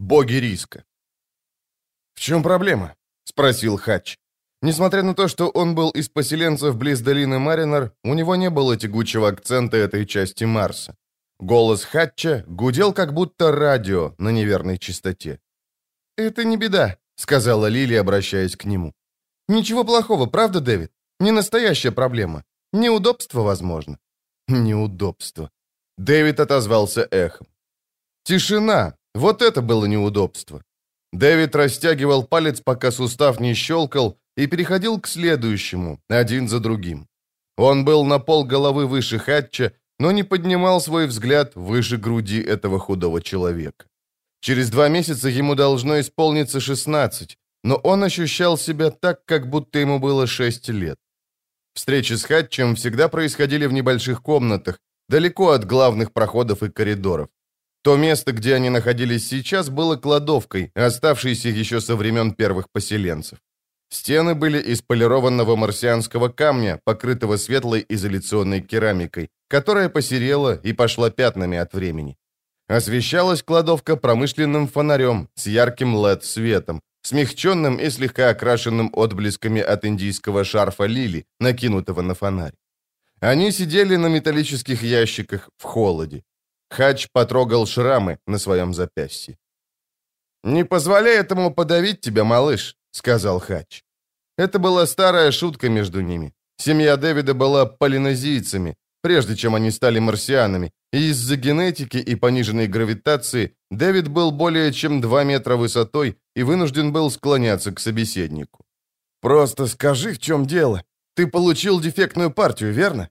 Боги риска. «В чем проблема?» — спросил Хач. Несмотря на то, что он был из поселенцев близ долины Маринер, у него не было тягучего акцента этой части Марса. Голос Хатча гудел как будто радио на неверной частоте. «Это не беда», — сказала Лили, обращаясь к нему. «Ничего плохого, правда, Дэвид? Не настоящая проблема. Неудобство, возможно». «Неудобство». Дэвид отозвался эхом. «Тишина. Вот это было неудобство». Дэвид растягивал палец, пока сустав не щелкал, и переходил к следующему, один за другим. Он был на пол головы выше Хатча, но не поднимал свой взгляд выше груди этого худого человека. Через два месяца ему должно исполниться 16, но он ощущал себя так, как будто ему было 6 лет. Встречи с Хатчем всегда происходили в небольших комнатах, далеко от главных проходов и коридоров. То место, где они находились сейчас, было кладовкой, оставшейся еще со времен первых поселенцев. Стены были из полированного марсианского камня, покрытого светлой изоляционной керамикой, которая посерела и пошла пятнами от времени. Освещалась кладовка промышленным фонарем с ярким LED-светом, смягченным и слегка окрашенным отблесками от индийского шарфа лили, накинутого на фонарь. Они сидели на металлических ящиках в холоде. Хач потрогал шрамы на своем запястье. «Не позволяй этому подавить тебя, малыш», — сказал Хач. Это была старая шутка между ними. Семья Дэвида была полинезийцами, прежде чем они стали марсианами, и из-за генетики и пониженной гравитации Дэвид был более чем 2 метра высотой и вынужден был склоняться к собеседнику. «Просто скажи, в чем дело. Ты получил дефектную партию, верно?»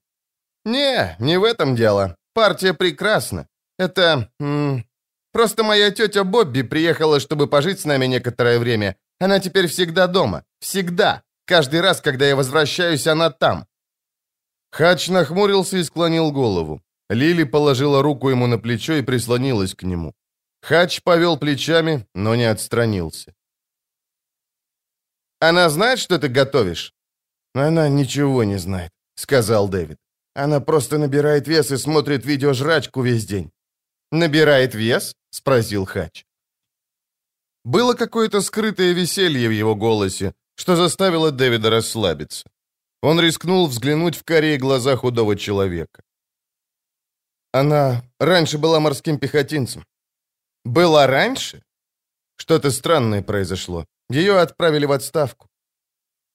«Не, не в этом дело. Партия прекрасна. Это... Просто моя тетя Бобби приехала, чтобы пожить с нами некоторое время. Она теперь всегда дома. Всегда. Каждый раз, когда я возвращаюсь, она там. Хач нахмурился и склонил голову. Лили положила руку ему на плечо и прислонилась к нему. Хач повел плечами, но не отстранился. «Она знает, что ты готовишь?» «Она ничего не знает», — сказал Дэвид. «Она просто набирает вес и смотрит видеожрачку весь день». «Набирает вес?» — спросил Хач. Было какое-то скрытое веселье в его голосе, что заставило Дэвида расслабиться. Он рискнул взглянуть в карие глаза худого человека. Она раньше была морским пехотинцем. Была раньше? Что-то странное произошло. Ее отправили в отставку.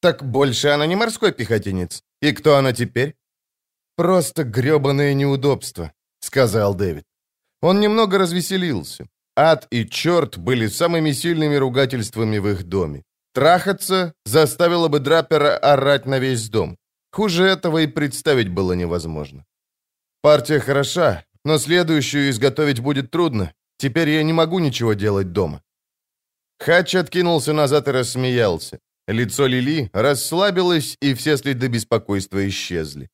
Так больше она не морской пехотинец. И кто она теперь? Просто грёбаное неудобство, сказал Дэвид. Он немного развеселился. Ад и черт были самыми сильными ругательствами в их доме. Трахаться заставило бы Драпера орать на весь дом. Хуже этого и представить было невозможно. Партия хороша, но следующую изготовить будет трудно. Теперь я не могу ничего делать дома. Хач откинулся назад и рассмеялся. Лицо Лили расслабилось, и все следы беспокойства исчезли.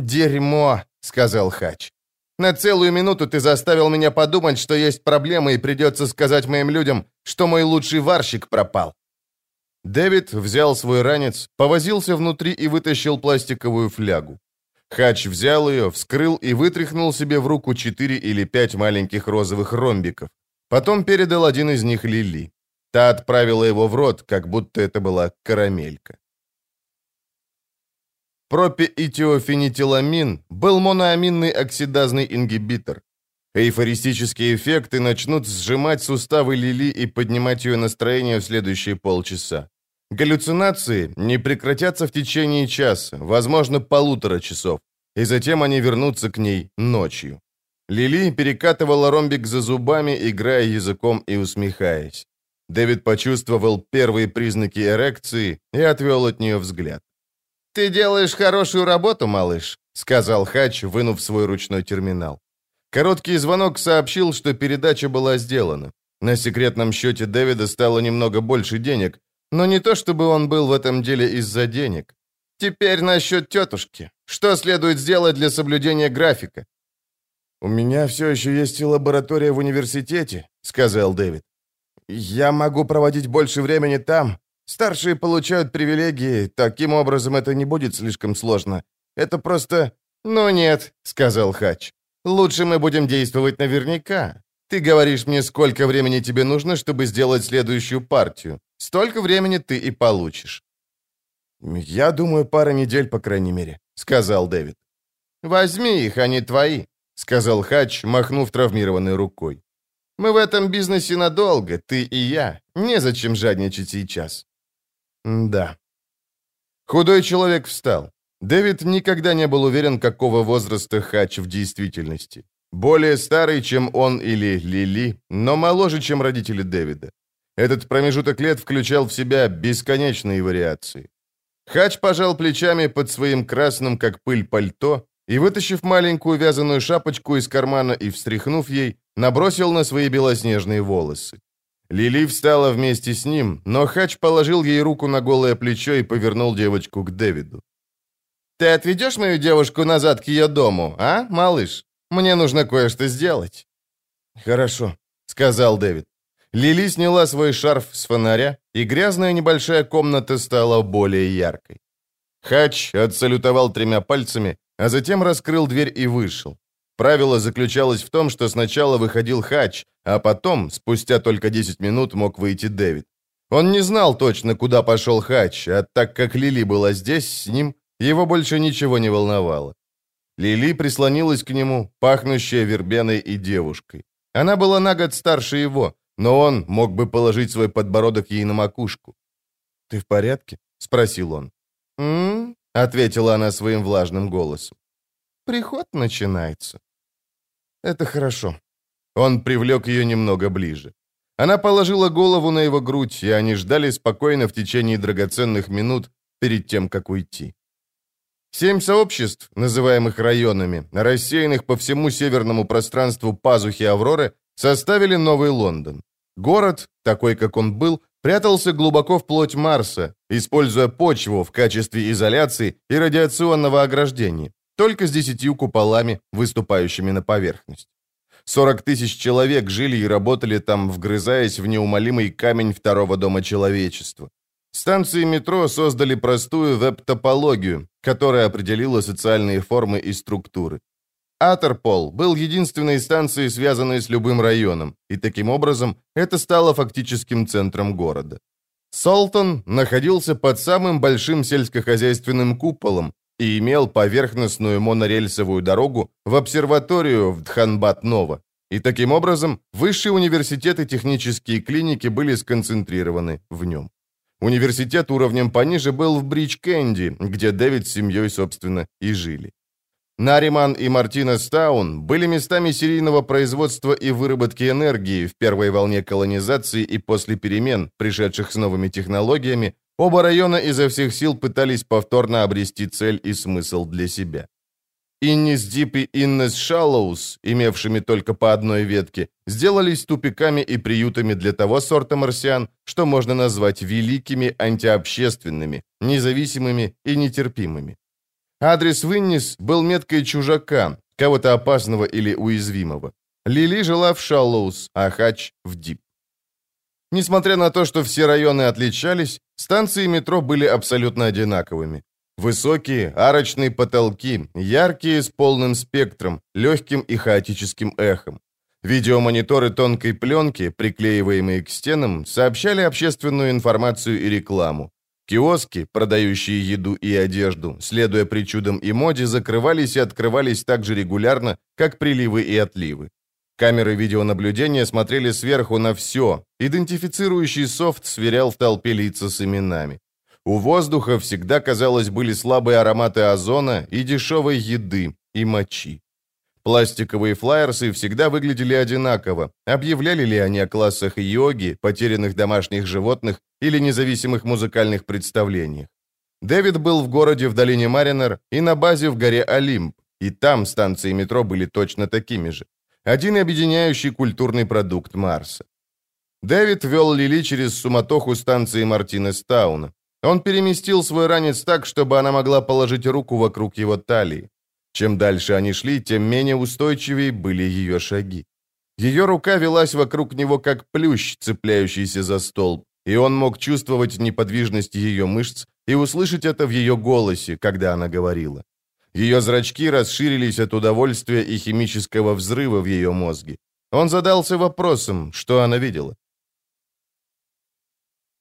«Дерьмо», — сказал Хач. На целую минуту ты заставил меня подумать, что есть проблема, и придется сказать моим людям, что мой лучший варщик пропал». Дэвид взял свой ранец, повозился внутри и вытащил пластиковую флягу. Хач взял ее, вскрыл и вытряхнул себе в руку четыре или пять маленьких розовых ромбиков. Потом передал один из них Лили. Та отправила его в рот, как будто это была карамелька. Пропиэтиофенитиламин был моноаминный оксидазный ингибитор. Эйфористические эффекты начнут сжимать суставы Лили и поднимать ее настроение в следующие полчаса. Галлюцинации не прекратятся в течение часа, возможно, полутора часов, и затем они вернутся к ней ночью. Лили перекатывала ромбик за зубами, играя языком и усмехаясь. Дэвид почувствовал первые признаки эрекции и отвел от нее взгляд. «Ты делаешь хорошую работу, малыш», — сказал Хач, вынув свой ручной терминал. Короткий звонок сообщил, что передача была сделана. На секретном счете Дэвида стало немного больше денег, но не то, чтобы он был в этом деле из-за денег. Теперь насчет тетушки. Что следует сделать для соблюдения графика? «У меня все еще есть и лаборатория в университете», — сказал Дэвид. «Я могу проводить больше времени там, Старшие получают привилегии, таким образом это не будет слишком сложно. Это просто... «Ну нет», — сказал Хач. «Лучше мы будем действовать наверняка. Ты говоришь мне, сколько времени тебе нужно, чтобы сделать следующую партию. Столько времени ты и получишь». «Я думаю, пара недель, по крайней мере», — сказал Дэвид. «Возьми их, они твои», — сказал Хач, махнув травмированной рукой. «Мы в этом бизнесе надолго, ты и я. Незачем жадничать сейчас». «Да». Худой человек встал. Дэвид никогда не был уверен, какого возраста Хач в действительности. Более старый, чем он или Лили, но моложе, чем родители Дэвида. Этот промежуток лет включал в себя бесконечные вариации. Хач пожал плечами под своим красным, как пыль, пальто и, вытащив маленькую вязаную шапочку из кармана и встряхнув ей, набросил на свои белоснежные волосы. Лили встала вместе с ним, но Хач положил ей руку на голое плечо и повернул девочку к Дэвиду. «Ты отведешь мою девушку назад к ее дому, а, малыш? Мне нужно кое-что сделать». «Хорошо», — сказал Дэвид. Лили сняла свой шарф с фонаря, и грязная небольшая комната стала более яркой. Хач отсалютовал тремя пальцами, а затем раскрыл дверь и вышел. Правило заключалось в том, что сначала выходил Хач, а потом, спустя только 10 минут, мог выйти Дэвид. Он не знал точно, куда пошел Хач, а так как Лили была здесь с ним, его больше ничего не волновало. Лили прислонилась к нему, пахнущая вербеной и девушкой. Она была на год старше его, но он мог бы положить свой подбородок ей на макушку. «Ты в порядке?» — спросил он. «М-м-м», ответила она своим влажным голосом. «Приход начинается». «Это хорошо». Он привлек ее немного ближе. Она положила голову на его грудь, и они ждали спокойно в течение драгоценных минут перед тем, как уйти. Семь сообществ, называемых районами, рассеянных по всему северному пространству пазухи Авроры, составили Новый Лондон. Город, такой как он был, прятался глубоко в плоть Марса, используя почву в качестве изоляции и радиационного ограждения, только с десятью куполами, выступающими на поверхность. 40 тысяч человек жили и работали там, вгрызаясь в неумолимый камень второго дома человечества. Станции метро создали простую веб-топологию, которая определила социальные формы и структуры. Атерпол был единственной станцией, связанной с любым районом, и таким образом это стало фактическим центром города. Солтон находился под самым большим сельскохозяйственным куполом и имел поверхностную монорельсовую дорогу в обсерваторию в Дханбат-Нова. И таким образом высшие университеты и технические клиники были сконцентрированы в нем. Университет уровнем пониже был в Бридж-Кэнди, где Дэвид с семьей, собственно, и жили. Нариман и Мартинес Таун были местами серийного производства и выработки энергии в первой волне колонизации и после перемен, пришедших с новыми технологиями, оба района изо всех сил пытались повторно обрести цель и смысл для себя. Иннис Дип и Иннес Шаллоус, имевшими только по одной ветке, сделались тупиками и приютами для того сорта марсиан, что можно назвать великими антиобщественными, независимыми и нетерпимыми. Адрес в Иннис был меткой чужака, кого-то опасного или уязвимого. Лили жила в Шаллоус, а Хач — в Дип. Несмотря на то, что все районы отличались, станции метро были абсолютно одинаковыми. Высокие, арочные потолки, яркие с полным спектром, легким и хаотическим эхом. Видеомониторы тонкой пленки, приклеиваемые к стенам, сообщали общественную информацию и рекламу. Киоски, продающие еду и одежду, следуя причудам и моде, закрывались и открывались так же регулярно, как приливы и отливы. Камеры видеонаблюдения смотрели сверху на все. Идентифицирующий софт сверял в толпе лица с именами. У воздуха всегда, казалось, были слабые ароматы озона и дешевой еды, и мочи. Пластиковые флайерсы всегда выглядели одинаково. Объявляли ли они о классах йоги, потерянных домашних животных или независимых музыкальных представлениях? Дэвид был в городе в долине Маринер и на базе в горе Олимп, и там станции метро были точно такими же. Один объединяющий культурный продукт Марса. Дэвид вел Лили через суматоху станции Мартинес-Тауна. Он переместил свой ранец так, чтобы она могла положить руку вокруг его талии. Чем дальше они шли, тем менее устойчивее были ее шаги. Ее рука велась вокруг него, как плющ, цепляющийся за столб, и он мог чувствовать неподвижность ее мышц и услышать это в ее голосе, когда она говорила. Ее зрачки расширились от удовольствия и химического взрыва в ее мозге. Он задался вопросом, что она видела.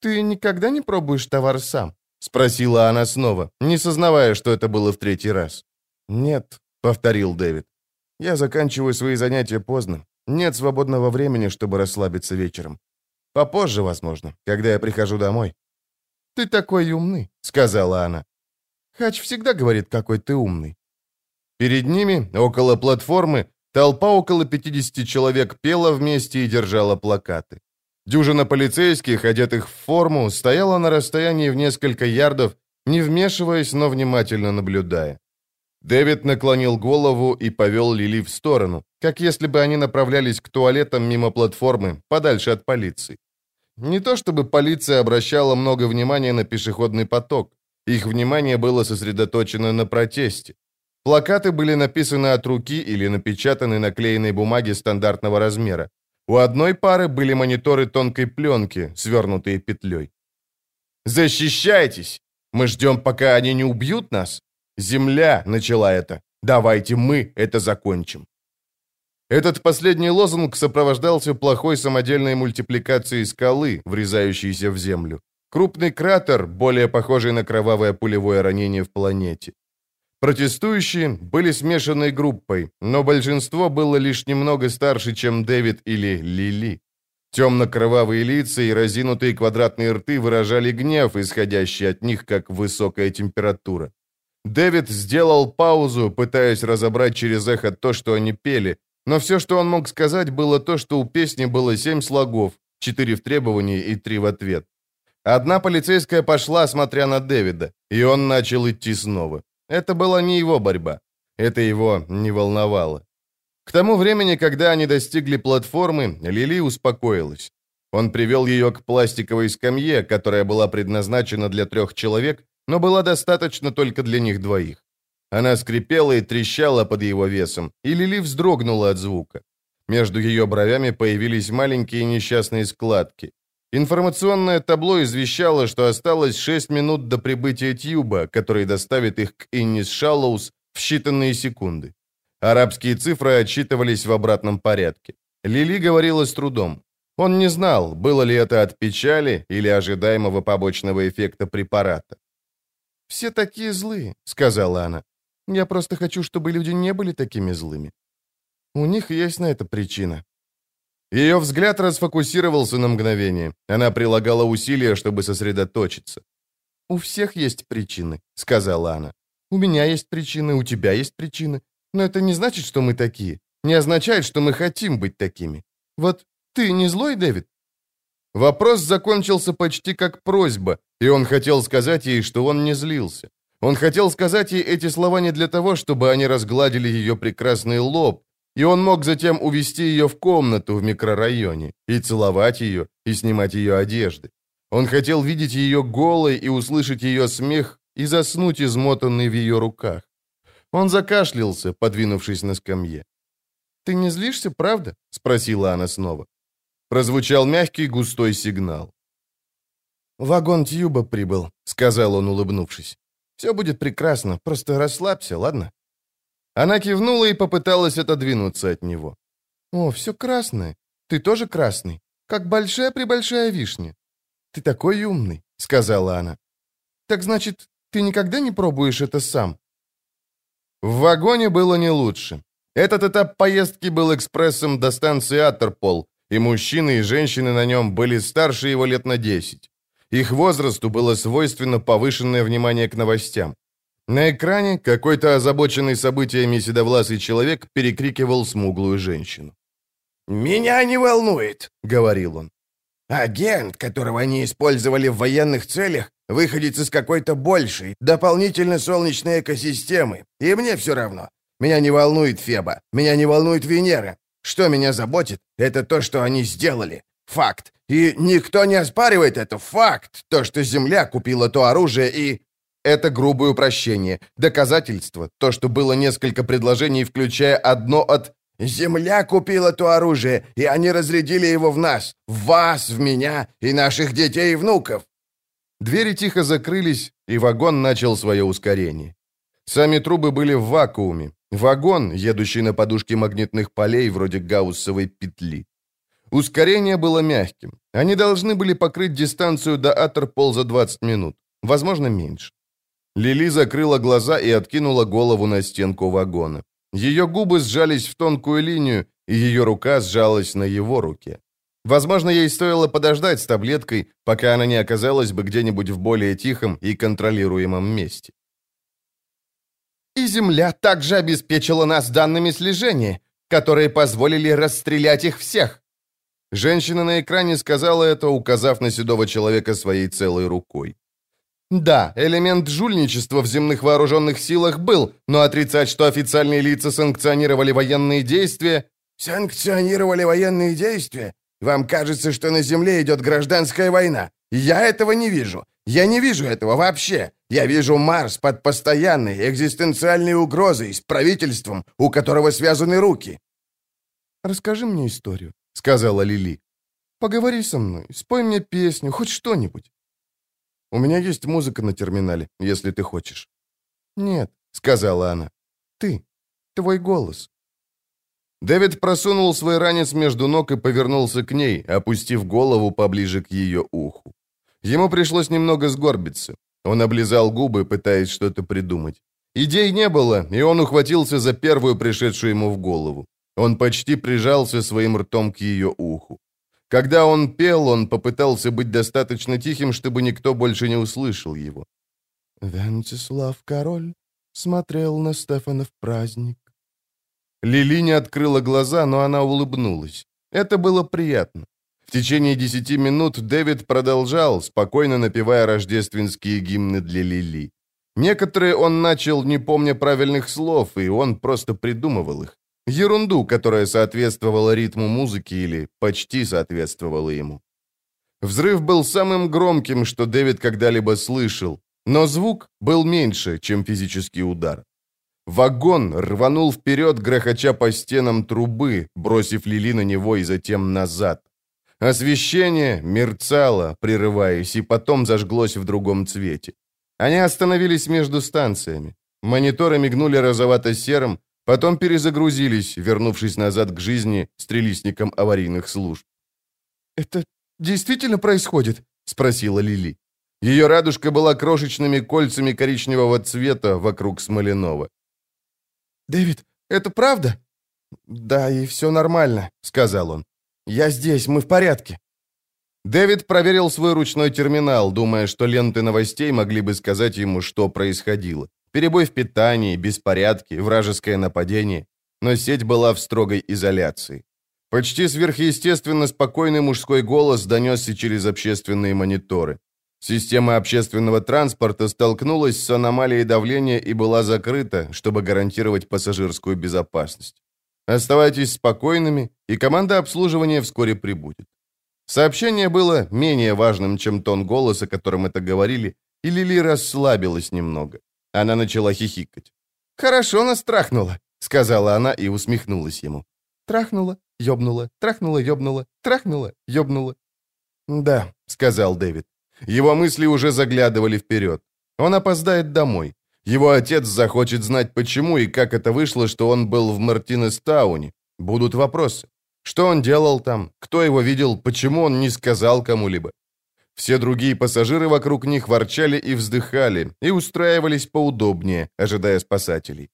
«Ты никогда не пробуешь товар сам?» — спросила она снова, не сознавая, что это было в третий раз. «Нет», — повторил Дэвид. «Я заканчиваю свои занятия поздно. Нет свободного времени, чтобы расслабиться вечером. Попозже, возможно, когда я прихожу домой». «Ты такой умный», — сказала она. «Хач всегда говорит, какой ты умный». Перед ними, около платформы, толпа около 50 человек пела вместе и держала плакаты. Дюжина полицейских, одетых в форму, стояла на расстоянии в несколько ярдов, не вмешиваясь, но внимательно наблюдая. Дэвид наклонил голову и повел Лили в сторону, как если бы они направлялись к туалетам мимо платформы, подальше от полиции. Не то чтобы полиция обращала много внимания на пешеходный поток. Их внимание было сосредоточено на протесте. Плакаты были написаны от руки или напечатаны на клеенной бумаге стандартного размера. У одной пары были мониторы тонкой пленки, свернутые петлей. «Защищайтесь! Мы ждем, пока они не убьют нас!» «Земля начала это. Давайте мы это закончим». Этот последний лозунг сопровождался плохой самодельной мультипликацией скалы, врезающейся в землю. Крупный кратер, более похожий на кровавое пулевое ранение в планете. Протестующие были смешанной группой, но большинство было лишь немного старше, чем Дэвид или Лили. Темно-кровавые лица и разинутые квадратные рты выражали гнев, исходящий от них, как высокая температура. Дэвид сделал паузу, пытаясь разобрать через эхо то, что они пели, но все, что он мог сказать, было то, что у песни было семь слогов, четыре в требовании и три в ответ. Одна полицейская пошла, смотря на Дэвида, и он начал идти снова. Это была не его борьба. Это его не волновало. К тому времени, когда они достигли платформы, Лили успокоилась. Он привел ее к пластиковой скамье, которая была предназначена для трех человек, но была достаточно только для них двоих. Она скрипела и трещала под его весом, и Лили вздрогнула от звука. Между ее бровями появились маленькие несчастные складки. Информационное табло извещало, что осталось 6 минут до прибытия Тьюба, который доставит их к Иннис Шаллоус в считанные секунды. Арабские цифры отчитывались в обратном порядке. Лили говорила с трудом. Он не знал, было ли это от печали или ожидаемого побочного эффекта препарата. «Все такие злые», — сказала она. «Я просто хочу, чтобы люди не были такими злыми. У них есть на это причина». Ее взгляд расфокусировался на мгновение. Она прилагала усилия, чтобы сосредоточиться. «У всех есть причины», — сказала она. «У меня есть причины, у тебя есть причины. Но это не значит, что мы такие. Не означает, что мы хотим быть такими. Вот ты не злой, Дэвид?» Вопрос закончился почти как просьба, и он хотел сказать ей, что он не злился. Он хотел сказать ей эти слова не для того, чтобы они разгладили ее прекрасный лоб, и он мог затем увести ее в комнату в микрорайоне, и целовать ее, и снимать ее одежды. Он хотел видеть ее голой и услышать ее смех, и заснуть измотанный в ее руках. Он закашлялся, подвинувшись на скамье. «Ты не злишься, правда?» — спросила она снова. Прозвучал мягкий густой сигнал. «Вагон Тьюба прибыл», — сказал он, улыбнувшись. «Все будет прекрасно, просто расслабься, ладно?» Она кивнула и попыталась отодвинуться от него. «О, все красное. Ты тоже красный, как большая-пребольшая вишня. Ты такой умный», — сказала она. «Так значит, ты никогда не пробуешь это сам?» В вагоне было не лучше. Этот этап поездки был экспрессом до станции Аттерпол, и мужчины и женщины на нем были старше его лет на 10. Их возрасту было свойственно повышенное внимание к новостям. На экране какой-то озабоченный событиями седовласый человек перекрикивал смуглую женщину. «Меня не волнует», — говорил он. «Агент, которого они использовали в военных целях, выходит из какой-то большей, дополнительно солнечной экосистемы, и мне все равно. Меня не волнует Феба, меня не волнует Венера, что меня заботит, это то, что они сделали. Факт. И никто не оспаривает это. Факт. То, что Земля купила то оружие и... Это грубое упрощение. Доказательство. То, что было несколько предложений, включая одно от... Земля купила то оружие, и они разрядили его в нас. В вас, в меня и наших детей и внуков. Двери тихо закрылись, и вагон начал свое ускорение. Сами трубы были в вакууме, Вагон, едущий на подушке магнитных полей вроде гауссовой петли. Ускорение было мягким. Они должны были покрыть дистанцию до Атерпол за 20 минут, возможно, меньше. Лили закрыла глаза и откинула голову на стенку вагона. Ее губы сжались в тонкую линию, и ее рука сжалась на его руке. Возможно, ей стоило подождать с таблеткой, пока она не оказалась бы где-нибудь в более тихом и контролируемом месте. И Земля также обеспечила нас данными слежения, которые позволили расстрелять их всех. Женщина на экране сказала это, указав на седого человека своей целой рукой. Да, элемент жульничества в земных вооруженных силах был, но отрицать, что официальные лица санкционировали военные действия... Санкционировали военные действия? Вам кажется, что на Земле идет гражданская война. Я этого не вижу. Я не вижу этого вообще. Я вижу Марс под постоянной экзистенциальной угрозой с правительством, у которого связаны руки. «Расскажи мне историю», — сказала Лили. «Поговори со мной, спой мне песню, хоть что-нибудь». «У меня есть музыка на терминале, если ты хочешь». «Нет», — сказала она. «Ты. Твой голос». Дэвид просунул свой ранец между ног и повернулся к ней, опустив голову поближе к ее уху. Ему пришлось немного сгорбиться. Он облизал губы, пытаясь что-то придумать. Идей не было, и он ухватился за первую пришедшую ему в голову. Он почти прижался своим ртом к ее уху. Когда он пел, он попытался быть достаточно тихим, чтобы никто больше не услышал его. Венцеслав Король смотрел на Стефана в праздник. Лили не открыла глаза, но она улыбнулась. Это было приятно. В течение десяти минут Дэвид продолжал, спокойно напевая рождественские гимны для Лили. Некоторые он начал, не помня правильных слов, и он просто придумывал их. Ерунду, которая соответствовала ритму музыки или почти соответствовала ему. Взрыв был самым громким, что Дэвид когда-либо слышал, но звук был меньше, чем физический удар. Вагон рванул вперед, грохоча по стенам трубы, бросив Лили на него и затем назад. Освещение мерцало, прерываясь, и потом зажглось в другом цвете. Они остановились между станциями. Мониторы мигнули розовато-серым, потом перезагрузились, вернувшись назад к жизни с трелистником аварийных служб. «Это действительно происходит?» — спросила Лили. Ее радужка была крошечными кольцами коричневого цвета вокруг Смоленова. «Дэвид, это правда?» «Да, и все нормально», — сказал он. «Я здесь, мы в порядке». Дэвид проверил свой ручной терминал, думая, что ленты новостей могли бы сказать ему, что происходило. Перебой в питании, беспорядки, вражеское нападение. Но сеть была в строгой изоляции. Почти сверхъестественно спокойный мужской голос донесся через общественные мониторы. Система общественного транспорта столкнулась с аномалией давления и была закрыта, чтобы гарантировать пассажирскую безопасность. Оставайтесь спокойными, и команда обслуживания вскоре прибудет. Сообщение было менее важным, чем тон голоса, которым это говорили, и Лили расслабилась немного. Она начала хихикать. «Хорошо нас трахнуло», — сказала она и усмехнулась ему. «Трахнула, ёбнула, трахнула, ёбнула, трахнула, ёбнула». «Да», — сказал Дэвид. Его мысли уже заглядывали вперед. Он опоздает домой. Его отец захочет знать, почему и как это вышло, что он был в Мартинестауне. Будут вопросы. Что он делал там? Кто его видел? Почему он не сказал кому-либо? Все другие пассажиры вокруг них ворчали и вздыхали, и устраивались поудобнее, ожидая спасателей.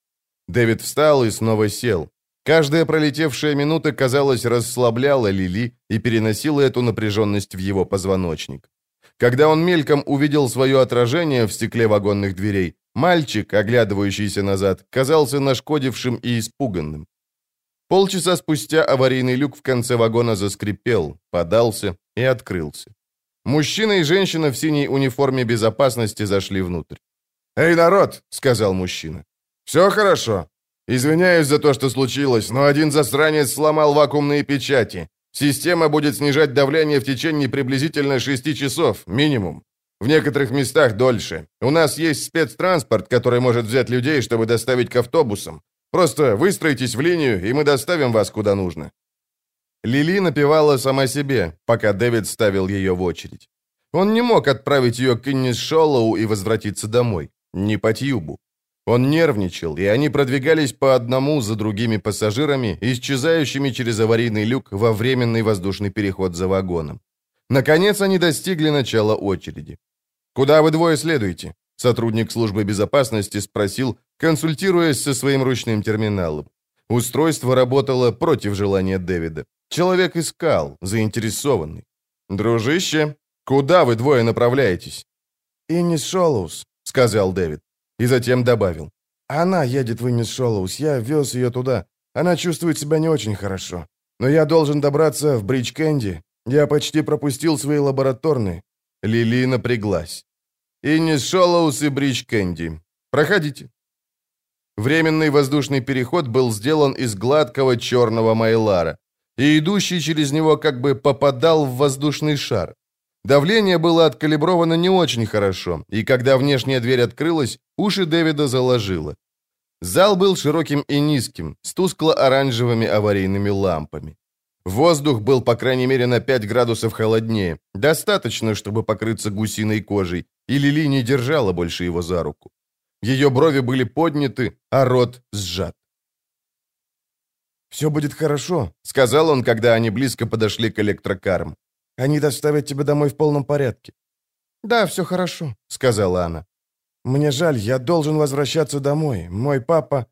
Дэвид встал и снова сел. Каждая пролетевшая минута, казалось, расслабляла Лили и переносила эту напряженность в его позвоночник. Когда он мельком увидел свое отражение в стекле вагонных дверей, Мальчик, оглядывающийся назад, казался нашкодившим и испуганным. Полчаса спустя аварийный люк в конце вагона заскрипел, подался и открылся. Мужчина и женщина в синей униформе безопасности зашли внутрь. «Эй, народ!» — сказал мужчина. «Все хорошо. Извиняюсь за то, что случилось, но один засранец сломал вакуумные печати. Система будет снижать давление в течение приблизительно 6 часов, минимум. В некоторых местах дольше. У нас есть спецтранспорт, который может взять людей, чтобы доставить к автобусам. Просто выстроитесь в линию, и мы доставим вас куда нужно». Лили напевала сама себе, пока Дэвид ставил ее в очередь. Он не мог отправить ее к Иннис Шоллоу и возвратиться домой. Не по тюбу. Он нервничал, и они продвигались по одному за другими пассажирами, исчезающими через аварийный люк во временный воздушный переход за вагоном. Наконец они достигли начала очереди. «Куда вы двое следуете?» Сотрудник службы безопасности спросил, консультируясь со своим ручным терминалом. Устройство работало против желания Дэвида. Человек искал, заинтересованный. «Дружище, куда вы двое направляетесь?» «Иннис Шолоус», — сказал Дэвид. И затем добавил. «Она едет в Иннис Шолоус, я вез ее туда. Она чувствует себя не очень хорошо. Но я должен добраться в Бридж Кэнди. Я почти пропустил свои лабораторные». Лили напряглась. «Иннис Шолоус и Бридж Кэнди. Проходите». Временный воздушный переход был сделан из гладкого черного майлара, и идущий через него как бы попадал в воздушный шар. Давление было откалибровано не очень хорошо, и когда внешняя дверь открылась, уши Дэвида заложило. Зал был широким и низким, с тускло-оранжевыми аварийными лампами. Воздух был, по крайней мере, на 5 градусов холоднее, достаточно, чтобы покрыться гусиной кожей, и Лили не держала больше его за руку. Ее брови были подняты, а рот сжат. «Все будет хорошо», — сказал он, когда они близко подошли к электрокарам. «Они доставят тебя домой в полном порядке». «Да, все хорошо», — сказала она. «Мне жаль, я должен возвращаться домой. Мой папа...»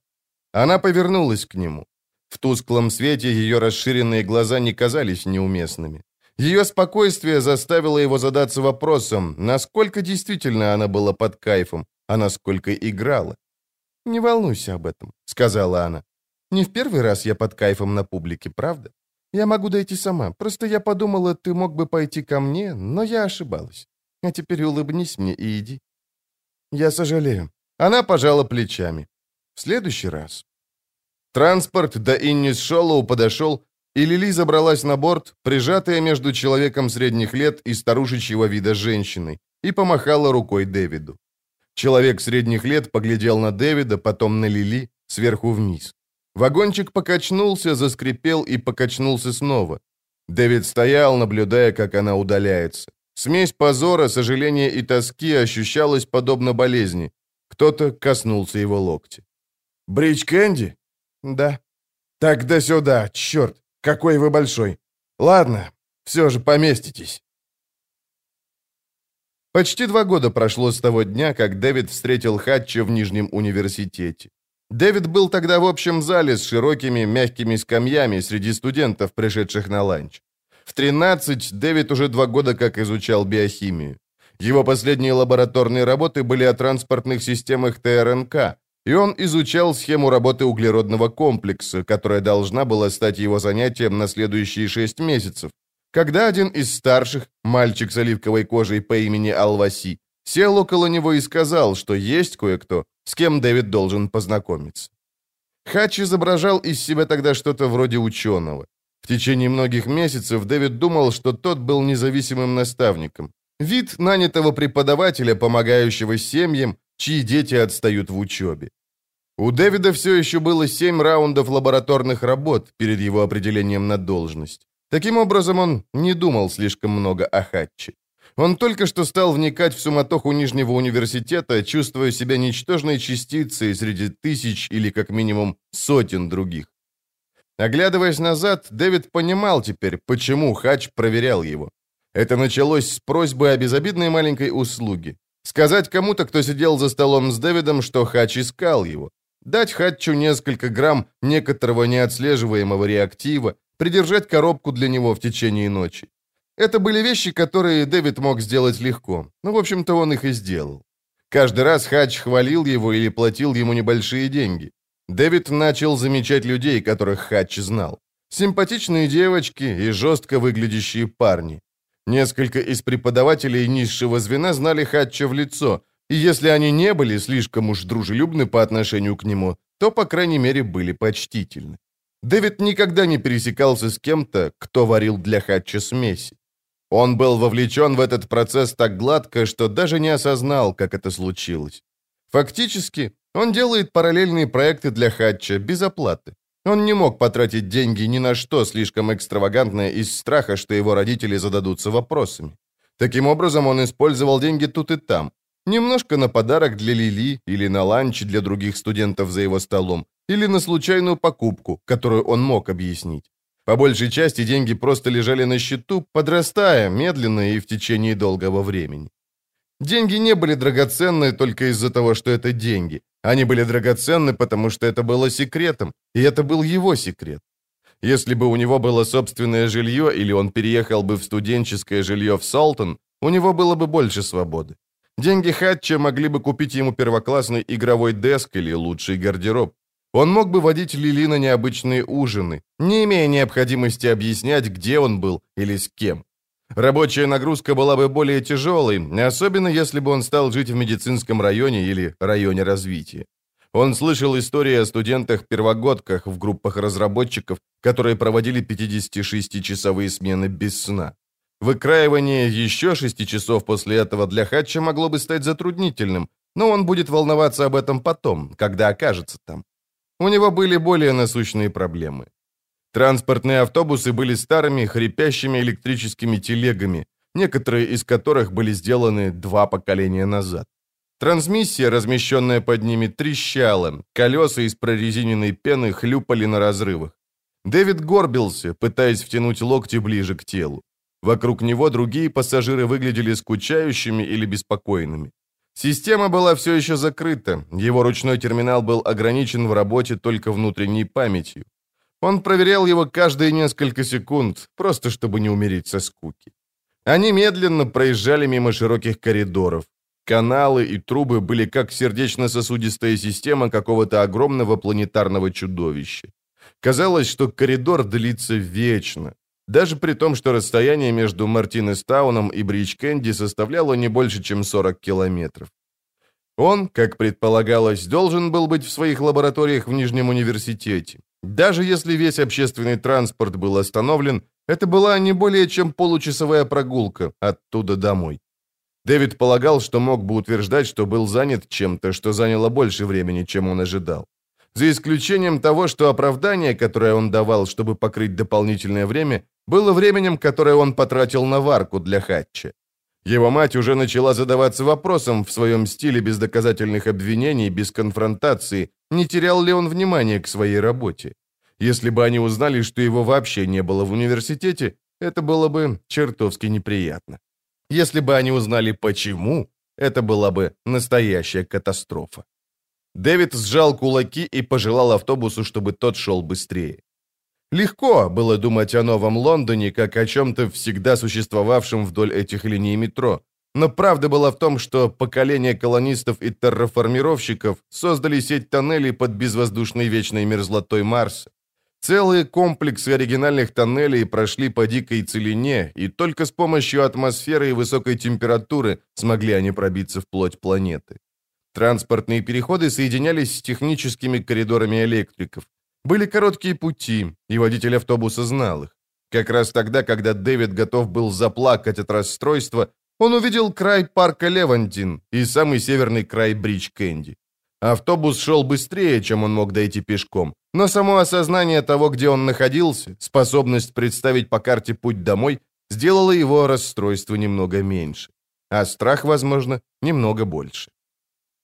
Она повернулась к нему. В тусклом свете ее расширенные глаза не казались неуместными. Ее спокойствие заставило его задаться вопросом, насколько действительно она была под кайфом, а насколько играла. «Не волнуйся об этом», — сказала она. «Не в первый раз я под кайфом на публике, правда? Я могу дойти сама, просто я подумала, ты мог бы пойти ко мне, но я ошибалась. А теперь улыбнись мне и иди». «Я сожалею». Она пожала плечами. «В следующий раз». Транспорт до Иннис Шоллоу подошел, и Лили забралась на борт, прижатая между человеком средних лет и старушечьего вида женщиной, и помахала рукой Дэвиду. Человек средних лет поглядел на Дэвида, потом на Лили, сверху вниз. Вагончик покачнулся, заскрипел и покачнулся снова. Дэвид стоял, наблюдая, как она удаляется. Смесь позора, сожаления и тоски ощущалась подобно болезни. Кто-то коснулся его локти. «Бридж Кэнди?» «Да». «Тогда сюда, черт, какой вы большой. Ладно, все же поместитесь». Почти два года прошло с того дня, как Дэвид встретил Хатча в Нижнем университете. Дэвид был тогда в общем зале с широкими мягкими скамьями среди студентов, пришедших на ланч. В 13 Дэвид уже два года как изучал биохимию. Его последние лабораторные работы были о транспортных системах ТРНК, и он изучал схему работы углеродного комплекса, которая должна была стать его занятием на следующие шесть месяцев, когда один из старших, мальчик с оливковой кожей по имени Алваси, сел около него и сказал, что есть кое-кто, с кем Дэвид должен познакомиться. Хач изображал из себя тогда что-то вроде ученого. В течение многих месяцев Дэвид думал, что тот был независимым наставником. Вид нанятого преподавателя, помогающего семьям, чьи дети отстают в учебе. У Дэвида все еще было семь раундов лабораторных работ перед его определением на должность. Таким образом, он не думал слишком много о Хатче. Он только что стал вникать в суматоху Нижнего университета, чувствуя себя ничтожной частицей среди тысяч или как минимум сотен других. Оглядываясь назад, Дэвид понимал теперь, почему Хач проверял его. Это началось с просьбы о безобидной маленькой услуге. Сказать кому-то, кто сидел за столом с Дэвидом, что Хач искал его. Дать Хатчу несколько грамм некоторого неотслеживаемого реактива, придержать коробку для него в течение ночи. Это были вещи, которые Дэвид мог сделать легко. Ну, в общем-то, он их и сделал. Каждый раз Хач хвалил его или платил ему небольшие деньги. Дэвид начал замечать людей, которых Хач знал. Симпатичные девочки и жестко выглядящие парни. Несколько из преподавателей низшего звена знали Хатча в лицо, и если они не были слишком уж дружелюбны по отношению к нему, то, по крайней мере, были почтительны. Дэвид никогда не пересекался с кем-то, кто варил для Хатча смеси. Он был вовлечен в этот процесс так гладко, что даже не осознал, как это случилось. Фактически, он делает параллельные проекты для Хатча без оплаты. Он не мог потратить деньги ни на что слишком экстравагантное из страха, что его родители зададутся вопросами. Таким образом, он использовал деньги тут и там. Немножко на подарок для Лили или на ланч для других студентов за его столом, или на случайную покупку, которую он мог объяснить. По большей части деньги просто лежали на счету, подрастая медленно и в течение долгого времени. Деньги не были драгоценны только из-за того, что это деньги. Они были драгоценны, потому что это было секретом, и это был его секрет. Если бы у него было собственное жилье или он переехал бы в студенческое жилье в Салтон, у него было бы больше свободы. Деньги Хатча могли бы купить ему первоклассный игровой деск или лучший гардероб. Он мог бы водить Лили на необычные ужины, не имея необходимости объяснять, где он был или с кем. Рабочая нагрузка была бы более тяжелой, особенно если бы он стал жить в медицинском районе или районе развития. Он слышал истории о студентах-первогодках в группах разработчиков, которые проводили 56-часовые смены без сна. Выкраивание еще шести часов после этого для Хатча могло бы стать затруднительным, но он будет волноваться об этом потом, когда окажется там. У него были более насущные проблемы. Транспортные автобусы были старыми, хрипящими электрическими телегами, некоторые из которых были сделаны два поколения назад. Трансмиссия, размещенная под ними, трещала, колеса из прорезиненной пены хлюпали на разрывах. Дэвид горбился, пытаясь втянуть локти ближе к телу. Вокруг него другие пассажиры выглядели скучающими или беспокойными. Система была все еще закрыта, его ручной терминал был ограничен в работе только внутренней памятью. Он проверял его каждые несколько секунд, просто чтобы не умереть со скуки. Они медленно проезжали мимо широких коридоров. Каналы и трубы были как сердечно-сосудистая система какого-то огромного планетарного чудовища. Казалось, что коридор длится вечно, даже при том, что расстояние между Мартинестауном и Брич-Кэнди составляло не больше, чем 40 километров. Он, как предполагалось, должен был быть в своих лабораториях в Нижнем университете. Даже если весь общественный транспорт был остановлен, это была не более чем получасовая прогулка оттуда домой. Дэвид полагал, что мог бы утверждать, что был занят чем-то, что заняло больше времени, чем он ожидал. За исключением того, что оправдание, которое он давал, чтобы покрыть дополнительное время, было временем, которое он потратил на варку для Хатча. Его мать уже начала задаваться вопросом в своем стиле без доказательных обвинений, без конфронтации, не терял ли он внимания к своей работе. Если бы они узнали, что его вообще не было в университете, это было бы чертовски неприятно. Если бы они узнали почему, это была бы настоящая катастрофа. Дэвид сжал кулаки и пожелал автобусу, чтобы тот шел быстрее. Легко было думать о Новом Лондоне, как о чем-то всегда существовавшем вдоль этих линий метро. Но правда была в том, что поколение колонистов и терраформировщиков создали сеть тоннелей под безвоздушной вечной мерзлотой Марса. Целые комплексы оригинальных тоннелей прошли по дикой целине, и только с помощью атмосферы и высокой температуры смогли они пробиться вплоть планеты. Транспортные переходы соединялись с техническими коридорами электриков. Были короткие пути, и водитель автобуса знал их. Как раз тогда, когда Дэвид готов был заплакать от расстройства, он увидел край парка Левантин и самый северный край Бридж Кэнди. Автобус шел быстрее, чем он мог дойти пешком, но само осознание того, где он находился, способность представить по карте путь домой, сделало его расстройство немного меньше, а страх, возможно, немного больше.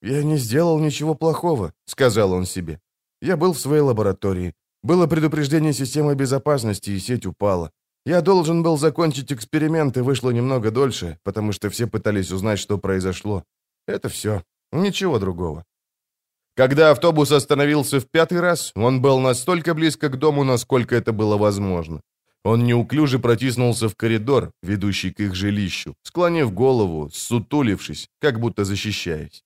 «Я не сделал ничего плохого», — сказал он себе. Я был в своей лаборатории. Было предупреждение системы безопасности, и сеть упала. Я должен был закончить эксперимент, и вышло немного дольше, потому что все пытались узнать, что произошло. Это все. Ничего другого. Когда автобус остановился в пятый раз, он был настолько близко к дому, насколько это было возможно. Он неуклюже протиснулся в коридор, ведущий к их жилищу, склонив голову, сутулившись, как будто защищаясь.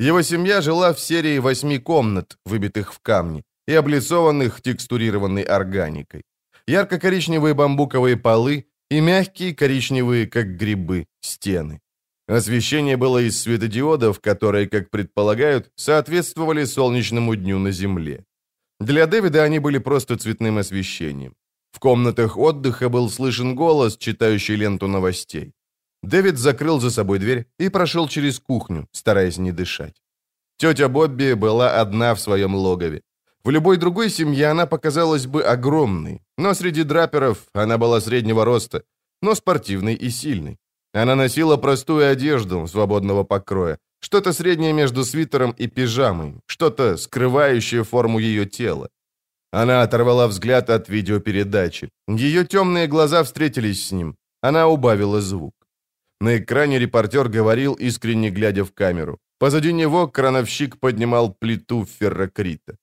Его семья жила в серии восьми комнат, выбитых в камне, и облицованных текстурированной органикой. Ярко-коричневые бамбуковые полы и мягкие коричневые, как грибы, стены. Освещение было из светодиодов, которые, как предполагают, соответствовали солнечному дню на Земле. Для Дэвида они были просто цветным освещением. В комнатах отдыха был слышен голос, читающий ленту новостей. Дэвид закрыл за собой дверь и прошел через кухню, стараясь не дышать. Тетя Бобби была одна в своем логове. В любой другой семье она показалась бы огромной, но среди драперов она была среднего роста, но спортивной и сильной. Она носила простую одежду свободного покроя, что-то среднее между свитером и пижамой, что-то скрывающее форму ее тела. Она оторвала взгляд от видеопередачи. Ее темные глаза встретились с ним. Она убавила звук. На экране репортер говорил, искренне глядя в камеру. Позади него крановщик поднимал плиту феррокрита.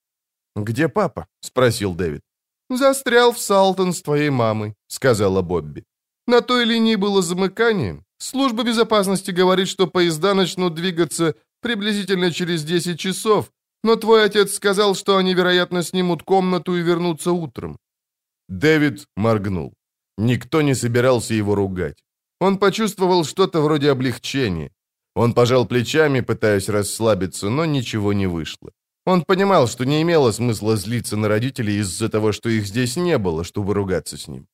«Где папа?» — спросил Дэвид. «Застрял в Салтон с твоей мамой», — сказала Бобби. «На той линии было замыкание. Служба безопасности говорит, что поезда начнут двигаться приблизительно через 10 часов, но твой отец сказал, что они, вероятно, снимут комнату и вернутся утром». Дэвид моргнул. Никто не собирался его ругать. Он почувствовал что-то вроде облегчения. Он пожал плечами, пытаясь расслабиться, но ничего не вышло. Он понимал, что не имело смысла злиться на родителей из-за того, что их здесь не было, чтобы ругаться с ним.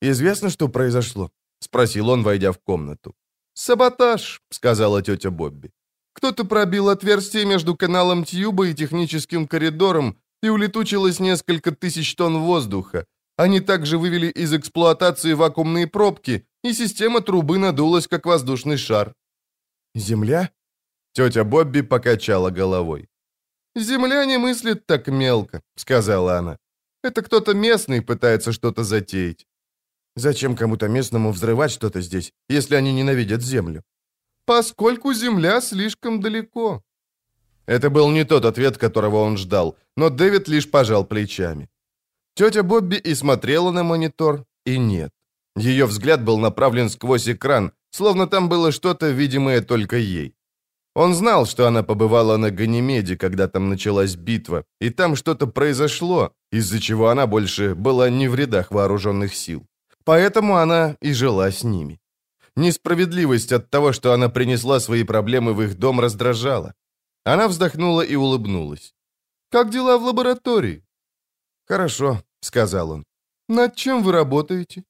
«Известно, что произошло?» — спросил он, войдя в комнату. «Саботаж», — сказала тетя Бобби. «Кто-то пробил отверстие между каналом Тьюба и техническим коридором, и улетучилось несколько тысяч тонн воздуха. Они также вывели из эксплуатации вакуумные пробки, и система трубы надулась, как воздушный шар». «Земля?» Тетя Бобби покачала головой. «Земля не мыслит так мелко», — сказала она. «Это кто-то местный пытается что-то затеять». «Зачем кому-то местному взрывать что-то здесь, если они ненавидят землю?» «Поскольку земля слишком далеко». Это был не тот ответ, которого он ждал, но Дэвид лишь пожал плечами. Тетя Бобби и смотрела на монитор, и нет. Ее взгляд был направлен сквозь экран, словно там было что-то, видимое только ей. Он знал, что она побывала на Ганимеде, когда там началась битва, и там что-то произошло, из-за чего она больше была не в рядах вооруженных сил. Поэтому она и жила с ними. Несправедливость от того, что она принесла свои проблемы в их дом, раздражала. Она вздохнула и улыбнулась. «Как дела в лаборатории?» «Хорошо», — сказал он. «Над чем вы работаете?»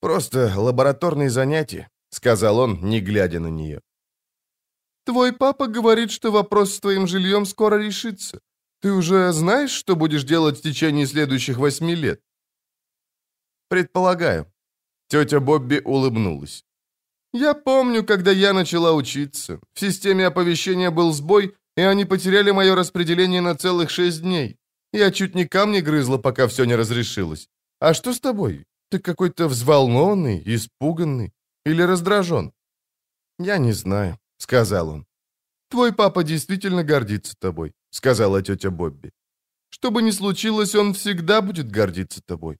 «Просто лабораторные занятия», — сказал он, не глядя на нее. Твой папа говорит, что вопрос с твоим жильем скоро решится. Ты уже знаешь, что будешь делать в течение следующих восьми лет? Предполагаю. Тетя Бобби улыбнулась. Я помню, когда я начала учиться. В системе оповещения был сбой, и они потеряли мое распределение на целых шесть дней. Я чуть не камни грызла, пока все не разрешилось. А что с тобой? Ты какой-то взволнованный, испуганный или раздражен? Я не знаю. — сказал он. «Твой папа действительно гордится тобой», — сказала тетя Бобби. «Что бы ни случилось, он всегда будет гордиться тобой».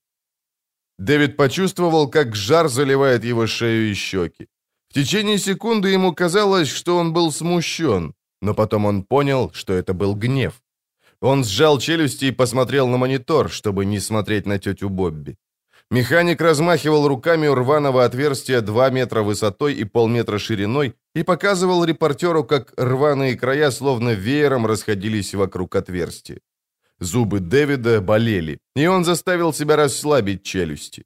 Дэвид почувствовал, как жар заливает его шею и щеки. В течение секунды ему казалось, что он был смущен, но потом он понял, что это был гнев. Он сжал челюсти и посмотрел на монитор, чтобы не смотреть на тетю Бобби. Механик размахивал руками у рваного отверстия 2 метра высотой и полметра шириной и показывал репортеру, как рваные края словно веером расходились вокруг отверстия. Зубы Дэвида болели, и он заставил себя расслабить челюсти.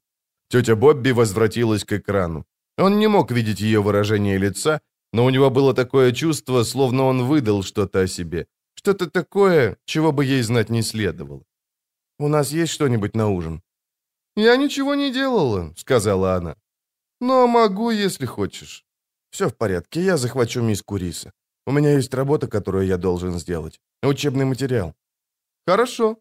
Тетя Бобби возвратилась к экрану. Он не мог видеть ее выражение лица, но у него было такое чувство, словно он выдал что-то о себе. Что-то такое, чего бы ей знать не следовало. «У нас есть что-нибудь на ужин?» «Я ничего не делала», — сказала она. «Но могу, если хочешь». «Все в порядке, я захвачу миску риса. У меня есть работа, которую я должен сделать. Учебный материал». «Хорошо».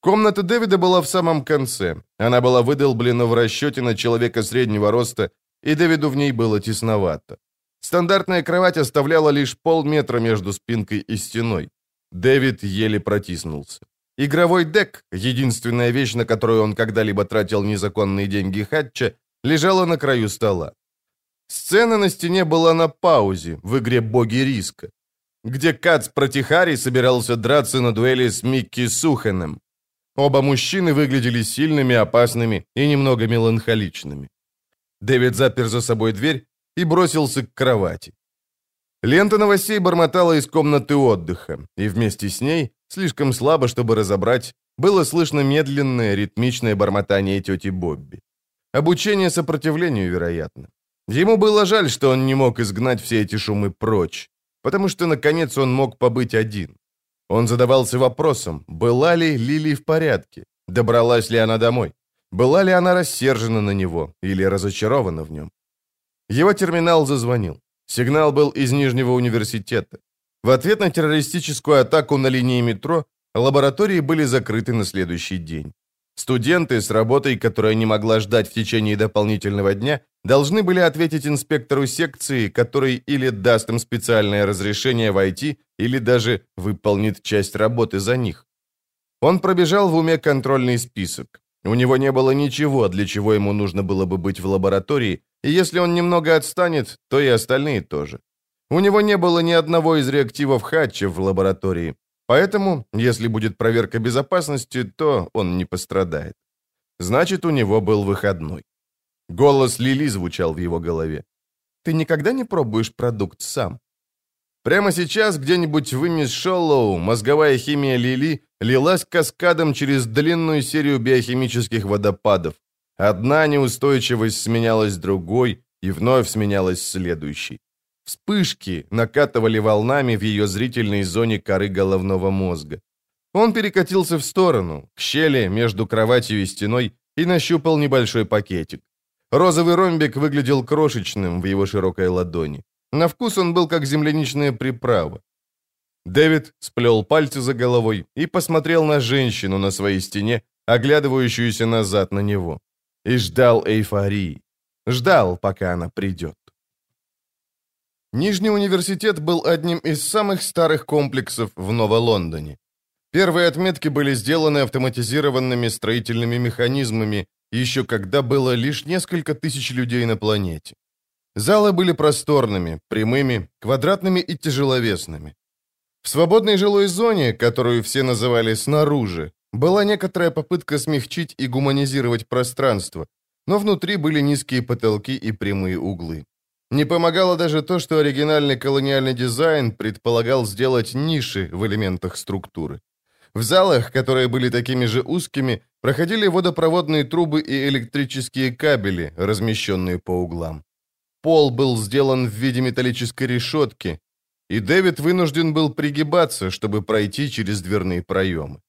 Комната Дэвида была в самом конце. Она была выдолблена в расчете на человека среднего роста, и Дэвиду в ней было тесновато. Стандартная кровать оставляла лишь полметра между спинкой и стеной. Дэвид еле протиснулся. Игровой дек, единственная вещь, на которую он когда-либо тратил незаконные деньги Хатча, лежала на краю стола. Сцена на стене была на паузе в игре «Боги риска», где Кац Протихари собирался драться на дуэли с Микки Сухеном. Оба мужчины выглядели сильными, опасными и немного меланхоличными. Дэвид запер за собой дверь и бросился к кровати. Лента новостей бормотала из комнаты отдыха, и вместе с ней, слишком слабо, чтобы разобрать, было слышно медленное, ритмичное бормотание тети Бобби. Обучение сопротивлению, вероятно. Ему было жаль, что он не мог изгнать все эти шумы прочь, потому что, наконец, он мог побыть один. Он задавался вопросом, была ли Лили в порядке, добралась ли она домой. Была ли она рассержена на него или разочарована в нем? Его терминал зазвонил. Сигнал был из Нижнего университета. В ответ на террористическую атаку на линии метро лаборатории были закрыты на следующий день. Студенты с работой, которая не могла ждать в течение дополнительного дня, должны были ответить инспектору секции, который или даст им специальное разрешение войти, или даже выполнит часть работы за них. Он пробежал в уме контрольный список. У него не было ничего, для чего ему нужно было бы быть в лаборатории, и если он немного отстанет, то и остальные тоже. У него не было ни одного из реактивов Хатча в лаборатории, поэтому, если будет проверка безопасности, то он не пострадает. Значит, у него был выходной. Голос Лили звучал в его голове. «Ты никогда не пробуешь продукт сам?» Прямо сейчас где-нибудь в Имис Шоллоу мозговая химия Лили лилась каскадом через длинную серию биохимических водопадов. Одна неустойчивость сменялась другой и вновь сменялась следующей. Вспышки накатывали волнами в ее зрительной зоне коры головного мозга. Он перекатился в сторону, к щели между кроватью и стеной, и нащупал небольшой пакетик. Розовый ромбик выглядел крошечным в его широкой ладони. На вкус он был как земляничная приправа. Дэвид сплел пальцы за головой и посмотрел на женщину на своей стене, оглядывающуюся назад на него. И ждал эйфории. Ждал, пока она придет. Нижний университет был одним из самых старых комплексов в Ново-Лондоне. Первые отметки были сделаны автоматизированными строительными механизмами, еще когда было лишь несколько тысяч людей на планете. Залы были просторными, прямыми, квадратными и тяжеловесными. В свободной жилой зоне, которую все называли «снаружи», была некоторая попытка смягчить и гуманизировать пространство, но внутри были низкие потолки и прямые углы. Не помогало даже то, что оригинальный колониальный дизайн предполагал сделать ниши в элементах структуры. В залах, которые были такими же узкими, проходили водопроводные трубы и электрические кабели, размещенные по углам. Пол был сделан в виде металлической решетки, и Дэвид вынужден был пригибаться, чтобы пройти через дверные проемы.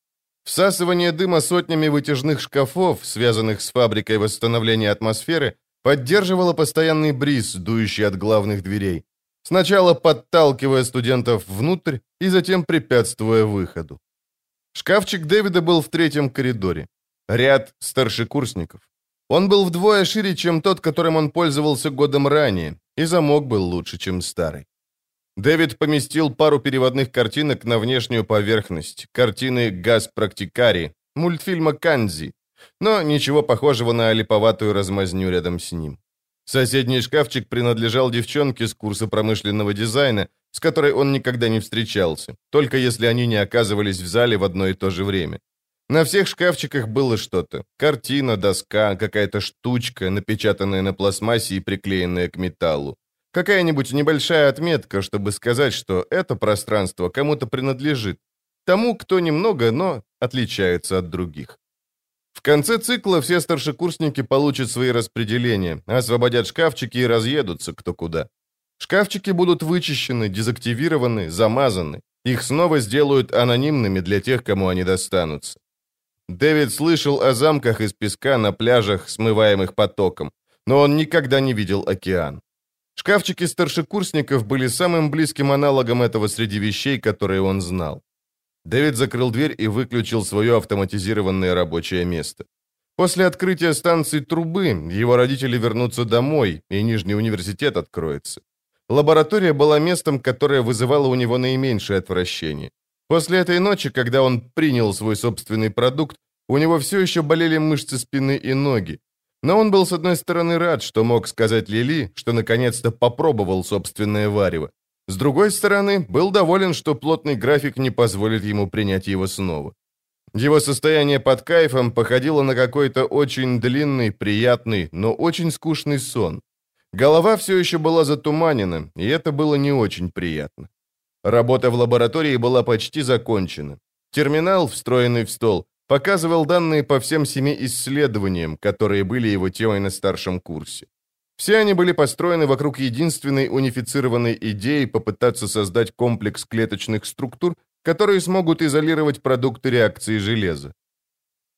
Всасывание дыма сотнями вытяжных шкафов, связанных с фабрикой восстановления атмосферы, поддерживало постоянный бриз, дующий от главных дверей, сначала подталкивая студентов внутрь и затем препятствуя выходу. Шкафчик Дэвида был в третьем коридоре. Ряд старшекурсников. Он был вдвое шире, чем тот, которым он пользовался годом ранее, и замок был лучше, чем старый. Дэвид поместил пару переводных картинок на внешнюю поверхность, картины «Газ Практикари», мультфильма «Канзи», но ничего похожего на липоватую размазню рядом с ним. Соседний шкафчик принадлежал девчонке с курса промышленного дизайна, с которой он никогда не встречался, только если они не оказывались в зале в одно и то же время. На всех шкафчиках было что-то. Картина, доска, какая-то штучка, напечатанная на пластмассе и приклеенная к металлу. Какая-нибудь небольшая отметка, чтобы сказать, что это пространство кому-то принадлежит. Тому, кто немного, но отличается от других. В конце цикла все старшекурсники получат свои распределения, освободят шкафчики и разъедутся кто куда. Шкафчики будут вычищены, дезактивированы, замазаны. Их снова сделают анонимными для тех, кому они достанутся. Дэвид слышал о замках из песка на пляжах, смываемых потоком, но он никогда не видел океан. Шкафчики старшекурсников были самым близким аналогом этого среди вещей, которые он знал. Дэвид закрыл дверь и выключил свое автоматизированное рабочее место. После открытия станции трубы его родители вернутся домой, и Нижний университет откроется. Лаборатория была местом, которое вызывало у него наименьшее отвращение. После этой ночи, когда он принял свой собственный продукт, у него все еще болели мышцы спины и ноги. Но он был, с одной стороны, рад, что мог сказать Лили, что наконец-то попробовал собственное варево. С другой стороны, был доволен, что плотный график не позволит ему принять его снова. Его состояние под кайфом походило на какой-то очень длинный, приятный, но очень скучный сон. Голова все еще была затуманена, и это было не очень приятно. Работа в лаборатории была почти закончена. Терминал, встроенный в стол, показывал данные по всем семи исследованиям, которые были его темой на старшем курсе. Все они были построены вокруг единственной унифицированной идеи попытаться создать комплекс клеточных структур, которые смогут изолировать продукты реакции железа.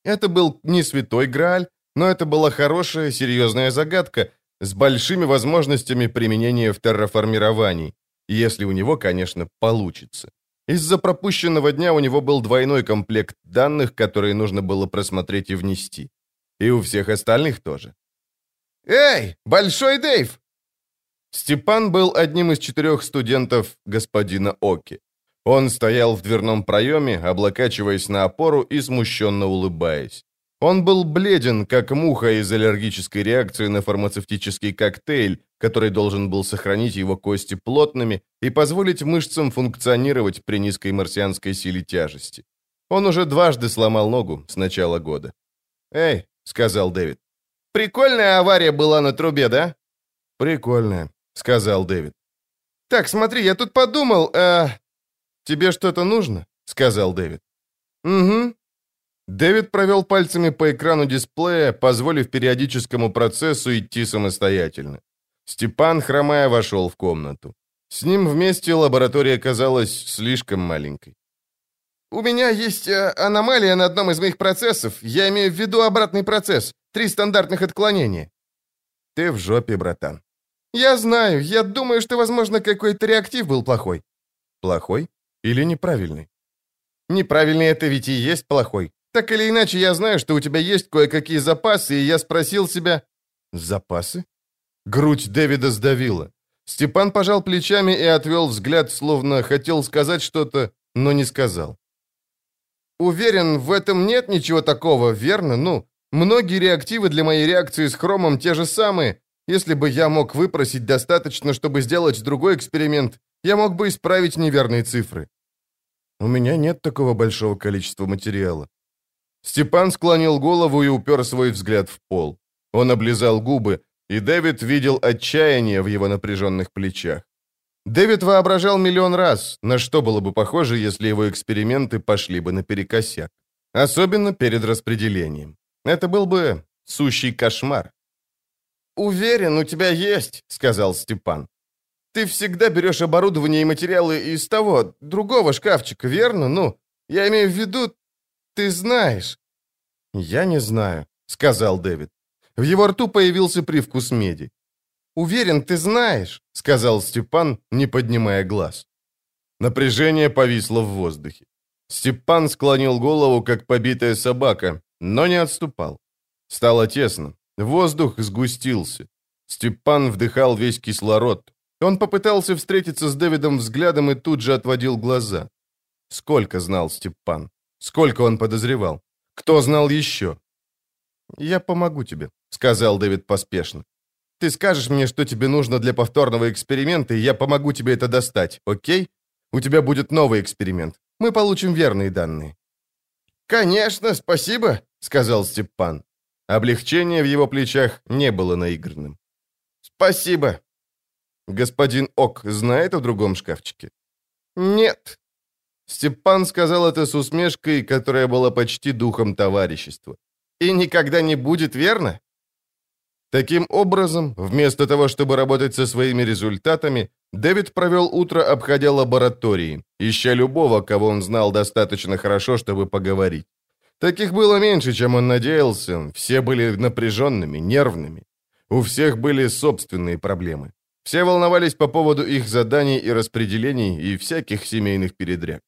Это был не святой Грааль, Но это была хорошая, серьезная загадка с большими возможностями применения в терраформировании, если у него, конечно, получится. Из-за пропущенного дня у него был двойной комплект данных, которые нужно было просмотреть и внести. И у всех остальных тоже. «Эй, Большой Дэйв!» Степан был одним из четырех студентов господина Оки. Он стоял в дверном проеме, облокачиваясь на опору и смущенно улыбаясь. Он был бледен, как муха из аллергической реакции на фармацевтический коктейль, который должен был сохранить его кости плотными и позволить мышцам функционировать при низкой марсианской силе тяжести. Он уже дважды сломал ногу с начала года. «Эй», — сказал Дэвид, — «прикольная авария была на трубе, да?» «Прикольная», — сказал Дэвид. «Так, смотри, я тут подумал, э, «Тебе что-то нужно?» — сказал Дэвид. «Угу». Дэвид провел пальцами по экрану дисплея, позволив периодическому процессу идти самостоятельно. Степан, хромая, вошел в комнату. С ним вместе лаборатория казалась слишком маленькой. «У меня есть э, аномалия на одном из моих процессов. Я имею в виду обратный процесс. Три стандартных отклонения». «Ты в жопе, братан». «Я знаю. Я думаю, что, возможно, какой-то реактив был плохой». «Плохой? Или неправильный?» «Неправильный это ведь и есть плохой. Так или иначе, я знаю, что у тебя есть кое-какие запасы, и я спросил себя...» «Запасы?» Грудь Дэвида сдавила. Степан пожал плечами и отвел взгляд, словно хотел сказать что-то, но не сказал. «Уверен, в этом нет ничего такого, верно? Ну, многие реактивы для моей реакции с хромом те же самые. Если бы я мог выпросить достаточно, чтобы сделать другой эксперимент, я мог бы исправить неверные цифры. У меня нет такого большого количества материала. Степан склонил голову и упер свой взгляд в пол. Он облизал губы, и Дэвид видел отчаяние в его напряженных плечах. Дэвид воображал миллион раз, на что было бы похоже, если его эксперименты пошли бы наперекосяк. Особенно перед распределением. Это был бы сущий кошмар. «Уверен, у тебя есть», — сказал Степан. Ты всегда берешь оборудование и материалы из того, другого шкафчика, верно? Ну, я имею в виду, ты знаешь». «Я не знаю», — сказал Дэвид. В его рту появился привкус меди. «Уверен, ты знаешь», — сказал Степан, не поднимая глаз. Напряжение повисло в воздухе. Степан склонил голову, как побитая собака, но не отступал. Стало тесно. Воздух сгустился. Степан вдыхал весь кислород. Он попытался встретиться с Дэвидом взглядом и тут же отводил глаза. Сколько знал Степан? Сколько он подозревал? Кто знал еще? «Я помогу тебе», — сказал Дэвид поспешно. «Ты скажешь мне, что тебе нужно для повторного эксперимента, и я помогу тебе это достать, окей? У тебя будет новый эксперимент. Мы получим верные данные». «Конечно, спасибо», — сказал Степан. Облегчение в его плечах не было наигранным. «Спасибо. Господин Ок знает о другом шкафчике? Нет. Степан сказал это с усмешкой, которая была почти духом товарищества. И никогда не будет, верно? Таким образом, вместо того, чтобы работать со своими результатами, Дэвид провел утро, обходя лаборатории, ища любого, кого он знал достаточно хорошо, чтобы поговорить. Таких было меньше, чем он надеялся, все были напряженными, нервными. У всех были собственные проблемы. Все волновались по поводу их заданий и распределений и всяких семейных передряг.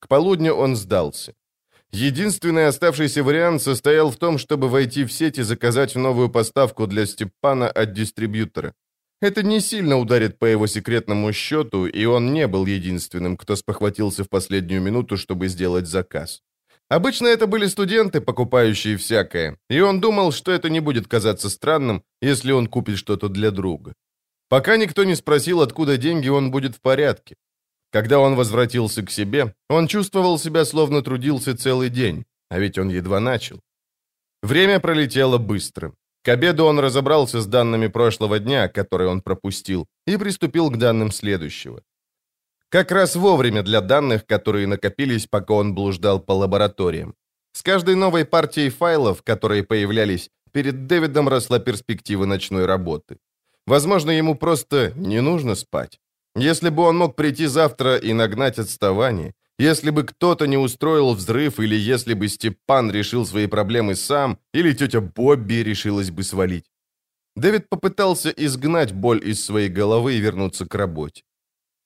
К полудню он сдался. Единственный оставшийся вариант состоял в том, чтобы войти в сеть и заказать новую поставку для Степана от дистрибьютора. Это не сильно ударит по его секретному счету, и он не был единственным, кто спохватился в последнюю минуту, чтобы сделать заказ. Обычно это были студенты, покупающие всякое, и он думал, что это не будет казаться странным, если он купит что-то для друга. Пока никто не спросил, откуда деньги, он будет в порядке. Когда он возвратился к себе, он чувствовал себя, словно трудился целый день, а ведь он едва начал. Время пролетело быстро. К обеду он разобрался с данными прошлого дня, которые он пропустил, и приступил к данным следующего. Как раз вовремя для данных, которые накопились, пока он блуждал по лабораториям. С каждой новой партией файлов, которые появлялись, перед Дэвидом росла перспектива ночной работы. Возможно, ему просто не нужно спать. Если бы он мог прийти завтра и нагнать отставание, Если бы кто-то не устроил взрыв, или если бы Степан решил свои проблемы сам, или тетя Бобби решилась бы свалить. Дэвид попытался изгнать боль из своей головы и вернуться к работе.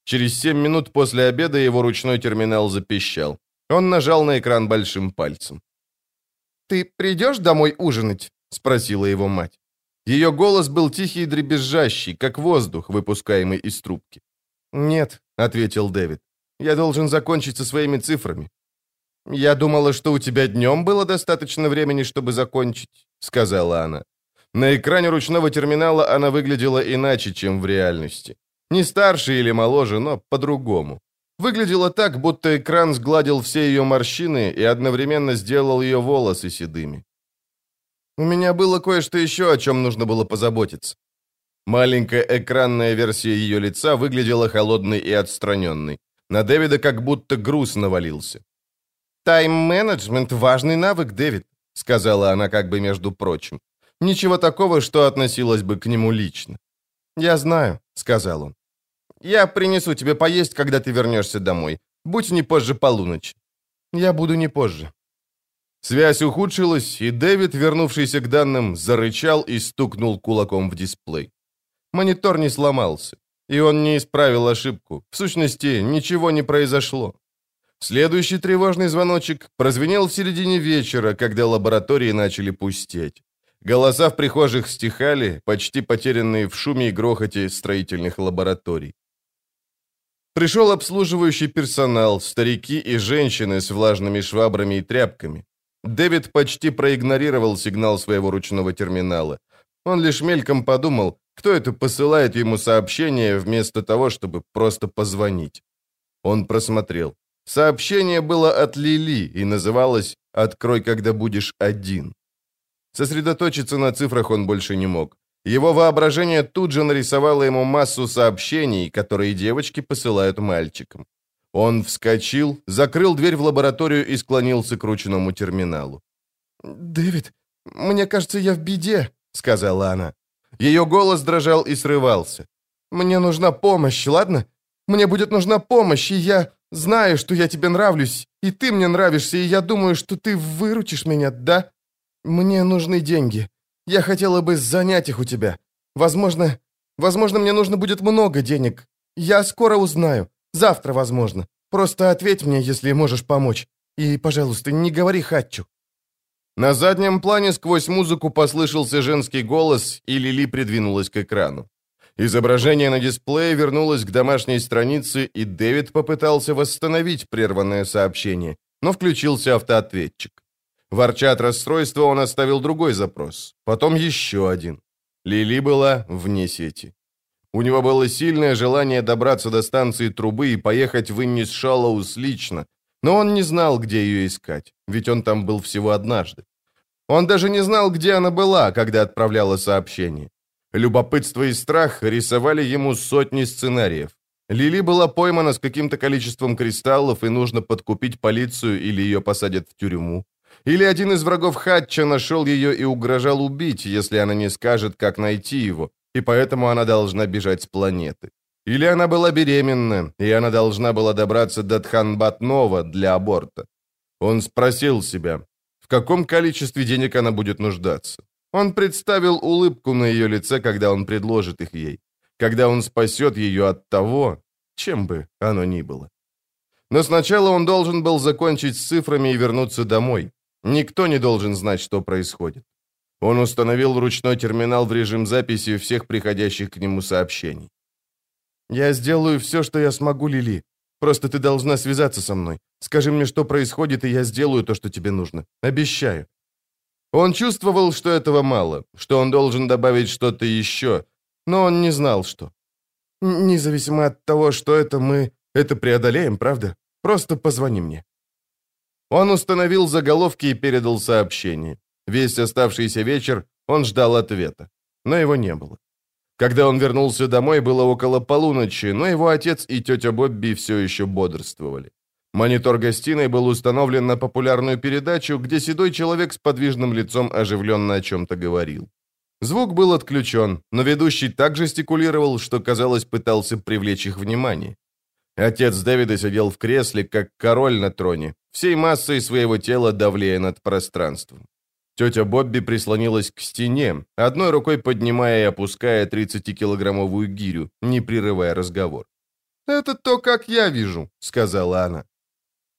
Через семь минут после обеда его ручной терминал запищал. Он нажал на экран большим пальцем. «Ты придешь домой ужинать?» — спросила его мать. Ее голос был тихий и дребезжащий, как воздух, выпускаемый из трубки. «Нет», — ответил Дэвид. «Я должен закончить со своими цифрами». «Я думала, что у тебя днем было достаточно времени, чтобы закончить», — сказала она. На экране ручного терминала она выглядела иначе, чем в реальности. Не старше или моложе, но по-другому. Выглядело так, будто экран сгладил все ее морщины и одновременно сделал ее волосы седыми. У меня было кое-что еще, о чем нужно было позаботиться. Маленькая экранная версия ее лица выглядела холодной и отстраненной. На Дэвида как будто груз навалился. «Тайм-менеджмент — важный навык, Дэвид», — сказала она как бы между прочим. Ничего такого, что относилось бы к нему лично. «Я знаю», — сказал он. «Я принесу тебе поесть, когда ты вернешься домой. Будь не позже полуночи». «Я буду не позже». Связь ухудшилась, и Дэвид, вернувшийся к данным, зарычал и стукнул кулаком в дисплей. Монитор не сломался, и он не исправил ошибку. В сущности, ничего не произошло. Следующий тревожный звоночек прозвенел в середине вечера, когда лаборатории начали пустеть. Голоса в прихожих стихали, почти потерянные в шуме и грохоте строительных лабораторий. Пришел обслуживающий персонал, старики и женщины с влажными швабрами и тряпками. Дэвид почти проигнорировал сигнал своего ручного терминала. Он лишь мельком подумал, кто это посылает ему сообщение вместо того, чтобы просто позвонить. Он просмотрел. Сообщение было от Лили и называлось «Открой, когда будешь один». Сосредоточиться на цифрах он больше не мог. Его воображение тут же нарисовало ему массу сообщений, которые девочки посылают мальчикам. Он вскочил, закрыл дверь в лабораторию и склонился к ручному терминалу. «Дэвид, мне кажется, я в беде», — сказала она. Ее голос дрожал и срывался. «Мне нужна помощь, ладно? Мне будет нужна помощь, и я знаю, что я тебе нравлюсь, и ты мне нравишься, и я думаю, что ты выручишь меня, да? Мне нужны деньги. Я хотела бы занять их у тебя. Возможно, возможно, мне нужно будет много денег. Я скоро узнаю. Завтра, возможно. Просто ответь мне, если можешь помочь. И, пожалуйста, не говори Хатчу». На заднем плане сквозь музыку послышался женский голос, и Лили придвинулась к экрану. Изображение на дисплее вернулось к домашней странице, и Дэвид попытался восстановить прерванное сообщение, но включился автоответчик. Ворча от расстройства, он оставил другой запрос, потом еще один. Лили была вне сети. У него было сильное желание добраться до станции трубы и поехать в Иннис Шаллоус лично, но он не знал, где ее искать, ведь он там был всего однажды. Он даже не знал, где она была, когда отправляла сообщение. Любопытство и страх рисовали ему сотни сценариев. Лили была поймана с каким-то количеством кристаллов, и нужно подкупить полицию или ее посадят в тюрьму. Или один из врагов Хатча нашел ее и угрожал убить, если она не скажет, как найти его, и поэтому она должна бежать с планеты. Или она была беременна, и она должна была добраться до Тханбатнова для аборта. Он спросил себя, каком количестве денег она будет нуждаться. Он представил улыбку на ее лице, когда он предложит их ей, когда он спасет ее от того, чем бы оно ни было. Но сначала он должен был закончить с цифрами и вернуться домой. Никто не должен знать, что происходит. Он установил ручной терминал в режим записи всех приходящих к нему сообщений. «Я сделаю все, что я смогу, Лили. Просто ты должна связаться со мной. Скажи мне, что происходит, и я сделаю то, что тебе нужно. Обещаю». Он чувствовал, что этого мало, что он должен добавить что-то еще, но он не знал, что. «Независимо от того, что это мы это преодолеем, правда? Просто позвони мне». Он установил заголовки и передал сообщение. Весь оставшийся вечер он ждал ответа, но его не было. Когда он вернулся домой, было около полуночи, но его отец и тетя Бобби все еще бодрствовали. Монитор гостиной был установлен на популярную передачу, где седой человек с подвижным лицом оживленно о чем-то говорил. Звук был отключен, но ведущий так жестикулировал, что, казалось, пытался привлечь их внимание. Отец Дэвида сидел в кресле, как король на троне, всей массой своего тела давлея над пространством. Тетя Бобби прислонилась к стене, одной рукой поднимая и опуская 30-килограммовую гирю, не прерывая разговор. «Это то, как я вижу», — сказала она.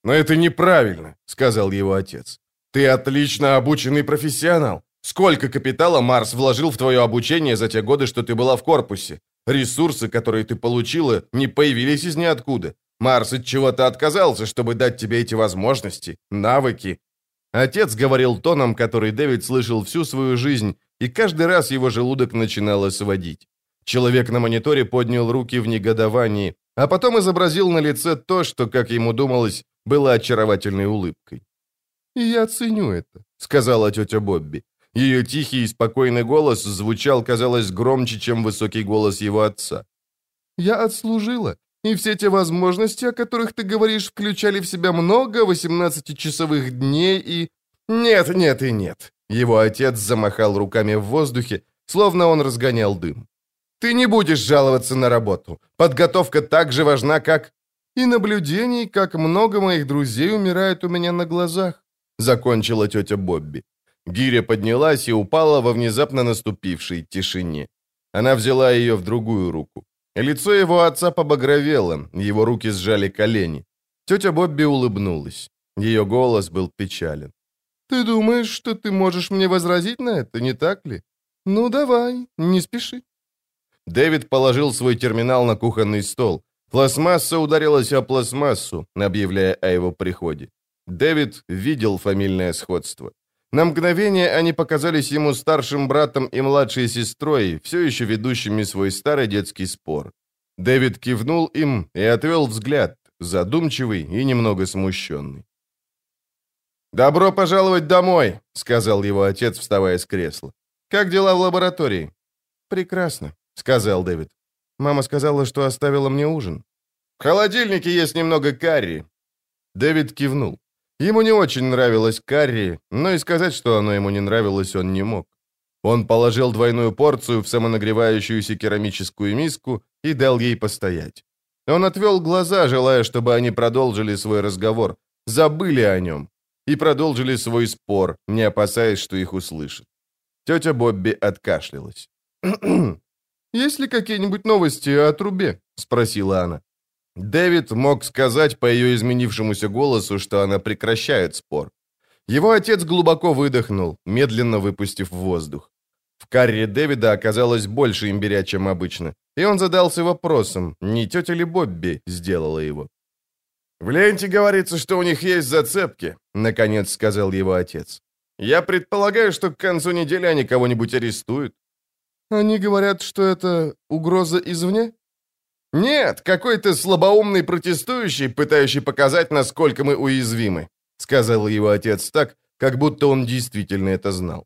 «Но это неправильно», — сказал его отец. «Ты отлично обученный профессионал. Сколько капитала Марс вложил в твое обучение за те годы, что ты была в корпусе? Ресурсы, которые ты получила, не появились из ниоткуда. Марс от чего-то отказался, чтобы дать тебе эти возможности, навыки. Отец говорил тоном, который Дэвид слышал всю свою жизнь, и каждый раз его желудок начинало сводить. Человек на мониторе поднял руки в негодовании, а потом изобразил на лице то, что, как ему думалось, было очаровательной улыбкой. «Я ценю это», — сказала тетя Бобби. Ее тихий и спокойный голос звучал, казалось, громче, чем высокий голос его отца. «Я отслужила, и все те возможности, о которых ты говоришь, включали в себя много 18-часовых дней и...» «Нет, нет и нет». Его отец замахал руками в воздухе, словно он разгонял дым. «Ты не будешь жаловаться на работу. Подготовка так же важна, как...» «И наблюдений, как много моих друзей умирает у меня на глазах», — закончила тетя Бобби. Гиря поднялась и упала во внезапно наступившей тишине. Она взяла ее в другую руку. Лицо его отца побагровело, его руки сжали колени. Тетя Бобби улыбнулась. Ее голос был печален. «Ты думаешь, что ты можешь мне возразить на это, не так ли? Ну, давай, не спеши». Дэвид положил свой терминал на кухонный стол. Пластмасса ударилась о пластмассу, объявляя о его приходе. Дэвид видел фамильное сходство. На мгновение они показались ему старшим братом и младшей сестрой, все еще ведущими свой старый детский спор. Дэвид кивнул им и отвел взгляд, задумчивый и немного смущенный. «Добро пожаловать домой», — сказал его отец, вставая с кресла. «Как дела в лаборатории?» «Прекрасно», — сказал Дэвид. «Мама сказала, что оставила мне ужин». «В холодильнике есть немного карри». Дэвид кивнул. Ему не очень нравилось карри, но и сказать, что оно ему не нравилось, он не мог. Он положил двойную порцию в самонагревающуюся керамическую миску и дал ей постоять. Он отвел глаза, желая, чтобы они продолжили свой разговор, забыли о нем и продолжили свой спор, не опасаясь, что их услышат. Тетя Бобби откашлялась. «Есть ли какие-нибудь новости о трубе?» — спросила она. Дэвид мог сказать по ее изменившемуся голосу, что она прекращает спор. Его отец глубоко выдохнул, медленно выпустив воздух. В карре Дэвида оказалось больше имбиря, чем обычно, и он задался вопросом, не тетя ли Бобби сделала его. «В ленте говорится, что у них есть зацепки», — наконец сказал его отец. «Я предполагаю, что к концу недели они кого-нибудь арестуют». «Они говорят, что это угроза извне?» «Нет, какой-то слабоумный протестующий, пытающий показать, насколько мы уязвимы», сказал его отец так, как будто он действительно это знал.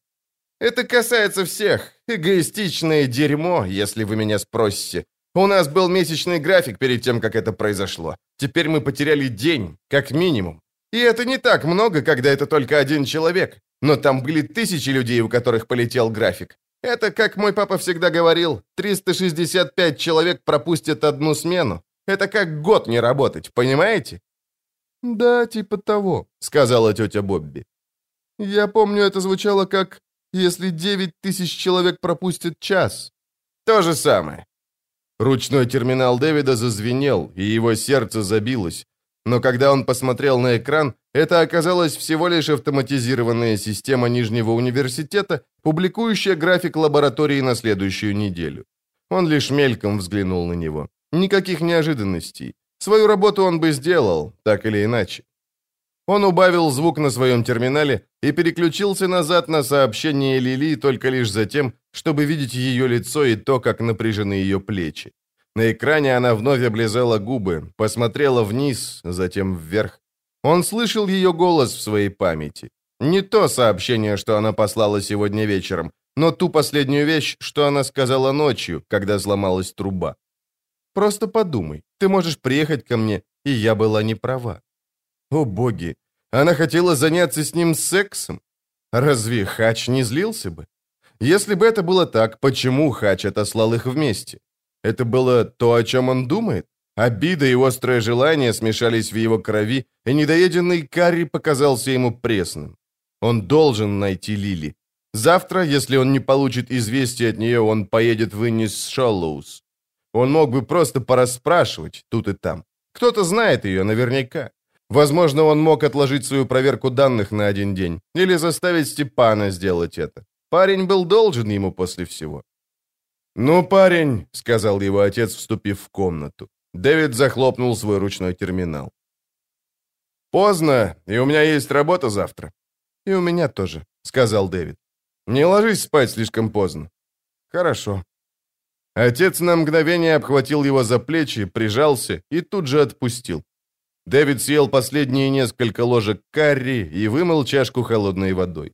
«Это касается всех. Эгоистичное дерьмо, если вы меня спросите. У нас был месячный график перед тем, как это произошло. Теперь мы потеряли день, как минимум. И это не так много, когда это только один человек. Но там были тысячи людей, у которых полетел график. Это, как мой папа всегда говорил, 365 человек пропустят одну смену. Это как год не работать, понимаете? «Да, типа того», — сказала тетя Бобби. «Я помню, это звучало как «если 9 тысяч человек пропустят час». То же самое. Ручной терминал Дэвида зазвенел, и его сердце забилось. Но когда он посмотрел на экран, это оказалась всего лишь автоматизированная система Нижнего университета, публикующая график лаборатории на следующую неделю. Он лишь мельком взглянул на него. Никаких неожиданностей. Свою работу он бы сделал, так или иначе. Он убавил звук на своем терминале и переключился назад на сообщение Лили только лишь за тем, чтобы видеть ее лицо и то, как напряжены ее плечи. На экране она вновь облизала губы, посмотрела вниз, затем вверх. Он слышал ее голос в своей памяти. Не то сообщение, что она послала сегодня вечером, но ту последнюю вещь, что она сказала ночью, когда сломалась труба. «Просто подумай, ты можешь приехать ко мне, и я была не права». О боги, она хотела заняться с ним сексом? Разве Хач не злился бы? Если бы это было так, почему Хач отослал их вместе? Это было то, о чем он думает? Обида и острое желание смешались в его крови, и недоеденный карри показался ему пресным. Он должен найти Лили. Завтра, если он не получит известия от нее, он поедет в Иннис Шоллоус. Он мог бы просто порасспрашивать тут и там. Кто-то знает ее наверняка. Возможно, он мог отложить свою проверку данных на один день или заставить Степана сделать это. Парень был должен ему после всего. «Ну, парень», — сказал его отец, вступив в комнату. Дэвид захлопнул свой ручной терминал. «Поздно, и у меня есть работа завтра». «И у меня тоже», — сказал Дэвид. «Не ложись спать слишком поздно». «Хорошо». Отец на мгновение обхватил его за плечи, прижался и тут же отпустил. Дэвид съел последние несколько ложек карри и вымыл чашку холодной водой.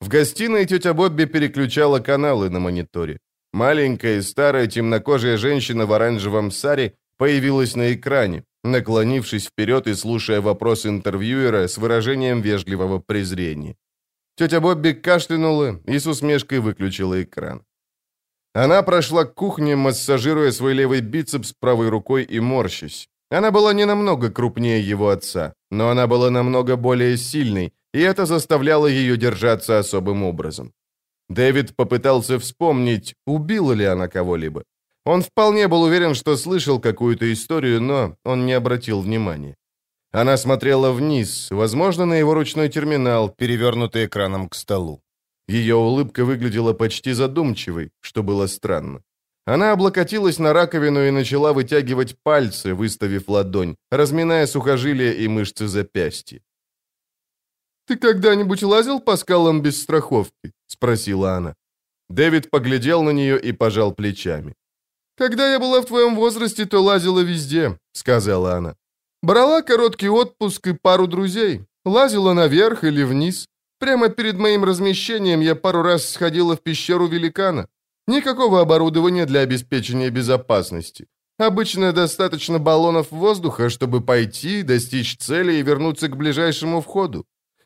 В гостиной тетя Бобби переключала каналы на мониторе. Маленькая старая темнокожая женщина в оранжевом саре появилась на экране, наклонившись вперед и слушая вопрос интервьюера с выражением вежливого презрения. Тетя Бобби кашлянула и с усмешкой выключила экран. Она прошла к кухне, массажируя свой левый бицепс правой рукой и морщась. Она была не намного крупнее его отца, но она была намного более сильной, и это заставляло ее держаться особым образом. Дэвид попытался вспомнить, убила ли она кого-либо. Он вполне был уверен, что слышал какую-то историю, но он не обратил внимания. Она смотрела вниз, возможно, на его ручной терминал, перевернутый экраном к столу. Ее улыбка выглядела почти задумчивой, что было странно. Она облокотилась на раковину и начала вытягивать пальцы, выставив ладонь, разминая сухожилия и мышцы запястья. «Ты когда-нибудь лазил по скалам без страховки?» — спросила она. Дэвид поглядел на нее и пожал плечами. «Когда я была в твоем возрасте, то лазила везде», — сказала она. «Брала короткий отпуск и пару друзей. Лазила наверх или вниз. Прямо перед моим размещением я пару раз сходила в пещеру великана. Никакого оборудования для обеспечения безопасности. Обычно достаточно баллонов воздуха, чтобы пойти, достичь цели и вернуться к ближайшему входу.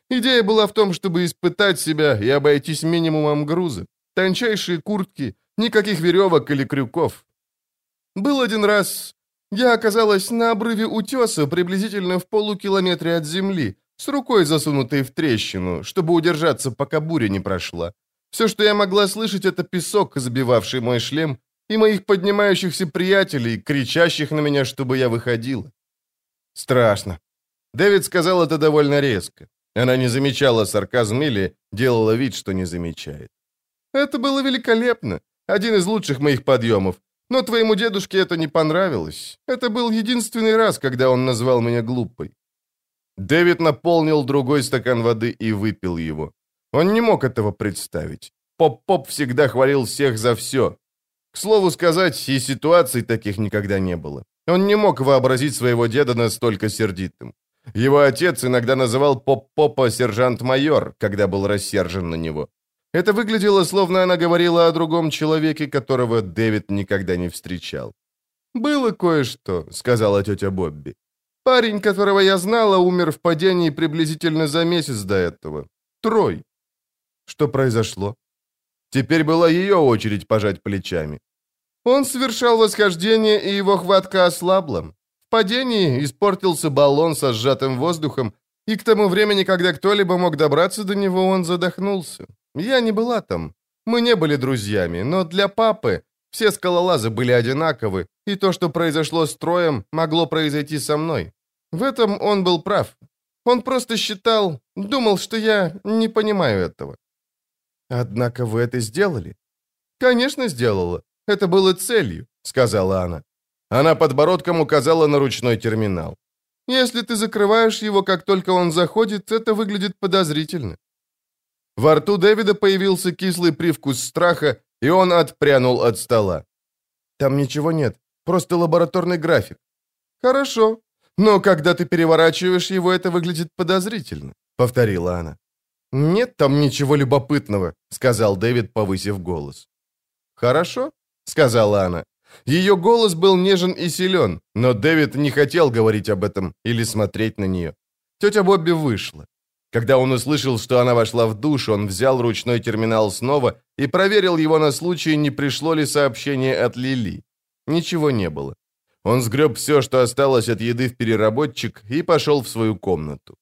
Идея была в том, чтобы испытать себя и обойтись минимумом груза. Тончайшие куртки, никаких веревок или крюков. Был один раз... Я оказалась на обрыве утеса приблизительно в полукилометре от земли, с рукой засунутой в трещину, чтобы удержаться, пока буря не прошла. Все, что я могла слышать, это песок, забивавший мой шлем, и моих поднимающихся приятелей, кричащих на меня, чтобы я выходила. Страшно. Дэвид сказал это довольно резко. Она не замечала сарказм или делала вид, что не замечает. «Это было великолепно. Один из лучших моих подъемов. Но твоему дедушке это не понравилось. Это был единственный раз, когда он назвал меня глупой». Дэвид наполнил другой стакан воды и выпил его. Он не мог этого представить. Поп-поп всегда хвалил всех за все. К слову сказать, и ситуаций таких никогда не было. Он не мог вообразить своего деда настолько сердитым. Его отец иногда называл Поп-Попа сержант-майор, когда был рассержен на него. Это выглядело, словно она говорила о другом человеке, которого Дэвид никогда не встречал. «Было кое-что», — сказала тетя Бобби. «Парень, которого я знала, умер в падении приблизительно за месяц до этого. Трой. Что произошло? Теперь была ее очередь пожать плечами. Он совершал восхождение, и его хватка ослабла. Падении испортился баллон со сжатым воздухом, и к тому времени, когда кто-либо мог добраться до него, он задохнулся. Я не была там. Мы не были друзьями, но для папы все скалолазы были одинаковы, и то, что произошло с Троем, могло произойти со мной. В этом он был прав. Он просто считал, думал, что я не понимаю этого. «Однако вы это сделали?» «Конечно, сделала. Это было целью», — сказала она. Она подбородком указала на ручной терминал. «Если ты закрываешь его, как только он заходит, это выглядит подозрительно». Во рту Дэвида появился кислый привкус страха, и он отпрянул от стола. «Там ничего нет, просто лабораторный график». «Хорошо, но когда ты переворачиваешь его, это выглядит подозрительно», — повторила она. «Нет там ничего любопытного», — сказал Дэвид, повысив голос. «Хорошо», — сказала она. Ее голос был нежен и силен, но Дэвид не хотел говорить об этом или смотреть на нее. Тетя Бобби вышла. Когда он услышал, что она вошла в душ, он взял ручной терминал снова и проверил его на случай, не пришло ли сообщение от Лили. Ничего не было. Он сгреб все, что осталось от еды в переработчик, и пошел в свою комнату.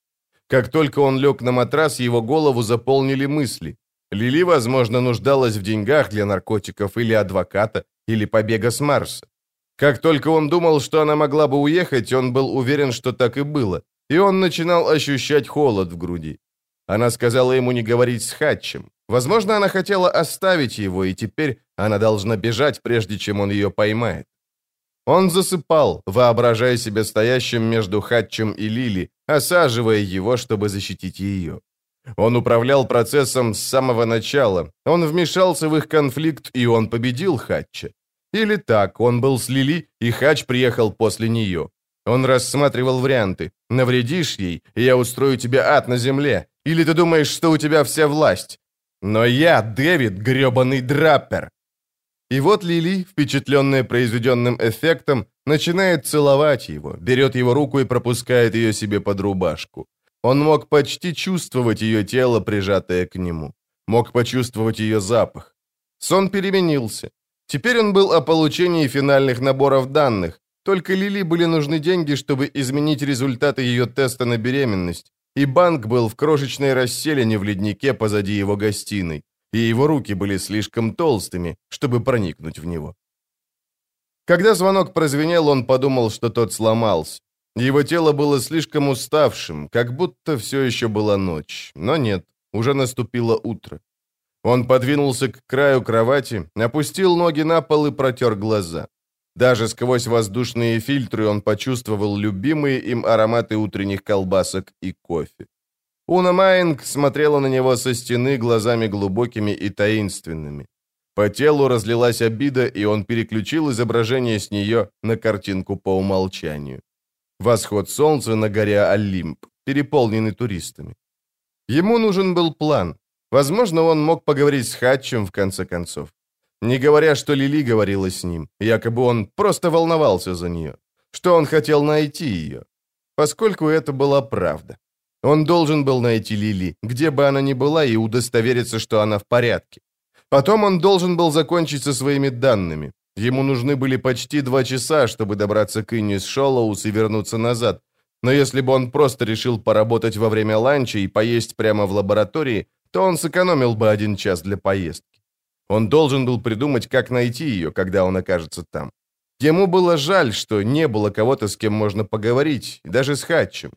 Как только он лег на матрас, его голову заполнили мысли. Лили, возможно, нуждалась в деньгах для наркотиков или адвоката, или побега с Марса. Как только он думал, что она могла бы уехать, он был уверен, что так и было, и он начинал ощущать холод в груди. Она сказала ему не говорить с Хатчем. Возможно, она хотела оставить его, и теперь она должна бежать, прежде чем он ее поймает. Он засыпал, воображая себя стоящим между Хатчем и Лили, осаживая его, чтобы защитить ее. Он управлял процессом с самого начала, он вмешался в их конфликт, и он победил Хатча. Или так, он был с Лили, и Хач приехал после нее. Он рассматривал варианты. «Навредишь ей, и я устрою тебе ад на земле. Или ты думаешь, что у тебя вся власть? Но я, Дэвид, гребаный драппер, и вот Лили, впечатленная произведенным эффектом, начинает целовать его, берет его руку и пропускает ее себе под рубашку. Он мог почти чувствовать ее тело, прижатое к нему. Мог почувствовать ее запах. Сон переменился. Теперь он был о получении финальных наборов данных. Только Лили были нужны деньги, чтобы изменить результаты ее теста на беременность. И банк был в крошечной расселине в леднике позади его гостиной и его руки были слишком толстыми, чтобы проникнуть в него. Когда звонок прозвенел, он подумал, что тот сломался. Его тело было слишком уставшим, как будто все еще была ночь. Но нет, уже наступило утро. Он подвинулся к краю кровати, опустил ноги на пол и протер глаза. Даже сквозь воздушные фильтры он почувствовал любимые им ароматы утренних колбасок и кофе. Уна Майнг смотрела на него со стены глазами глубокими и таинственными. По телу разлилась обида, и он переключил изображение с нее на картинку по умолчанию. Восход солнца на горе Олимп, переполненный туристами. Ему нужен был план. Возможно, он мог поговорить с Хатчем в конце концов. Не говоря, что Лили говорила с ним, якобы он просто волновался за нее, что он хотел найти ее, поскольку это была правда. Он должен был найти Лили, где бы она ни была, и удостовериться, что она в порядке. Потом он должен был закончить со своими данными. Ему нужны были почти два часа, чтобы добраться к Иннис Шолоус и вернуться назад. Но если бы он просто решил поработать во время ланча и поесть прямо в лаборатории, то он сэкономил бы один час для поездки. Он должен был придумать, как найти ее, когда он окажется там. Ему было жаль, что не было кого-то, с кем можно поговорить, даже с Хатчем.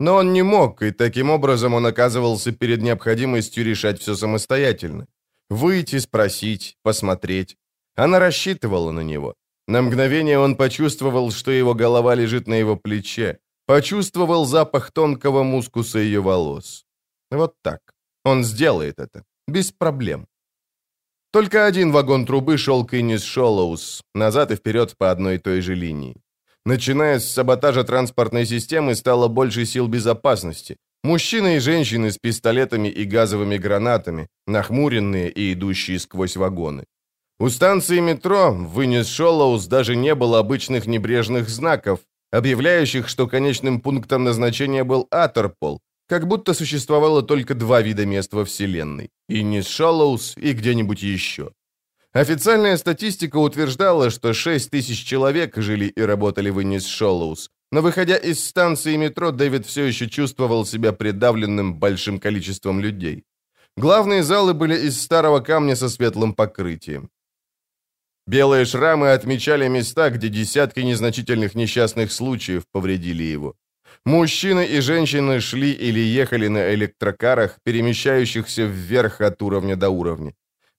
Но он не мог, и таким образом он оказывался перед необходимостью решать все самостоятельно. Выйти, спросить, посмотреть. Она рассчитывала на него. На мгновение он почувствовал, что его голова лежит на его плече. Почувствовал запах тонкого мускуса ее волос. Вот так. Он сделает это. Без проблем. Только один вагон трубы шел к Иннис Шоллоус, назад и вперед по одной и той же линии. Начиная с саботажа транспортной системы стало больше сил безопасности. Мужчины и женщины с пистолетами и газовыми гранатами, нахмуренные и идущие сквозь вагоны. У станции метро Иннис Шоллоус даже не было обычных небрежных знаков, объявляющих, что конечным пунктом назначения был Атерпол, как будто существовало только два вида мест во Вселенной – Иннис Шоллоус, и где-нибудь еще. Официальная статистика утверждала, что 6 тысяч человек жили и работали в Иннис Шоллоус, но выходя из станции метро, Дэвид все еще чувствовал себя придавленным большим количеством людей. Главные залы были из старого камня со светлым покрытием. Белые шрамы отмечали места, где десятки незначительных несчастных случаев повредили его. Мужчины и женщины шли или ехали на электрокарах, перемещающихся вверх от уровня до уровня.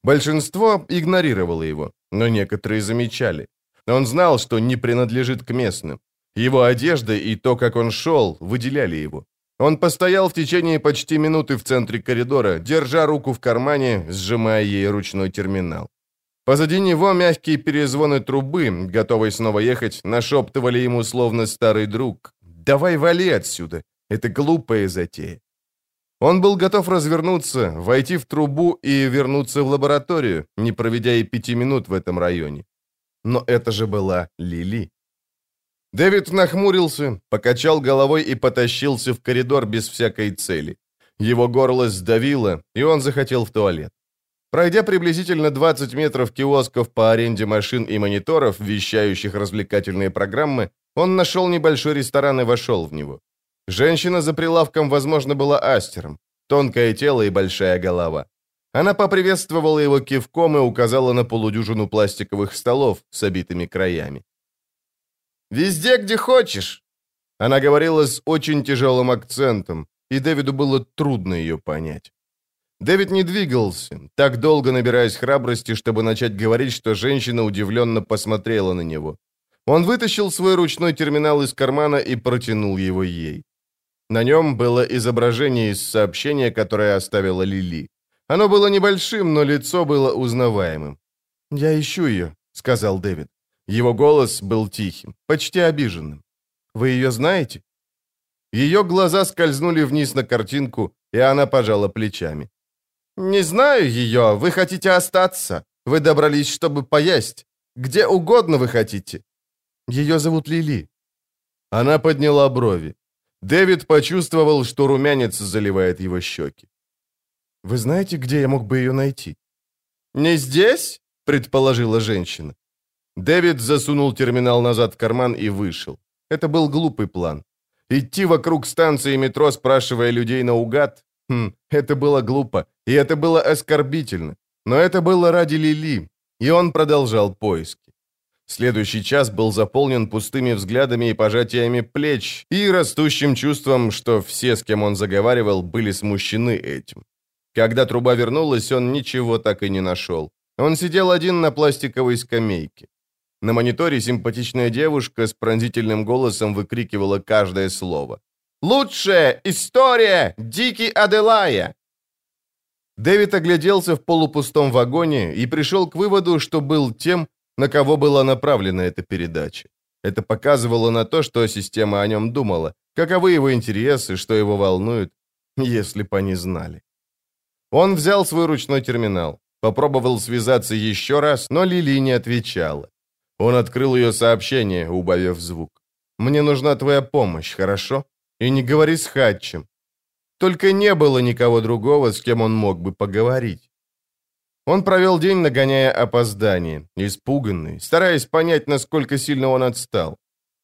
Большинство игнорировало его, но некоторые замечали. Он знал, что не принадлежит к местным. Его одежда и то, как он шел, выделяли его. Он постоял в течение почти минуты в центре коридора, держа руку в кармане, сжимая ей ручной терминал. Позади него мягкие перезвоны трубы, готовые снова ехать, нашептывали ему словно старый друг. «Давай вали отсюда! Это глупая затея!» Он был готов развернуться, войти в трубу и вернуться в лабораторию, не проведя и пяти минут в этом районе. Но это же была Лили. Дэвид нахмурился, покачал головой и потащился в коридор без всякой цели. Его горло сдавило, и он захотел в туалет. Пройдя приблизительно 20 метров киосков по аренде машин и мониторов, вещающих развлекательные программы, он нашел небольшой ресторан и вошел в него. Женщина за прилавком, возможно, была астером. Тонкое тело и большая голова. Она поприветствовала его кивком и указала на полудюжину пластиковых столов с обитыми краями. «Везде, где хочешь!» Она говорила с очень тяжелым акцентом, и Дэвиду было трудно ее понять. Дэвид не двигался, так долго набираясь храбрости, чтобы начать говорить, что женщина удивленно посмотрела на него. Он вытащил свой ручной терминал из кармана и протянул его ей. На нем было изображение из сообщения, которое оставила Лили. Оно было небольшим, но лицо было узнаваемым. «Я ищу ее», — сказал Дэвид. Его голос был тихим, почти обиженным. «Вы ее знаете?» Ее глаза скользнули вниз на картинку, и она пожала плечами. «Не знаю ее. Вы хотите остаться. Вы добрались, чтобы поесть. Где угодно вы хотите». «Ее зовут Лили». Она подняла брови. Дэвид почувствовал, что румянец заливает его щеки. «Вы знаете, где я мог бы ее найти?» «Не здесь?» — предположила женщина. Дэвид засунул терминал назад в карман и вышел. Это был глупый план. Идти вокруг станции метро, спрашивая людей наугад, хм, это было глупо, и это было оскорбительно. Но это было ради Лили, и он продолжал поиски. Следующий час был заполнен пустыми взглядами и пожатиями плеч и растущим чувством, что все, с кем он заговаривал, были смущены этим. Когда труба вернулась, он ничего так и не нашел. Он сидел один на пластиковой скамейке. На мониторе симпатичная девушка с пронзительным голосом выкрикивала каждое слово. «Лучшая история! Дикий Аделая!» Дэвид огляделся в полупустом вагоне и пришел к выводу, что был тем, на кого была направлена эта передача. Это показывало на то, что система о нем думала, каковы его интересы, что его волнует, если бы они знали. Он взял свой ручной терминал, попробовал связаться еще раз, но Лили не отвечала. Он открыл ее сообщение, убавив звук. «Мне нужна твоя помощь, хорошо? И не говори с Хатчем». Только не было никого другого, с кем он мог бы поговорить. Он провел день, нагоняя опоздание, испуганный, стараясь понять, насколько сильно он отстал.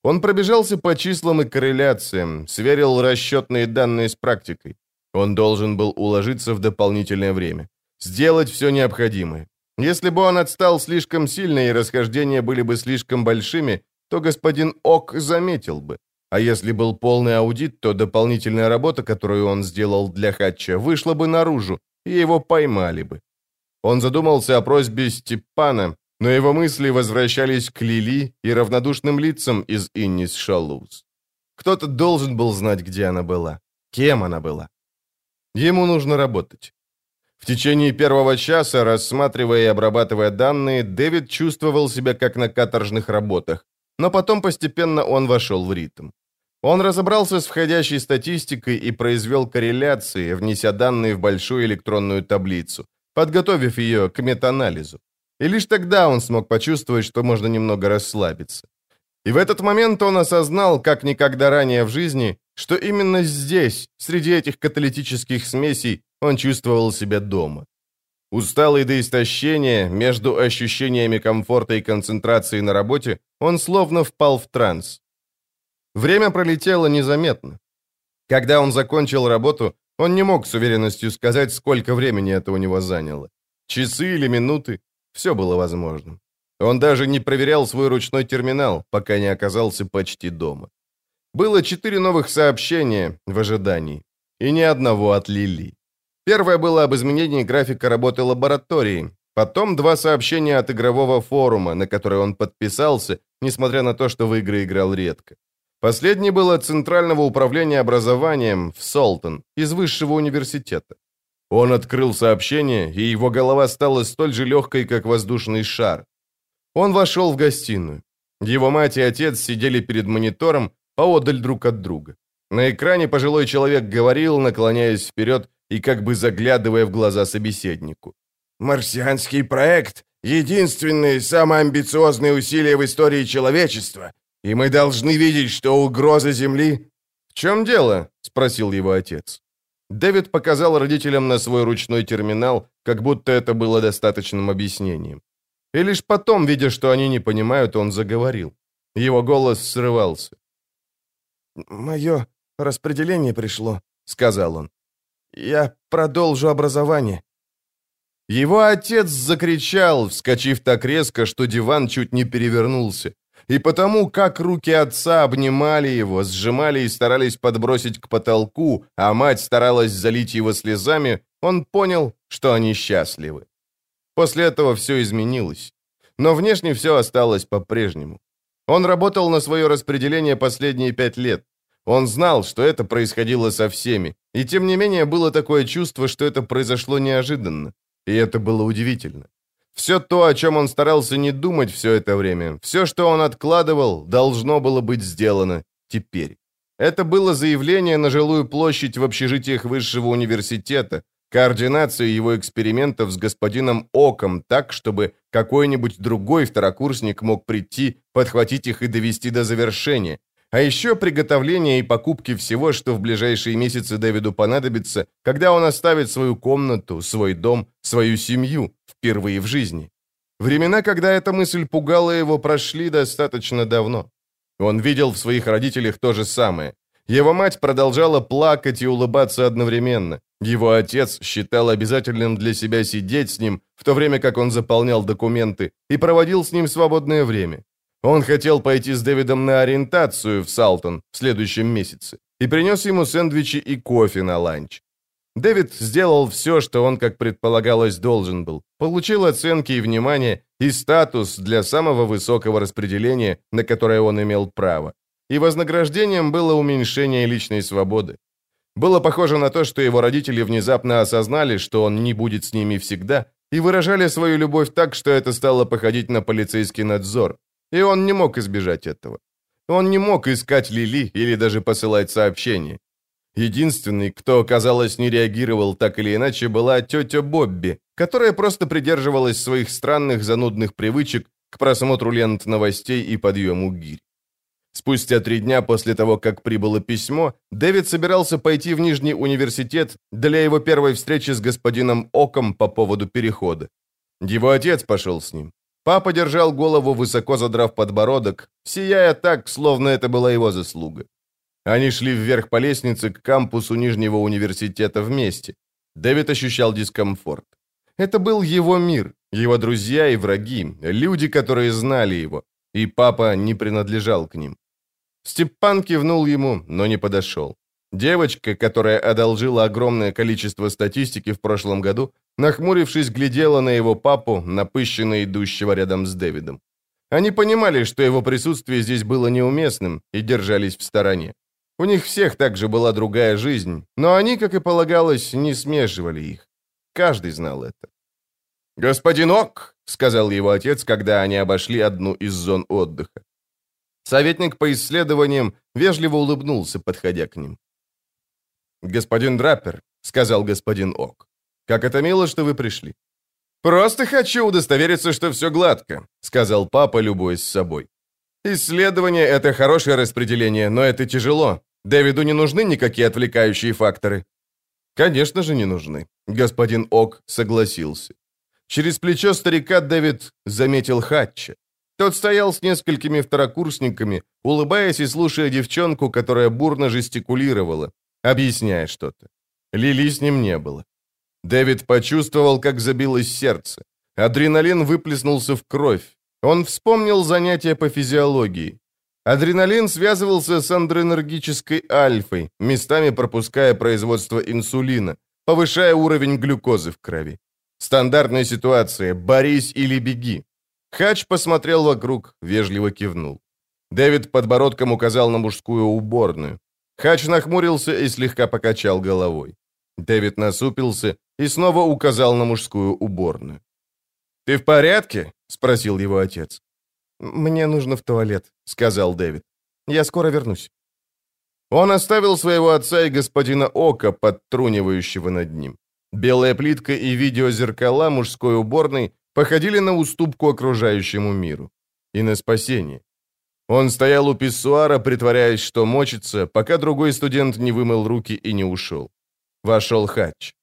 Он пробежался по числам и корреляциям, сверил расчетные данные с практикой. Он должен был уложиться в дополнительное время, сделать все необходимое. Если бы он отстал слишком сильно и расхождения были бы слишком большими, то господин Ок заметил бы. А если был полный аудит, то дополнительная работа, которую он сделал для Хатча, вышла бы наружу, и его поймали бы. Он задумался о просьбе Степана, но его мысли возвращались к Лили и равнодушным лицам из Иннис Шалуз. Кто-то должен был знать, где она была, кем она была. Ему нужно работать. В течение первого часа, рассматривая и обрабатывая данные, Дэвид чувствовал себя как на каторжных работах, но потом постепенно он вошел в ритм. Он разобрался с входящей статистикой и произвел корреляции, внеся данные в большую электронную таблицу, подготовив ее к метаанализу. И лишь тогда он смог почувствовать, что можно немного расслабиться. И в этот момент он осознал, как никогда ранее в жизни, что именно здесь, среди этих каталитических смесей, он чувствовал себя дома. Усталый до истощения, между ощущениями комфорта и концентрации на работе, он словно впал в транс. Время пролетело незаметно. Когда он закончил работу, он не мог с уверенностью сказать, сколько времени это у него заняло. Часы или минуты, все было возможным. Он даже не проверял свой ручной терминал, пока не оказался почти дома. Было четыре новых сообщения в ожидании, и ни одного от Лили. Первое было об изменении графика работы лаборатории, потом два сообщения от игрового форума, на который он подписался, несмотря на то, что в игры играл редко. Последнее было от Центрального управления образованием в Солтон из высшего университета. Он открыл сообщение, и его голова стала столь же легкой, как воздушный шар. Он вошел в гостиную. Его мать и отец сидели перед монитором, поодаль друг от друга. На экране пожилой человек говорил, наклоняясь вперед и как бы заглядывая в глаза собеседнику. «Марсианский проект — единственные самые амбициозные усилия в истории человечества, и мы должны видеть, что угроза Земли...» «В чем дело?» — спросил его отец. Дэвид показал родителям на свой ручной терминал, как будто это было достаточным объяснением. И лишь потом, видя, что они не понимают, он заговорил. Его голос срывался. «Мое распределение пришло», — сказал он. «Я продолжу образование». Его отец закричал, вскочив так резко, что диван чуть не перевернулся. И потому, как руки отца обнимали его, сжимали и старались подбросить к потолку, а мать старалась залить его слезами, он понял, что они счастливы. После этого все изменилось. Но внешне все осталось по-прежнему. Он работал на свое распределение последние пять лет. Он знал, что это происходило со всеми, и тем не менее было такое чувство, что это произошло неожиданно. И это было удивительно. Все то, о чем он старался не думать все это время, все, что он откладывал, должно было быть сделано теперь. Это было заявление на жилую площадь в общежитиях высшего университета, координацию его экспериментов с господином Оком так, чтобы какой-нибудь другой второкурсник мог прийти, подхватить их и довести до завершения. А еще приготовление и покупки всего, что в ближайшие месяцы Дэвиду понадобится, когда он оставит свою комнату, свой дом, свою семью впервые в жизни. Времена, когда эта мысль пугала его, прошли достаточно давно. Он видел в своих родителях то же самое. Его мать продолжала плакать и улыбаться одновременно. Его отец считал обязательным для себя сидеть с ним, в то время как он заполнял документы, и проводил с ним свободное время. Он хотел пойти с Дэвидом на ориентацию в Салтон в следующем месяце и принес ему сэндвичи и кофе на ланч. Дэвид сделал все, что он, как предполагалось, должен был. Получил оценки и внимание, и статус для самого высокого распределения, на которое он имел право. И вознаграждением было уменьшение личной свободы. Было похоже на то, что его родители внезапно осознали, что он не будет с ними всегда, и выражали свою любовь так, что это стало походить на полицейский надзор. И он не мог избежать этого. Он не мог искать Лили или даже посылать сообщения. Единственный, кто, казалось, не реагировал так или иначе, была тетя Бобби, которая просто придерживалась своих странных занудных привычек к просмотру лент новостей и подъему гирь. Спустя три дня после того, как прибыло письмо, Дэвид собирался пойти в Нижний университет для его первой встречи с господином Оком по поводу перехода. Его отец пошел с ним. Папа держал голову, высоко задрав подбородок, сияя так, словно это была его заслуга. Они шли вверх по лестнице к кампусу Нижнего университета вместе. Дэвид ощущал дискомфорт. Это был его мир, его друзья и враги, люди, которые знали его, и папа не принадлежал к ним. Степан кивнул ему, но не подошел. Девочка, которая одолжила огромное количество статистики в прошлом году, нахмурившись, глядела на его папу, напыщенно идущего рядом с Дэвидом. Они понимали, что его присутствие здесь было неуместным, и держались в стороне. У них всех также была другая жизнь, но они, как и полагалось, не смешивали их. Каждый знал это. «Господин Ок», — сказал его отец, когда они обошли одну из зон отдыха. Советник по исследованиям вежливо улыбнулся, подходя к ним. «Господин Драппер», — сказал господин Ок, — «как это мило, что вы пришли». «Просто хочу удостовериться, что все гладко», — сказал папа, любуясь собой. «Исследование — это хорошее распределение, но это тяжело. Дэвиду не нужны никакие отвлекающие факторы». «Конечно же не нужны», — господин Ок согласился. Через плечо старика Дэвид заметил Хатча. Тот стоял с несколькими второкурсниками, улыбаясь и слушая девчонку, которая бурно жестикулировала, объясняя что-то. Лили с ним не было. Дэвид почувствовал, как забилось сердце. Адреналин выплеснулся в кровь. Он вспомнил занятия по физиологии. Адреналин связывался с андренергической альфой, местами пропуская производство инсулина, повышая уровень глюкозы в крови. Стандартная ситуация «борись или беги». Хач посмотрел вокруг, вежливо кивнул. Дэвид подбородком указал на мужскую уборную. Хач нахмурился и слегка покачал головой. Дэвид насупился и снова указал на мужскую уборную. «Ты в порядке?» — спросил его отец. «Мне нужно в туалет», — сказал Дэвид. «Я скоро вернусь». Он оставил своего отца и господина Ока, подтрунивающего над ним. Белая плитка и видеозеркала мужской уборной походили на уступку окружающему миру. И на спасение. Он стоял у писсуара, притворяясь, что мочится, пока другой студент не вымыл руки и не ушел. Вошел Хач.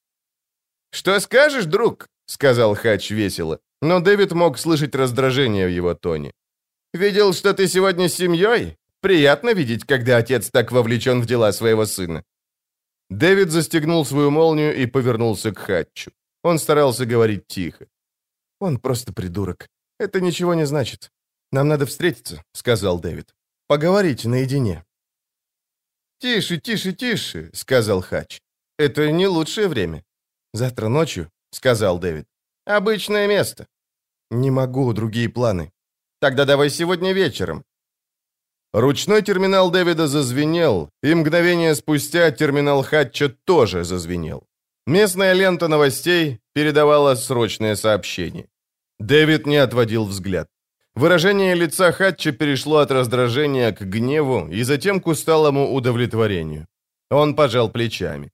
«Что скажешь, друг?» — сказал Хач весело, но Дэвид мог слышать раздражение в его тоне. «Видел, что ты сегодня с семьей? Приятно видеть, когда отец так вовлечен в дела своего сына». Дэвид застегнул свою молнию и повернулся к Хатчу. Он старался говорить тихо. «Он просто придурок. Это ничего не значит. Нам надо встретиться», — сказал Дэвид. «Поговорить наедине». «Тише, тише, тише», — сказал Хач. «Это не лучшее время». «Завтра ночью», — сказал Дэвид. «Обычное место». «Не могу, другие планы». «Тогда давай сегодня вечером». Ручной терминал Дэвида зазвенел, и мгновение спустя терминал Хатча тоже зазвенел. Местная лента новостей передавала срочное сообщение. Дэвид не отводил взгляд. Выражение лица Хатча перешло от раздражения к гневу и затем к усталому удовлетворению. Он пожал плечами.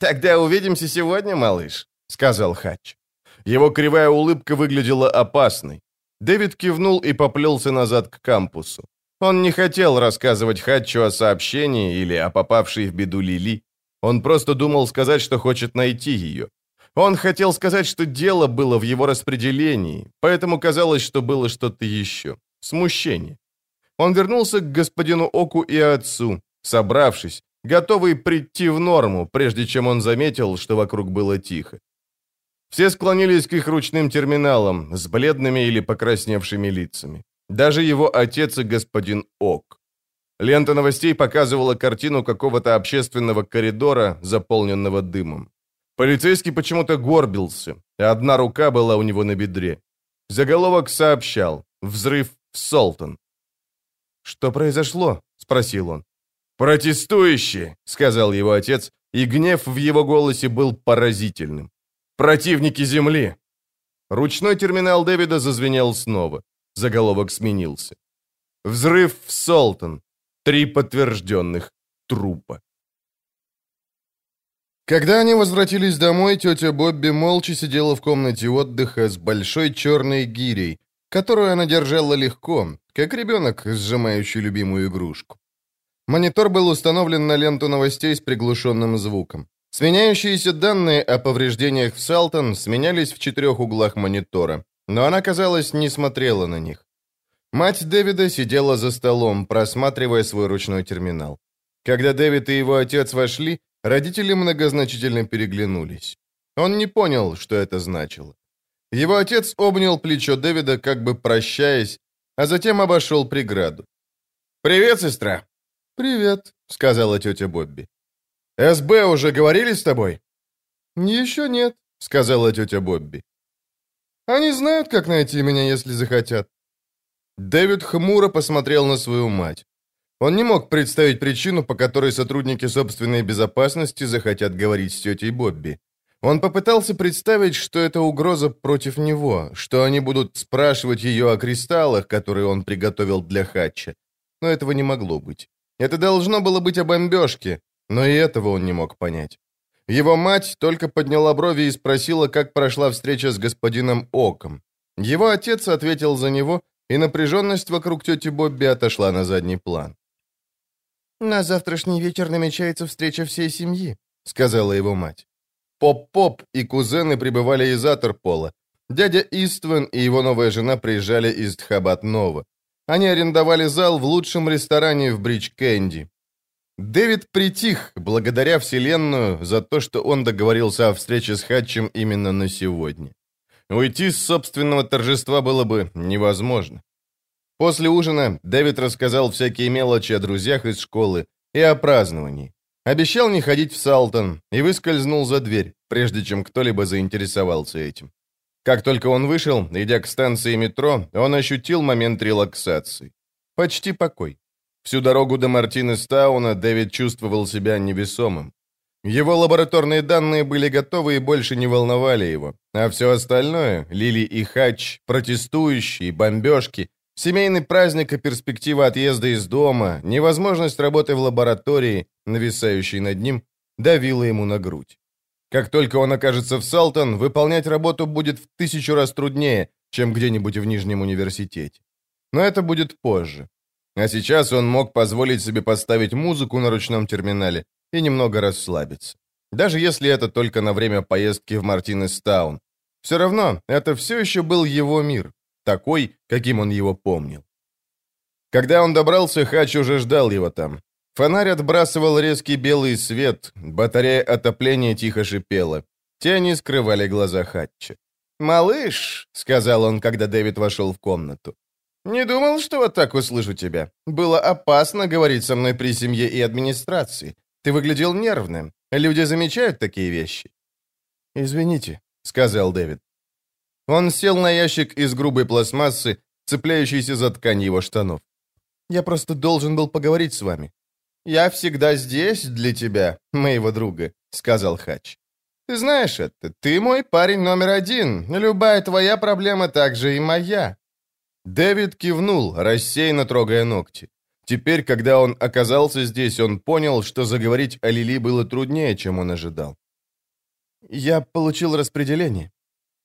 «Тогда увидимся сегодня, малыш», — сказал Хатч. Его кривая улыбка выглядела опасной. Дэвид кивнул и поплелся назад к кампусу. Он не хотел рассказывать Хатчу о сообщении или о попавшей в беду Лили. Он просто думал сказать, что хочет найти ее. Он хотел сказать, что дело было в его распределении, поэтому казалось, что было что-то еще. Смущение. Он вернулся к господину Оку и отцу, собравшись, готовый прийти в норму, прежде чем он заметил, что вокруг было тихо. Все склонились к их ручным терминалам с бледными или покрасневшими лицами. Даже его отец и господин Ок. Лента новостей показывала картину какого-то общественного коридора, заполненного дымом. Полицейский почему-то горбился, одна рука была у него на бедре. Заголовок сообщал «Взрыв в Солтон». «Что произошло?» — спросил он. «Протестующие!» — сказал его отец, и гнев в его голосе был поразительным. «Противники Земли!» Ручной терминал Дэвида зазвенел снова. Заголовок сменился. «Взрыв в Солтон. Три подтвержденных трупа». Когда они возвратились домой, тетя Бобби молча сидела в комнате отдыха с большой черной гирей, которую она держала легко, как ребенок, сжимающий любимую игрушку. Монитор был установлен на ленту новостей с приглушенным звуком. Сменяющиеся данные о повреждениях в Салтон сменялись в четырех углах монитора, но она, казалось, не смотрела на них. Мать Дэвида сидела за столом, просматривая свой ручной терминал. Когда Дэвид и его отец вошли, Родители многозначительно переглянулись. Он не понял, что это значило. Его отец обнял плечо Дэвида, как бы прощаясь, а затем обошел преграду. «Привет, сестра!» «Привет», — сказала тетя Бобби. «СБ уже говорили с тобой?» «Еще нет», — сказала тетя Бобби. «Они знают, как найти меня, если захотят». Дэвид хмуро посмотрел на свою мать. Он не мог представить причину, по которой сотрудники собственной безопасности захотят говорить с тетей Бобби. Он попытался представить, что это угроза против него, что они будут спрашивать ее о кристаллах, которые он приготовил для Хатча. Но этого не могло быть. Это должно было быть о бомбежке, но и этого он не мог понять. Его мать только подняла брови и спросила, как прошла встреча с господином Оком. Его отец ответил за него, и напряженность вокруг тети Бобби отошла на задний план. «На завтрашний вечер намечается встреча всей семьи», — сказала его мать. Поп-Поп и кузены прибывали из Атерпола. Дядя Иствен и его новая жена приезжали из Тхабат-Нова. Они арендовали зал в лучшем ресторане в Брич-Кэнди. Дэвид притих, благодаря Вселенную, за то, что он договорился о встрече с Хатчем именно на сегодня. Уйти с собственного торжества было бы невозможно. После ужина Дэвид рассказал всякие мелочи о друзьях из школы и о праздновании. Обещал не ходить в Салтон и выскользнул за дверь, прежде чем кто-либо заинтересовался этим. Как только он вышел, идя к станции метро, он ощутил момент релаксации. Почти покой. Всю дорогу до Мартинестауна Дэвид чувствовал себя невесомым. Его лабораторные данные были готовы и больше не волновали его, а все остальное — Лили и Хач, протестующие, бомбежки Семейный праздник и перспектива отъезда из дома, невозможность работы в лаборатории, нависающей над ним, давила ему на грудь. Как только он окажется в Салтон, выполнять работу будет в тысячу раз труднее, чем где-нибудь в Нижнем университете. Но это будет позже. А сейчас он мог позволить себе поставить музыку на ручном терминале и немного расслабиться. даже если это только на время поездки в Мартинес-таун. Все равно, это все еще был его мир, такой, каким он его помнил. Когда он добрался, Хач уже ждал его там. Фонарь отбрасывал резкий белый свет, батарея отопления тихо шипела. Тени скрывали глаза Хатча. «Малыш», — сказал он, когда Дэвид вошел в комнату, — «не думал, что вот так услышу тебя. Было опасно говорить со мной при семье и администрации. Ты выглядел нервным. Люди замечают такие вещи». «Извините», — сказал Дэвид. Он сел на ящик из грубой пластмассы, цепляющийся за ткань его штанов. «Я просто должен был поговорить с вами». «Я всегда здесь для тебя, моего друга», — сказал Хач. «Ты знаешь это, ты мой парень номер один. Любая твоя проблема также и моя». Дэвид кивнул, рассеянно трогая ногти. Теперь, когда он оказался здесь, он понял, что заговорить о Лили было труднее, чем он ожидал. «Я получил распределение».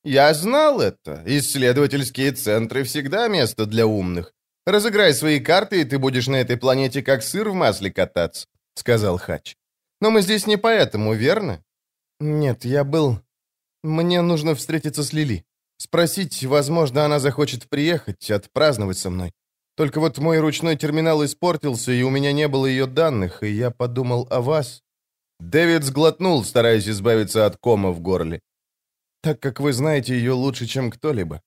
«Я знал это. Исследовательские центры всегда место для умных. Разыграй свои карты, и ты будешь на этой планете как сыр в масле кататься», — сказал Хач. «Но мы здесь не поэтому, верно?» «Нет, я был... Мне нужно встретиться с Лили. Спросить, возможно, она захочет приехать, отпраздновать со мной. Только вот мой ручной терминал испортился, и у меня не было ее данных, и я подумал о вас». Дэвид сглотнул, стараясь избавиться от кома в горле. «Так как вы знаете ее лучше, чем кто-либо».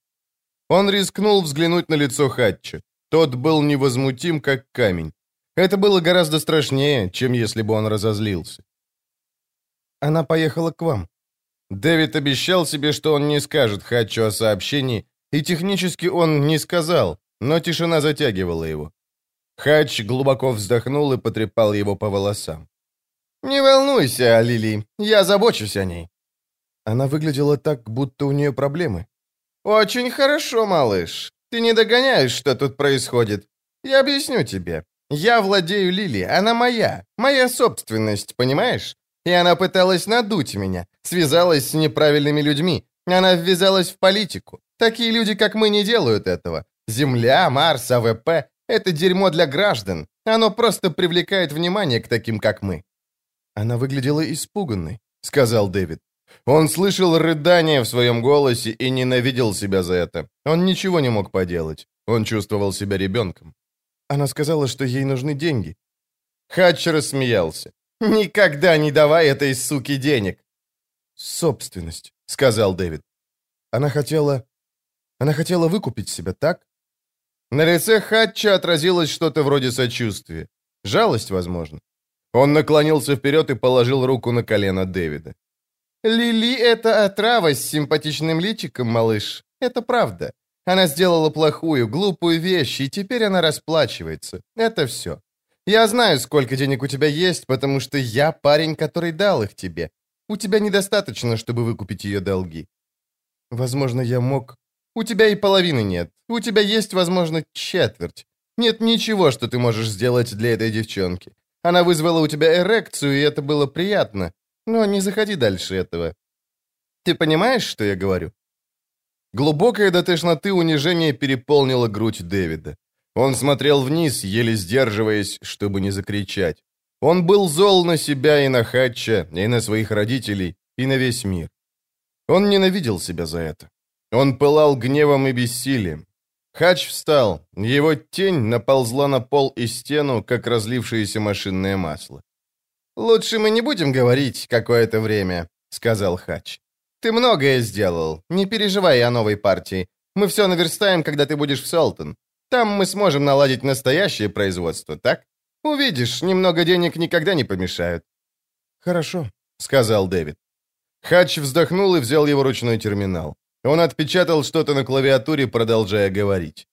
Он рискнул взглянуть на лицо Хатча. Тот был невозмутим, как камень. Это было гораздо страшнее, чем если бы он разозлился. «Она поехала к вам». Дэвид обещал себе, что он не скажет Хатчу о сообщении, и технически он не сказал, но тишина затягивала его. Хач глубоко вздохнул и потрепал его по волосам. «Не волнуйся, Лили, я забочусь о ней». Она выглядела так, будто у нее проблемы. «Очень хорошо, малыш. Ты не догоняешь, что тут происходит. Я объясню тебе. Я владею Лили, она моя, моя собственность, понимаешь? И она пыталась надуть меня, связалась с неправильными людьми. Она ввязалась в политику. Такие люди, как мы, не делают этого. Земля, Марс, АВП — это дерьмо для граждан. Оно просто привлекает внимание к таким, как мы». «Она выглядела испуганной», — сказал Дэвид. Он слышал рыдание в своем голосе и ненавидел себя за это. Он ничего не мог поделать. Он чувствовал себя ребенком. Она сказала, что ей нужны деньги. Хатч рассмеялся. «Никогда не давай этой суке денег!» «Собственность», — сказал Дэвид. Она хотела... Она хотела выкупить себя, так? На лице Хатча отразилось что-то вроде сочувствия. Жалость, возможно. Он наклонился вперед и положил руку на колено Дэвида. «Лили — это отрава с симпатичным личиком, малыш. Это правда. Она сделала плохую, глупую вещь, и теперь она расплачивается. Это все. Я знаю, сколько денег у тебя есть, потому что я парень, который дал их тебе. У тебя недостаточно, чтобы выкупить ее долги. Возможно, я мог у тебя и половины нет. У тебя есть, возможно, четверть. Нет ничего, что ты можешь сделать для этой девчонки. Она вызвала у тебя эрекцию, и это было приятно. Но не заходи дальше этого. Ты понимаешь, что я говорю?» Глубокое до тошноты унижение переполнило грудь Дэвида. Он смотрел вниз, еле сдерживаясь, чтобы не закричать. Он был зол на себя и на Хатча, и на своих родителей, и на весь мир. Он ненавидел себя за это. Он пылал гневом и бессилием. Хач встал. Его тень наползла на пол и стену, как разлившееся машинное масло. «Лучше мы не будем говорить какое-то время», — сказал Хач. «Ты многое сделал. Не переживай о новой партии. Мы все наверстаем, когда ты будешь в Солтон. Там мы сможем наладить настоящее производство, так? Увидишь, немного денег никогда не помешают». «Хорошо», — сказал Дэвид. Хач вздохнул и взял его ручной терминал. Он отпечатал что-то на клавиатуре, продолжая говорить.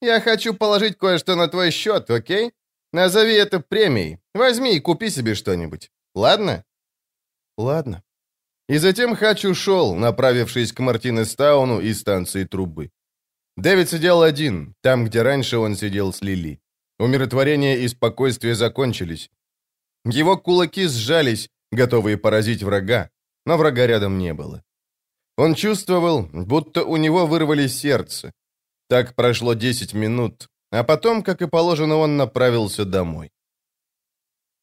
«Я хочу положить кое-что на твой счет, окей? Назови это премией. Возьми и купи себе что-нибудь. Ладно?» «Ладно». И затем Хач ушел, направившись к Мартинестауну и станции трубы. Дэвид сидел один, там, где раньше он сидел с Лили. Умиротворение и спокойствие закончились. Его кулаки сжались, готовые поразить врага, но врага рядом не было. Он чувствовал, будто у него вырвали сердце. Так прошло 10 минут, а потом, как и положено, он направился домой.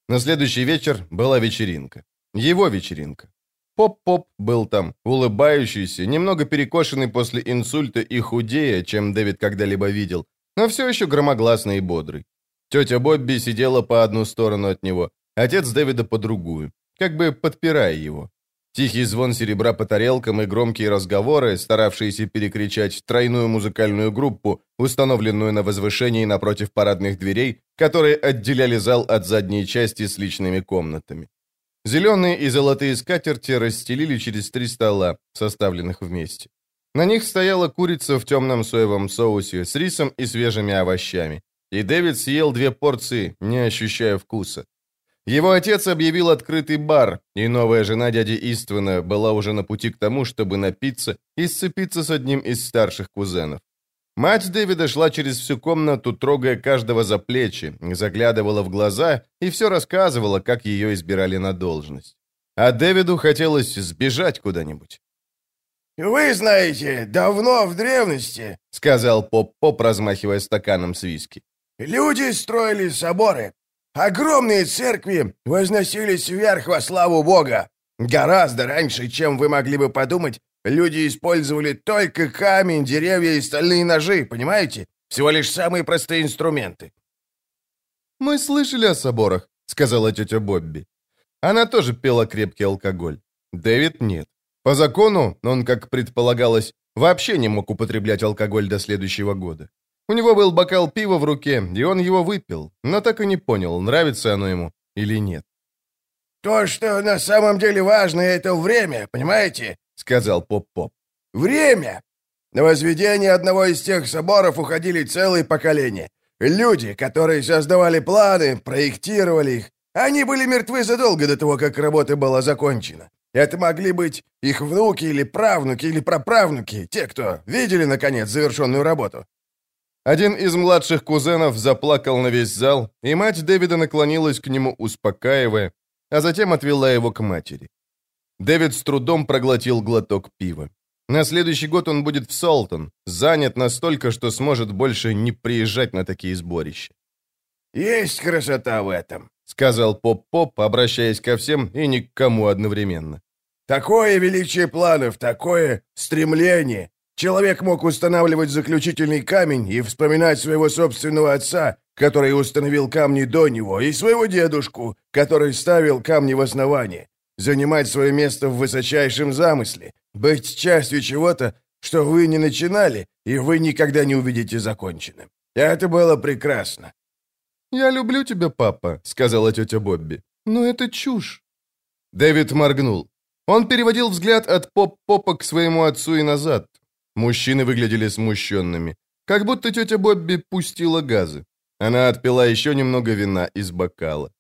На следующий вечер была вечеринка. Его вечеринка. Поп-поп был там, улыбающийся, немного перекошенный после инсульта и худее, чем Дэвид когда-либо видел, но все еще громогласный и бодрый. Тетя Бобби сидела по одну сторону от него, отец Дэвида по другую, как бы подпирая его. Тихий звон серебра по тарелкам и громкие разговоры, старавшиеся перекричать тройную музыкальную группу, установленную на возвышении напротив парадных дверей, которые отделяли зал от задней части с личными комнатами. Зеленые и золотые скатерти расстелили через три стола, составленных вместе. На них стояла курица в темном соевом соусе с рисом и свежими овощами. И Дэвид съел две порции, не ощущая вкуса. Его отец объявил открытый бар, и новая жена дяди Иствана была уже на пути к тому, чтобы напиться и сцепиться с одним из старших кузенов. Мать Дэвида шла через всю комнату, трогая каждого за плечи, заглядывала в глаза и все рассказывала, как ее избирали на должность. А Дэвиду хотелось сбежать куда-нибудь. «Вы знаете, давно в древности», — сказал Поп-Поп, размахивая стаканом с виски, «люди строили соборы, Огромные церкви возносились вверх во славу Бога. Гораздо раньше, чем вы могли бы подумать, люди использовали только камень, деревья и стальные ножи, понимаете? Всего лишь самые простые инструменты. «Мы слышали о соборах», — сказала тетя Бобби. Она тоже пила крепкий алкоголь. Дэвид нет. По закону, он, как предполагалось, вообще не мог употреблять алкоголь до следующего года. У него был бокал пива в руке, и он его выпил, но так и не понял, нравится оно ему или нет. «То, что на самом деле важно, это время, понимаете?» — сказал Поп-Поп. «Время! На возведение одного из тех соборов уходили целые поколения. Люди, которые создавали планы, проектировали их, они были мертвы задолго до того, как работа была закончена. Это могли быть их внуки или правнуки или праправнуки, те, кто видели, наконец, завершенную работу. Один из младших кузенов заплакал на весь зал, и мать Дэвида наклонилась к нему, успокаивая, а затем отвела его к матери. Дэвид с трудом проглотил глоток пива. На следующий год он будет в Солтон, занят настолько, что сможет больше не приезжать на такие сборища. «Есть красота в этом», — сказал Поп-Поп, обращаясь ко всем и ни к кому одновременно. «Такое величие планов, такое стремление, Человек мог устанавливать заключительный камень и вспоминать своего собственного отца, который установил камни до него, и своего дедушку, который ставил камни в основании, занимать свое место в высочайшем замысле, быть частью чего-то, что вы не начинали, и вы никогда не увидите законченным. Это было прекрасно. «Я люблю тебя, папа», — сказала тетя Бобби. «Но это чушь». Дэвид моргнул. Он переводил взгляд от поп-попа к своему отцу и назад. Мужчины выглядели смущенными, как будто тетя Бобби пустила газы. Она отпила еще немного вина из бокала.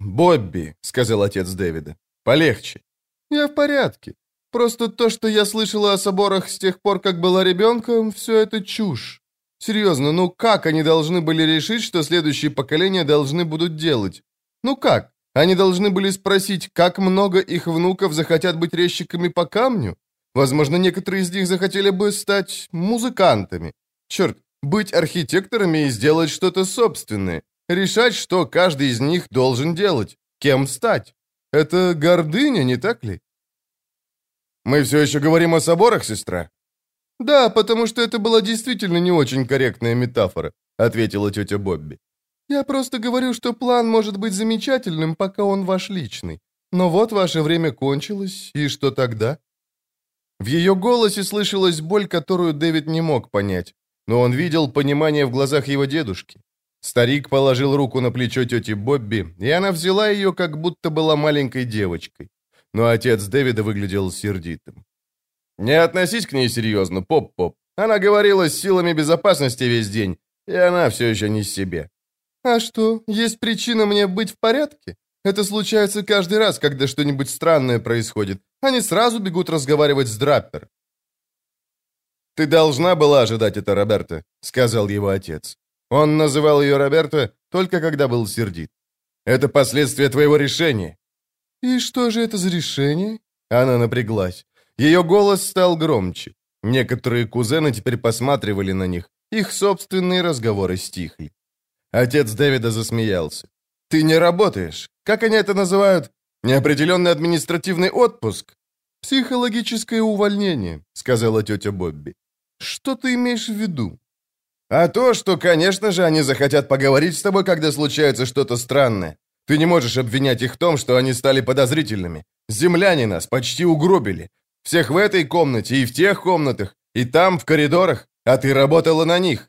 «Бобби», — сказал отец Дэвида, — «полегче». «Я в порядке. Просто то, что я слышала о соборах с тех пор, как была ребенком, все это чушь. Серьезно, ну как они должны были решить, что следующие поколения должны будут делать? Ну как? Они должны были спросить, как много их внуков захотят быть резчиками по камню? Возможно, некоторые из них захотели бы стать музыкантами. Черт, быть архитекторами и сделать что-то собственное. Решать, что каждый из них должен делать. Кем стать. Это гордыня, не так ли? Мы все еще говорим о соборах, сестра? Да, потому что это была действительно не очень корректная метафора, ответила тетя Бобби. Я просто говорю, что план может быть замечательным, пока он ваш личный. Но вот ваше время кончилось, и что тогда? В ее голосе слышалась боль, которую Дэвид не мог понять, но он видел понимание в глазах его дедушки. Старик положил руку на плечо тети Бобби, и она взяла ее, как будто была маленькой девочкой. Но отец Дэвида выглядел сердитым. «Не относись к ней серьезно, Поп-Поп. Она говорила с силами безопасности весь день, и она все еще не с себе». «А что, есть причина мне быть в порядке? Это случается каждый раз, когда что-нибудь странное происходит. Они сразу бегут разговаривать с Драппер. «Ты должна была ожидать это, Роберта», — сказал его отец. Он называл ее Роберта только когда был сердит. «Это последствия твоего решения». «И что же это за решение?» Она напряглась. Ее голос стал громче. Некоторые кузены теперь посматривали на них. Их собственные разговоры стихли. Отец Дэвида засмеялся. «Ты не работаешь. Как они это называют? Неопределенный административный отпуск? Психологическое увольнение, сказала тетя Бобби. Что ты имеешь в виду? А то, что, конечно же, они захотят поговорить с тобой, когда случается что-то странное. Ты не можешь обвинять их в том, что они стали подозрительными. Земляне нас почти угробили. Всех в этой комнате и в тех комнатах, и там, в коридорах, а ты работала на них.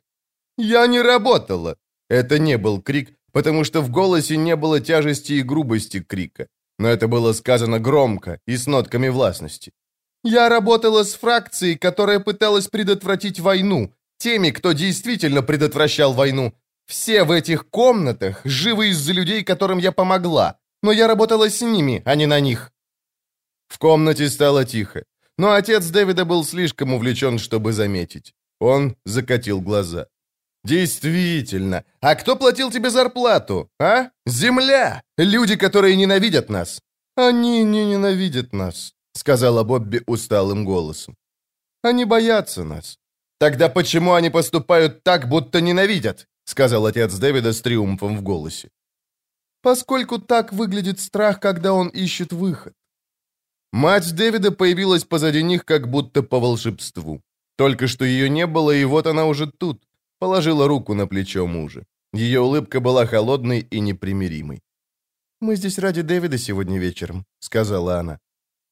Я не работала. Это не был крик, потому что в голосе не было тяжести и грубости крика. Но это было сказано громко и с нотками властности. Я работала с фракцией, которая пыталась предотвратить войну, теми, кто действительно предотвращал войну. Все в этих комнатах живы из-за людей, которым я помогла, но я работала с ними, а не на них. В комнате стало тихо, но отец Дэвида был слишком увлечен, чтобы заметить. Он закатил глаза. «Действительно. А кто платил тебе зарплату, а? Земля! Люди, которые ненавидят нас!» «Они не ненавидят нас», — сказала Бобби усталым голосом. «Они боятся нас». «Тогда почему они поступают так, будто ненавидят?» — сказал отец Дэвида с триумфом в голосе. «Поскольку так выглядит страх, когда он ищет выход». Мать Дэвида появилась позади них, как будто по волшебству. Только что ее не было, и вот она уже тут. Положила руку на плечо мужа. Ее улыбка была холодной и непримиримой. «Мы здесь ради Дэвида сегодня вечером», — сказала она.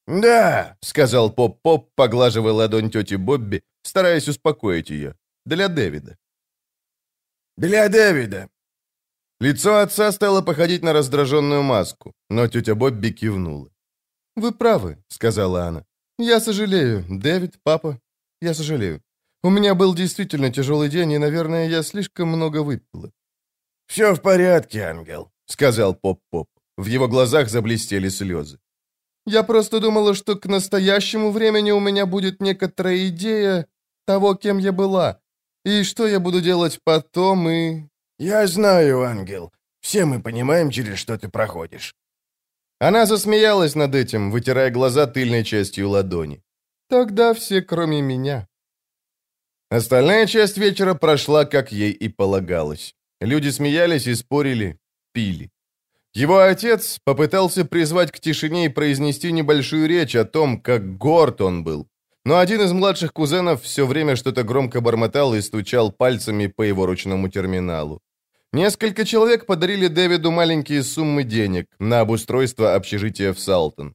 «Да», — сказал Поп-Поп, поглаживая ладонь тети Бобби, стараясь успокоить ее. «Для Дэвида». «Для Дэвида». Лицо отца стало походить на раздраженную маску, но тетя Бобби кивнула. «Вы правы», — сказала она. «Я сожалею, Дэвид, папа, я сожалею. У меня был действительно тяжелый день, и, наверное, я слишком много выпила». «Все в порядке, ангел», — сказал Поп-Поп. В его глазах заблестели слезы. «Я просто думала, что к настоящему времени у меня будет некоторая идея того, кем я была, и что я буду делать потом, и...» «Я знаю, ангел. Все мы понимаем, через что ты проходишь». Она засмеялась над этим, вытирая глаза тыльной частью ладони. «Тогда все, кроме меня». Остальная часть вечера прошла, как ей и полагалось. Люди смеялись и спорили, пили. Его отец попытался призвать к тишине и произнести небольшую речь о том, как горд он был. Но один из младших кузенов все время что-то громко бормотал и стучал пальцами по его ручному терминалу. Несколько человек подарили Дэвиду маленькие суммы денег на обустройство общежития в Салтон.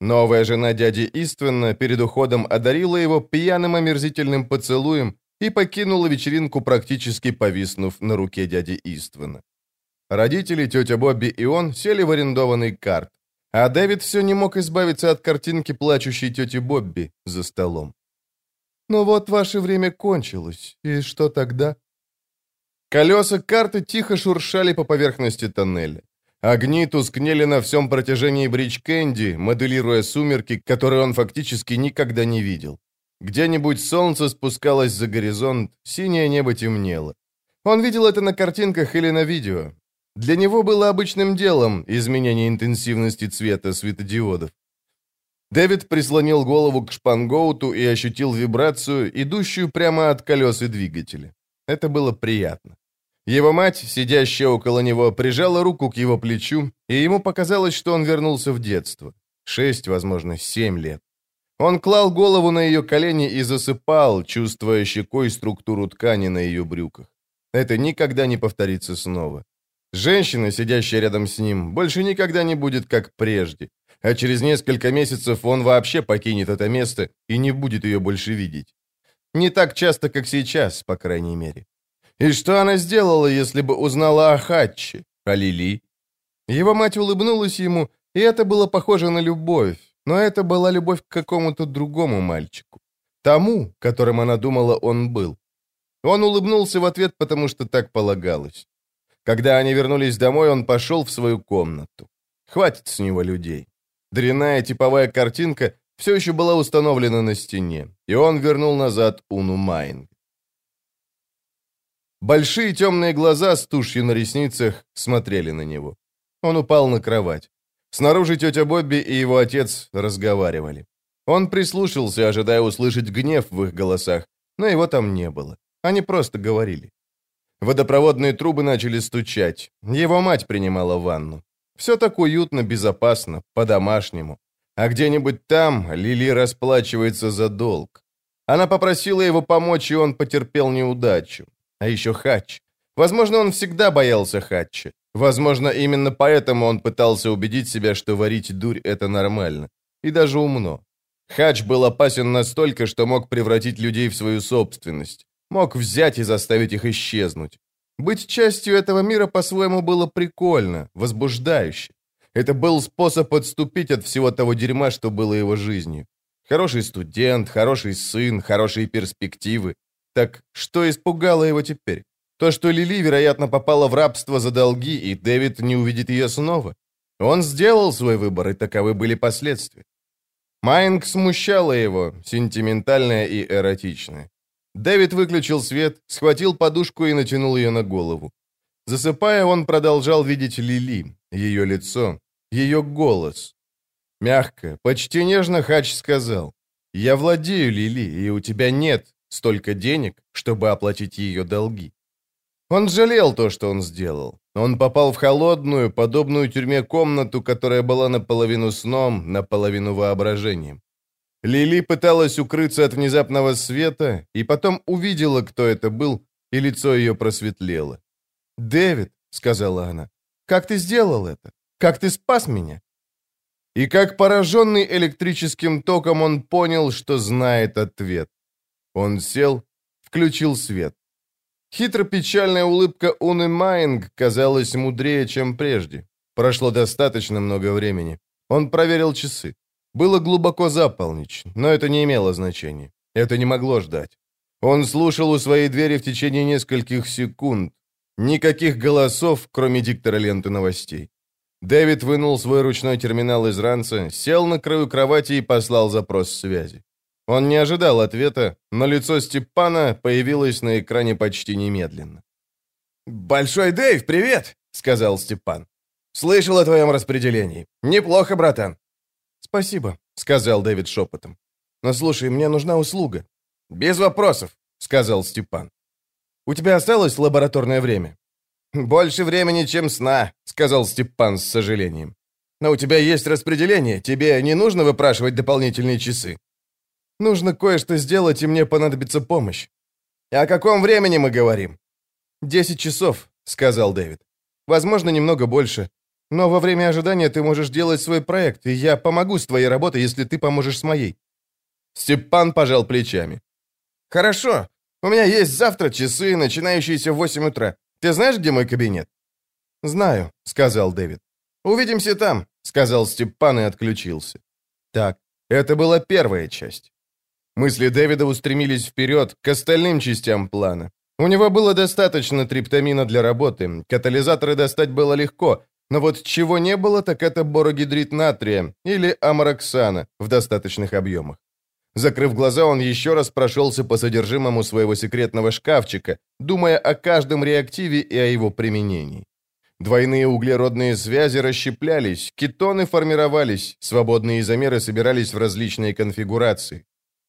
Новая жена дяди Иствена перед уходом одарила его пьяным омерзительным поцелуем и покинула вечеринку, практически повиснув на руке дяди Иствена. Родители, тетя Бобби и он сели в арендованный карт, а Дэвид все не мог избавиться от картинки плачущей тети Бобби за столом. «Ну вот ваше время кончилось, и что тогда?» Колеса карты тихо шуршали по поверхности тоннеля. Огни тускнели на всем протяжении Бридж Кэнди, моделируя сумерки, которые он фактически никогда не видел. Где-нибудь солнце спускалось за горизонт, синее небо темнело. Он видел это на картинках или на видео. Для него было обычным делом изменение интенсивности цвета светодиодов. Дэвид прислонил голову к шпангоуту и ощутил вибрацию, идущую прямо от колес и двигателя. Это было приятно. Его мать, сидящая около него, прижала руку к его плечу, и ему показалось, что он вернулся в детство. Шесть, возможно, семь лет. Он клал голову на ее колени и засыпал, чувствуя щекой структуру ткани на ее брюках. Это никогда не повторится снова. Женщина, сидящая рядом с ним, больше никогда не будет как прежде. А через несколько месяцев он вообще покинет это место и не будет ее больше видеть. Не так часто, как сейчас, по крайней мере. И что она сделала, если бы узнала о Хатче, о Лили? Его мать улыбнулась ему, и это было похоже на любовь, но это была любовь к какому-то другому мальчику. Тому, которым она думала, он был. Он улыбнулся в ответ, потому что так полагалось. Когда они вернулись домой, он пошел в свою комнату. Хватит с него людей. Дрянная типовая картинка все еще была установлена на стене, и он вернул назад Уну Майнг. Большие темные глаза с тушью на ресницах смотрели на него. Он упал на кровать. Снаружи тетя Бобби и его отец разговаривали. Он прислушался, ожидая услышать гнев в их голосах, но его там не было. Они просто говорили. Водопроводные трубы начали стучать. Его мать принимала ванну. Все так уютно, безопасно, по-домашнему. А где-нибудь там Лили расплачивается за долг. Она попросила его помочь, и он потерпел неудачу. А еще Хач. Возможно, он всегда боялся Хатча. Возможно, именно поэтому он пытался убедить себя, что варить дурь — это нормально. И даже умно. Хач был опасен настолько, что мог превратить людей в свою собственность. Мог взять и заставить их исчезнуть. Быть частью этого мира по-своему было прикольно, возбуждающе. Это был способ отступить от всего того дерьма, что было его жизнью. Хороший студент, хороший сын, хорошие перспективы. Так что испугало его теперь? То, что Лили, вероятно, попала в рабство за долги, и Дэвид не увидит ее снова. Он сделал свой выбор, и таковы были последствия. Майнг смущала его, сентиментальная и эротичная. Дэвид выключил свет, схватил подушку и натянул ее на голову. Засыпая, он продолжал видеть Лили, ее лицо, ее голос. Мягко, почти нежно Хач сказал, «Я владею Лили, и у тебя нет столько денег, чтобы оплатить ее долги». Он жалел то, что он сделал. Он попал в холодную, подобную тюрьме комнату, которая была наполовину сном, наполовину воображением. Лили пыталась укрыться от внезапного света, и потом увидела, кто это был, и лицо ее просветлело. «Дэвид», — сказала она, — «как ты сделал это? Как ты спас меня?» И как пораженный электрическим током он понял, что знает ответ. Он сел, включил свет. Хитро-печальная улыбка Уны Майнг казалась мудрее, чем прежде. Прошло достаточно много времени. Он проверил часы. Было глубоко за но это не имело значения. Это не могло ждать. Он слушал у своей двери в течение нескольких секунд. Никаких голосов, кроме диктора ленты новостей. Дэвид вынул свой ручной терминал из ранца, сел на краю кровати и послал запрос связи. Он не ожидал ответа, но лицо Степана появилось на экране почти немедленно. «Большой Дэйв, привет!» — сказал Степан. «Слышал о твоем распределении. Неплохо, братан. «Спасибо», — сказал Дэвид шепотом. «Но слушай, мне нужна услуга». «Без вопросов», — сказал Степан. «У тебя осталось лабораторное время?» «Больше времени, чем сна», — сказал Степан с сожалением. «Но у тебя есть распределение, тебе не нужно выпрашивать дополнительные часы». «Нужно кое-что сделать, и мне понадобится помощь». «О каком времени мы говорим?» «Десять часов», — сказал Дэвид. «Возможно, немного больше. Но во время ожидания ты можешь делать свой проект, и я помогу с твоей работой, если ты поможешь с моей». Степан пожал плечами. «Хорошо. У меня есть завтра часы, начинающиеся в 8 утра. Ты знаешь, где мой кабинет?» «Знаю», — сказал Дэвид. «Увидимся там», — сказал Степан и отключился. Так, это была первая часть. Мысли Дэвида устремились вперед, к остальным частям плана. У него было достаточно триптамина для работы, катализаторы достать было легко, но вот чего не было, так это борогидрид натрия или амароксана в достаточных объемах. Закрыв глаза, он еще раз прошелся по содержимому своего секретного шкафчика, думая о каждом реактиве и о его применении. Двойные углеродные связи расщеплялись, кетоны формировались, свободные изомеры собирались в различные конфигурации.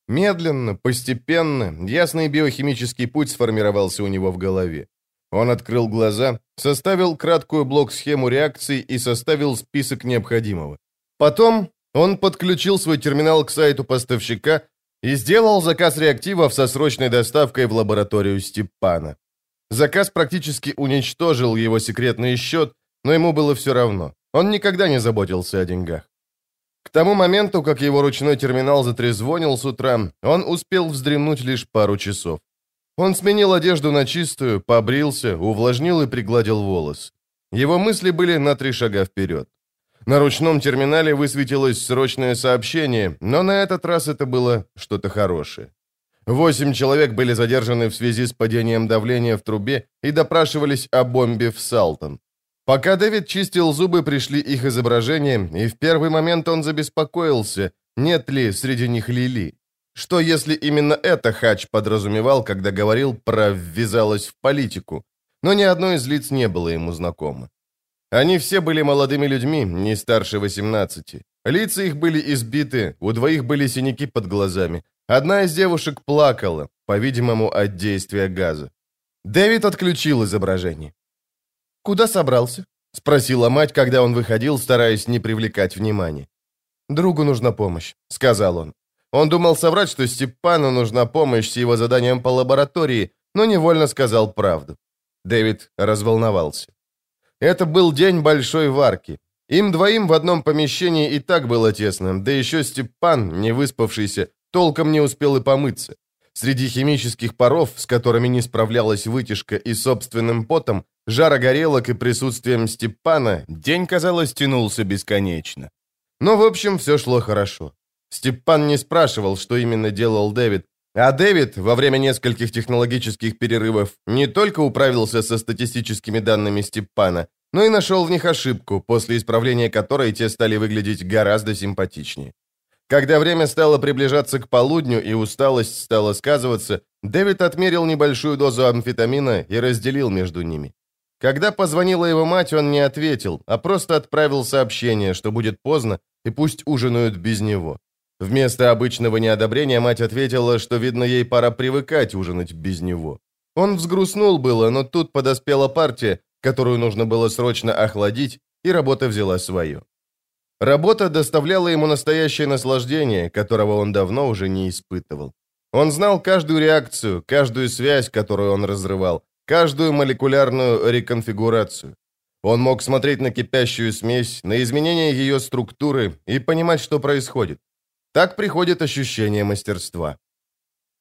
Медленно, постепенно, ясный биохимический путь сформировался у него в голове. Он открыл глаза, составил краткую блок-схему реакций и составил список необходимого. Потом он подключил свой терминал к сайту поставщика и сделал заказ реактивов со срочной доставкой в лабораторию Степана. Заказ практически уничтожил его секретный счет, но ему было все равно. Он никогда не заботился о деньгах. К тому моменту, как его ручной терминал затрезвонил с утра, он успел вздремнуть лишь пару часов. Он сменил одежду на чистую, побрился, увлажнил и пригладил волос. Его мысли были на три шага вперед. На ручном терминале высветилось срочное сообщение, но на этот раз это было что-то хорошее. Восемь человек были задержаны в связи с падением давления в трубе и допрашивались о бомбе в Салтон. Пока Дэвид чистил зубы, пришли их изображения, и в первый момент он забеспокоился, нет ли среди них Лили. Что если именно это Хач подразумевал, когда говорил про «ввязалась в политику», но ни одно из лиц не было ему знакомо. Они все были молодыми людьми, не старше 18. Лица их были избиты, у двоих были синяки под глазами. Одна из девушек плакала, по-видимому, от действия газа. Дэвид отключил изображение. «Куда собрался?» — спросила мать, когда он выходил, стараясь не привлекать внимания. «Другу нужна помощь», — сказал он. Он думал соврать, что Степану нужна помощь с его заданием по лаборатории, но невольно сказал правду. Дэвид разволновался. Это был день большой варки. Им двоим в одном помещении и так было тесно, да еще Степан, не выспавшийся, толком не успел и помыться. Среди химических паров, с которыми не справлялась вытяжка и собственным потом, жара горелок и присутствием Степана, день, казалось, тянулся бесконечно. Но, в общем, все шло хорошо. Степан не спрашивал, что именно делал Дэвид, а Дэвид во время нескольких технологических перерывов не только управился со статистическими данными Степана, но и нашел в них ошибку, после исправления которой те стали выглядеть гораздо симпатичнее. Когда время стало приближаться к полудню и усталость стала сказываться, Дэвид отмерил небольшую дозу амфетамина и разделил между ними. Когда позвонила его мать, он не ответил, а просто отправил сообщение, что будет поздно, и пусть ужинают без него. Вместо обычного неодобрения мать ответила, что, видно, ей пора привыкать ужинать без него. Он взгрустнул было, но тут подоспела партия, которую нужно было срочно охладить, и работа взяла свое. Работа доставляла ему настоящее наслаждение, которого он давно уже не испытывал. Он знал каждую реакцию, каждую связь, которую он разрывал, каждую молекулярную реконфигурацию. Он мог смотреть на кипящую смесь, на изменение ее структуры и понимать, что происходит. Так приходит ощущение мастерства.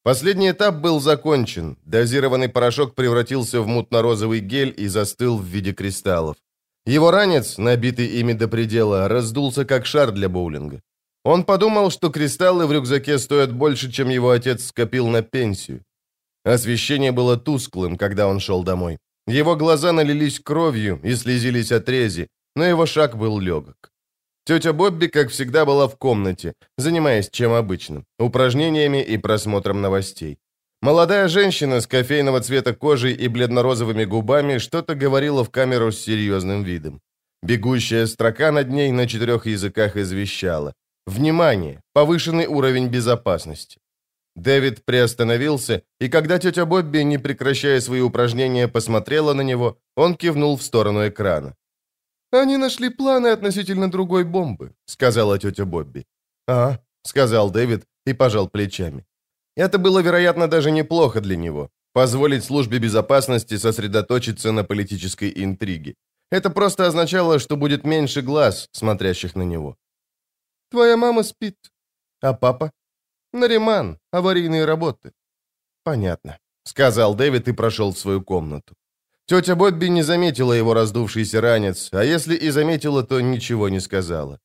Последний этап был закончен. Дозированный порошок превратился в мутно-розовый гель и застыл в виде кристаллов. Его ранец, набитый ими до предела, раздулся как шар для боулинга. Он подумал, что кристаллы в рюкзаке стоят больше, чем его отец скопил на пенсию. Освещение было тусклым, когда он шел домой. Его глаза налились кровью и слезились от рези, но его шаг был легок. Тетя Бобби, как всегда, была в комнате, занимаясь чем обычно, упражнениями и просмотром новостей. Молодая женщина с кофейного цвета кожей и бледно-розовыми губами что-то говорила в камеру с серьезным видом. Бегущая строка над ней на четырех языках извещала. Внимание! Повышенный уровень безопасности. Дэвид приостановился, и когда тетя Бобби, не прекращая свои упражнения, посмотрела на него, он кивнул в сторону экрана. «Они нашли планы относительно другой бомбы», — сказала тетя Бобби. «А», — сказал Дэвид и пожал плечами. Это было, вероятно, даже неплохо для него. Позволить службе безопасности сосредоточиться на политической интриге. Это просто означало, что будет меньше глаз, смотрящих на него. «Твоя мама спит. А папа?» «Нариман. Аварийные работы». «Понятно», — сказал Дэвид и прошел в свою комнату. Тетя Бобби не заметила его раздувшийся ранец, а если и заметила, то ничего не сказала.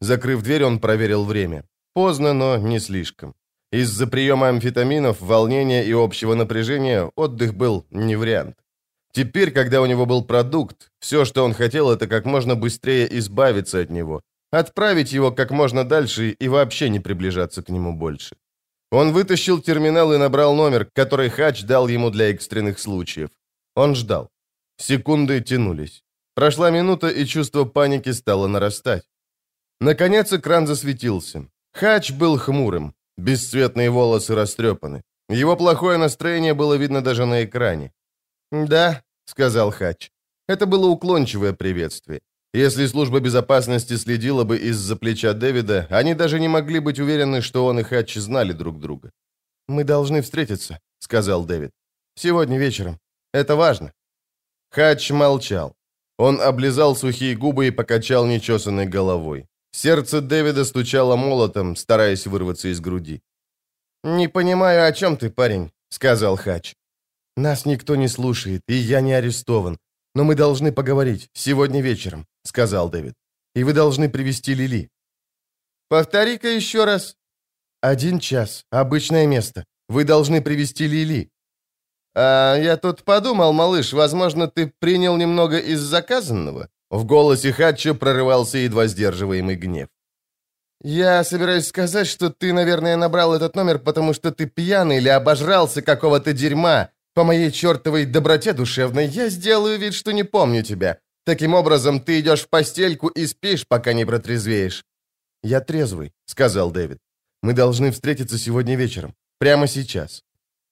Закрыв дверь, он проверил время. Поздно, но не слишком. Из-за приема амфетаминов, волнения и общего напряжения отдых был не вариант. Теперь, когда у него был продукт, все, что он хотел, это как можно быстрее избавиться от него, отправить его как можно дальше и вообще не приближаться к нему больше. Он вытащил терминал и набрал номер, который Хач дал ему для экстренных случаев. Он ждал. Секунды тянулись. Прошла минута, и чувство паники стало нарастать. Наконец экран засветился. Хач был хмурым. Бесцветные волосы растрепаны. Его плохое настроение было видно даже на экране. «Да», — сказал Хач. Это было уклончивое приветствие. Если служба безопасности следила бы из-за плеча Дэвида, они даже не могли быть уверены, что он и Хач знали друг друга. «Мы должны встретиться», — сказал Дэвид. «Сегодня вечером. Это важно». Хач молчал. Он облизал сухие губы и покачал нечесанной головой. Сердце Дэвида стучало молотом, стараясь вырваться из груди. «Не понимаю, о чем ты, парень», — сказал Хач. «Нас никто не слушает, и я не арестован. Но мы должны поговорить сегодня вечером», — сказал Дэвид. «И вы должны привести Лили». «Повтори-ка еще раз». «Один час. Обычное место. Вы должны привести Лили». «А я тут подумал, малыш, возможно, ты принял немного из заказанного?» В голосе Хатча прорывался едва сдерживаемый гнев. «Я собираюсь сказать, что ты, наверное, набрал этот номер, потому что ты пьяный или обожрался какого-то дерьма. По моей чертовой доброте душевной я сделаю вид, что не помню тебя. Таким образом, ты идешь в постельку и спишь, пока не протрезвеешь». «Я трезвый», — сказал Дэвид. «Мы должны встретиться сегодня вечером. Прямо сейчас».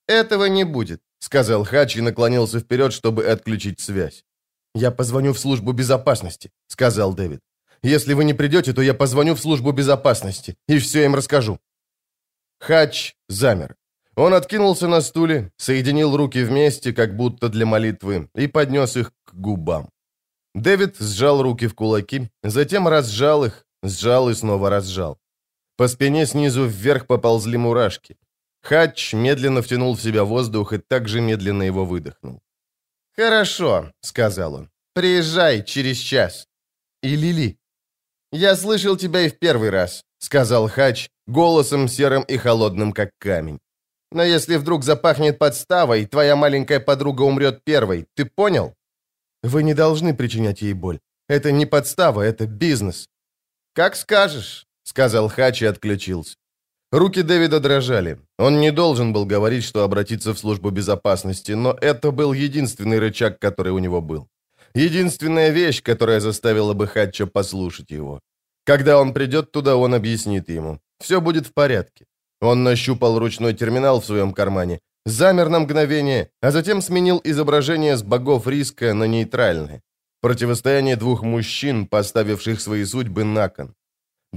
«Этого не будет», — сказал Хач и наклонился вперед, чтобы отключить связь. «Я позвоню в службу безопасности», — сказал Дэвид. «Если вы не придете, то я позвоню в службу безопасности и все им расскажу». Хач замер. Он откинулся на стуле, соединил руки вместе, как будто для молитвы, и поднес их к губам. Дэвид сжал руки в кулаки, затем разжал их, сжал и снова разжал. По спине снизу вверх поползли мурашки. Хач медленно втянул в себя воздух и также медленно его выдохнул. «Хорошо», — сказал он. «Приезжай через час». «И Лили». «Я слышал тебя и в первый раз», — сказал Хач, голосом серым и холодным, как камень. «Но если вдруг запахнет подставой, твоя маленькая подруга умрет первой, ты понял?» «Вы не должны причинять ей боль. Это не подстава, это бизнес». «Как скажешь», — сказал Хач и отключился. Руки Дэвида дрожали. Он не должен был говорить, что обратиться в службу безопасности, но это был единственный рычаг, который у него был. Единственная вещь, которая заставила бы Хатча послушать его. Когда он придет туда, он объяснит ему. Все будет в порядке. Он нащупал ручной терминал в своем кармане, замер на мгновение, а затем сменил изображение с богов риска на нейтральное. Противостояние двух мужчин, поставивших свои судьбы на кон.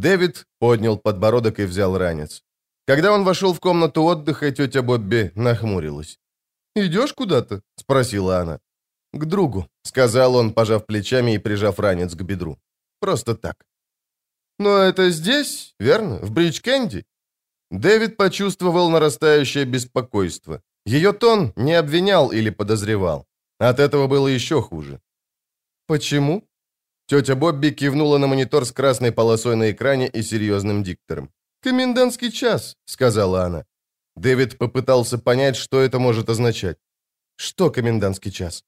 Дэвид поднял подбородок и взял ранец. Когда он вошел в комнату отдыха, тетя Бобби нахмурилась. «Идешь куда-то?» — спросила она. «К другу», — сказал он, пожав плечами и прижав ранец к бедру. «Просто так». «Но это здесь, верно? В Бридж-Кэнди?» Дэвид почувствовал нарастающее беспокойство. Ее тон не обвинял или подозревал. От этого было еще хуже. «Почему?» Тетя Бобби кивнула на монитор с красной полосой на экране и серьезным диктором. «Комендантский час», — сказала она. Дэвид попытался понять, что это может означать. «Что комендантский час?»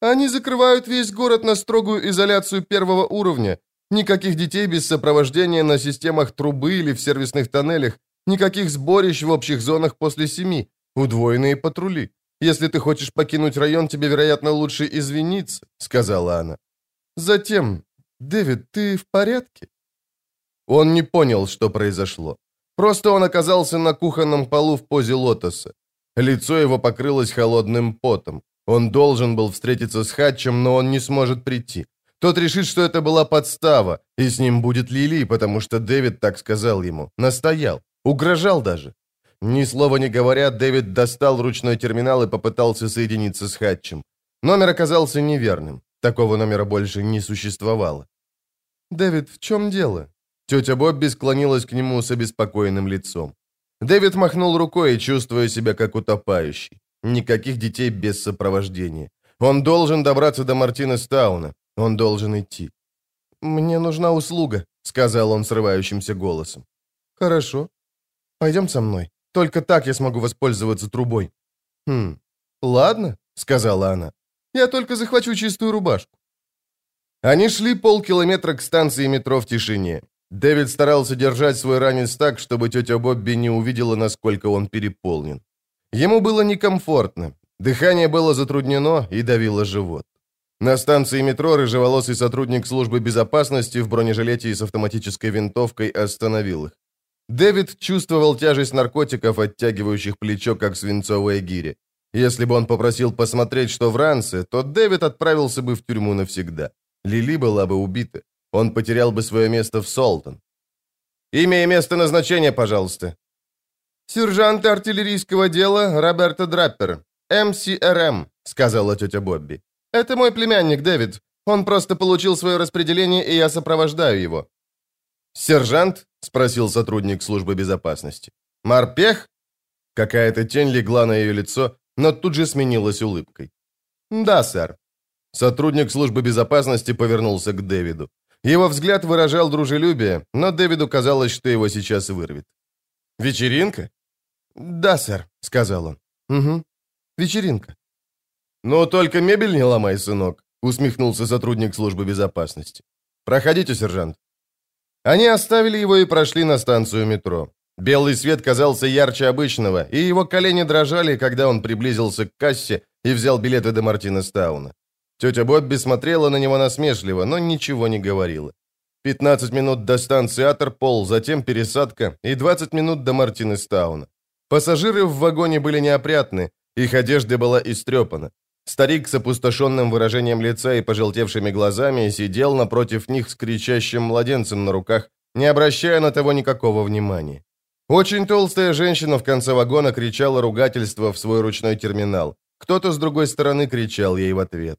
«Они закрывают весь город на строгую изоляцию первого уровня. Никаких детей без сопровождения на системах трубы или в сервисных тоннелях. Никаких сборищ в общих зонах после семи. Удвоенные патрули. Если ты хочешь покинуть район, тебе, вероятно, лучше извиниться», — сказала она. Затем, Дэвид, ты в порядке? Он не понял, что произошло. Просто он оказался на кухонном полу в позе лотоса. Лицо его покрылось холодным потом. Он должен был встретиться с Хатчем, но он не сможет прийти. Тот решит, что это была подстава, и с ним будет Лили, потому что Дэвид так сказал ему. Настоял. Угрожал даже. Ни слова не говоря, Дэвид достал ручной терминал и попытался соединиться с Хатчем. Номер оказался неверным. Такого номера больше не существовало. «Дэвид, в чем дело?» Тетя Бобби склонилась к нему с обеспокоенным лицом. Дэвид махнул рукой, чувствуя себя как утопающий. Никаких детей без сопровождения. Он должен добраться до Мартина Стауна. Он должен идти. «Мне нужна услуга», — сказал он срывающимся голосом. «Хорошо. Пойдем со мной. Только так я смогу воспользоваться трубой». «Хм, ладно», — сказала она. Я только захвачу чистую рубашку». Они шли полкилометра к станции метро в тишине. Дэвид старался держать свой ранец так, чтобы тетя Бобби не увидела, насколько он переполнен. Ему было некомфортно. Дыхание было затруднено и давило живот. На станции метро рыжеволосый сотрудник службы безопасности в бронежилете и с автоматической винтовкой остановил их. Дэвид чувствовал тяжесть наркотиков, оттягивающих плечо, как свинцовые гири. Если бы он попросил посмотреть, что в ранце, то Дэвид отправился бы в тюрьму навсегда. Лили была бы убита. Он потерял бы свое место в Солтон. «Имя и место назначения, пожалуйста». «Сержант артиллерийского дела Роберто Драппер, МСРМ», — сказала тетя Бобби. «Это мой племянник Дэвид. Он просто получил свое распределение, и я сопровождаю его». «Сержант?» — спросил сотрудник службы безопасности. «Морпех?» Какая-то тень легла на ее лицо, но тут же сменилась улыбкой. «Да, сэр». Сотрудник службы безопасности повернулся к Дэвиду. Его взгляд выражал дружелюбие, но Дэвиду казалось, что его сейчас вырвет. «Вечеринка?» «Да, сэр», — сказал он. «Угу. Вечеринка». «Ну, только мебель не ломай, сынок», — усмехнулся сотрудник службы безопасности. «Проходите, сержант». Они оставили его и прошли на станцию метро. Белый свет казался ярче обычного, и его колени дрожали, когда он приблизился к кассе и взял билеты до Мартина Стауна. Тетя Бобби смотрела на него насмешливо, но ничего не говорила. 15 минут до станции Атерпол, затем пересадка и 20 минут до Мартина Стауна. Пассажиры в вагоне были неопрятны, их одежда была истрепана. Старик с опустошенным выражением лица и пожелтевшими глазами сидел напротив них с кричащим младенцем на руках, не обращая на того никакого внимания. Очень толстая женщина в конце вагона кричала ругательство в свой ручной терминал. Кто-то с другой стороны кричал ей в ответ.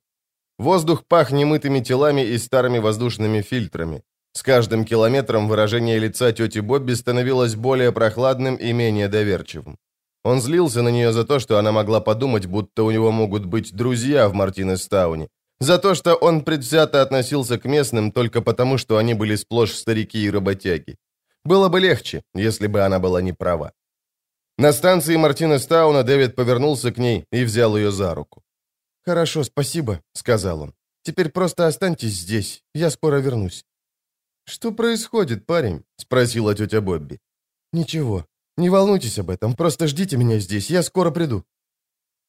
Воздух пах немытыми телами и старыми воздушными фильтрами. С каждым километром выражение лица тети Бобби становилось более прохладным и менее доверчивым. Он злился на нее за то, что она могла подумать, будто у него могут быть друзья в Мартинестауне, за то, что он предвзято относился к местным только потому, что они были сплошь старики и работяги. Было бы легче, если бы она была не права. На станции Мартинестауна Дэвид повернулся к ней и взял ее за руку. «Хорошо, спасибо», — сказал он. «Теперь просто останьтесь здесь, я скоро вернусь». «Что происходит, парень?» — спросила тетя Бобби. «Ничего. Не волнуйтесь об этом, просто ждите меня здесь, я скоро приду».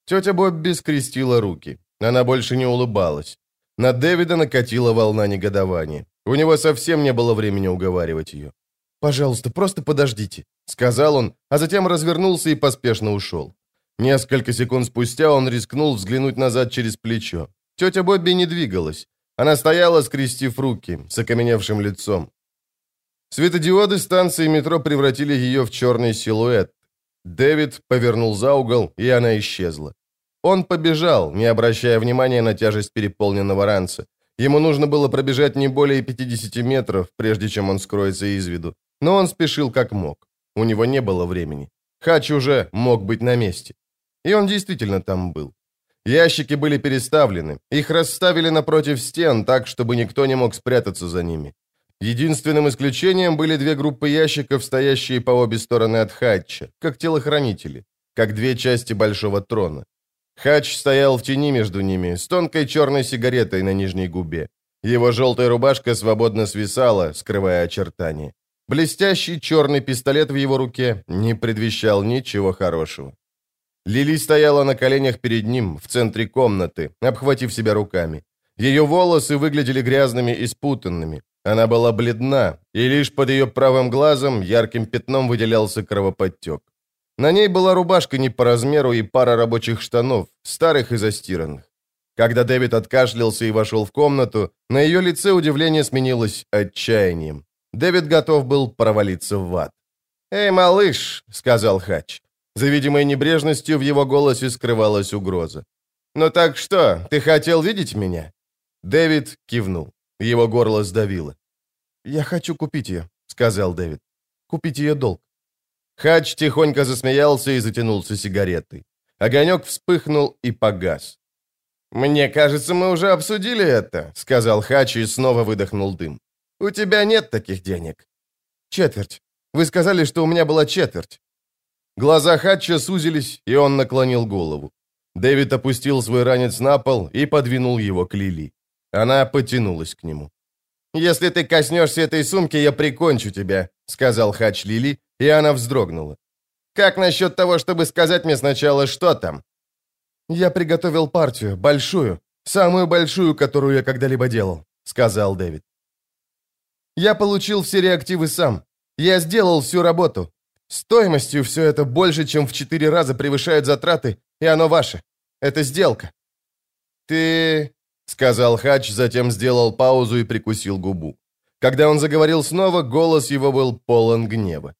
Тетя Бобби скрестила руки. Она больше не улыбалась. На Дэвида накатила волна негодования. У него совсем не было времени уговаривать ее. «Пожалуйста, просто подождите», — сказал он, а затем развернулся и поспешно ушел. Несколько секунд спустя он рискнул взглянуть назад через плечо. Тетя Бобби не двигалась. Она стояла, скрестив руки, с окаменевшим лицом. Светодиоды станции метро превратили ее в черный силуэт. Дэвид повернул за угол, и она исчезла. Он побежал, не обращая внимания на тяжесть переполненного ранца. Ему нужно было пробежать не более 50 метров, прежде чем он скроется из виду. Но он спешил как мог. У него не было времени. Хач уже мог быть на месте. И он действительно там был. Ящики были переставлены. Их расставили напротив стен, так, чтобы никто не мог спрятаться за ними. Единственным исключением были две группы ящиков, стоящие по обе стороны от хатча, как телохранители, как две части большого трона. Хач стоял в тени между ними, с тонкой черной сигаретой на нижней губе. Его желтая рубашка свободно свисала, скрывая очертания. Блестящий черный пистолет в его руке не предвещал ничего хорошего. Лили стояла на коленях перед ним, в центре комнаты, обхватив себя руками. Ее волосы выглядели грязными и спутанными. Она была бледна, и лишь под ее правым глазом ярким пятном выделялся кровоподтек. На ней была рубашка не по размеру и пара рабочих штанов, старых и застиранных. Когда Дэвид откашлялся и вошел в комнату, на ее лице удивление сменилось отчаянием. Дэвид готов был провалиться в ад. «Эй, малыш!» — сказал Хач. За видимой небрежностью в его голосе скрывалась угроза. «Ну так что, ты хотел видеть меня?» Дэвид кивнул. Его горло сдавило. «Я хочу купить ее», — сказал Дэвид. «Купить ее долг». Хач тихонько засмеялся и затянулся сигаретой. Огонек вспыхнул и погас. «Мне кажется, мы уже обсудили это», — сказал Хач и снова выдохнул дым. «У тебя нет таких денег». «Четверть. Вы сказали, что у меня была четверть». Глаза Хатча сузились, и он наклонил голову. Дэвид опустил свой ранец на пол и подвинул его к Лили. Она потянулась к нему. «Если ты коснешься этой сумки, я прикончу тебя», — сказал Хач Лили, и она вздрогнула. «Как насчет того, чтобы сказать мне сначала, что там?» «Я приготовил партию, большую, самую большую, которую я когда-либо делал», — сказал Дэвид. «Я получил все реактивы сам. Я сделал всю работу. Стоимостью все это больше, чем в четыре раза превышает затраты, и оно ваше. Это сделка». «Ты сказал Хач, затем сделал паузу и прикусил губу. Когда он заговорил снова, голос его был полон гнева.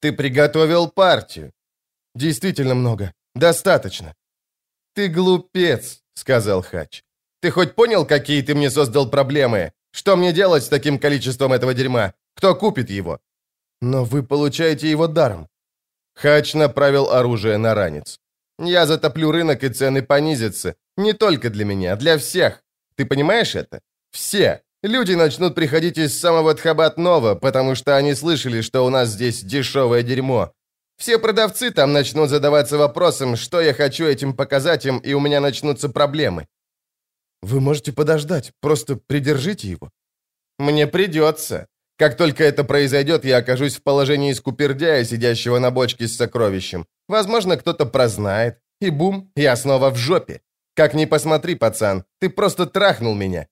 «Ты приготовил партию?» «Действительно много. Достаточно». «Ты глупец», — сказал Хач. «Ты хоть понял, какие ты мне создал проблемы? Что мне делать с таким количеством этого дерьма? Кто купит его?» «Но вы получаете его даром». Хач направил оружие на ранец. «Я затоплю рынок, и цены понизятся. Не только для меня, для всех. Ты понимаешь это? Все. Люди начнут приходить из самого Тхабатнова, потому что они слышали, что у нас здесь дешевое дерьмо. Все продавцы там начнут задаваться вопросом, что я хочу этим показать им, и у меня начнутся проблемы. Вы можете подождать, просто придержите его. Мне придется. Как только это произойдет, я окажусь в положении скупердяя, сидящего на бочке с сокровищем. Возможно, кто-то прознает. И бум, я снова в жопе. Как ни посмотри, пацан, ты просто трахнул меня».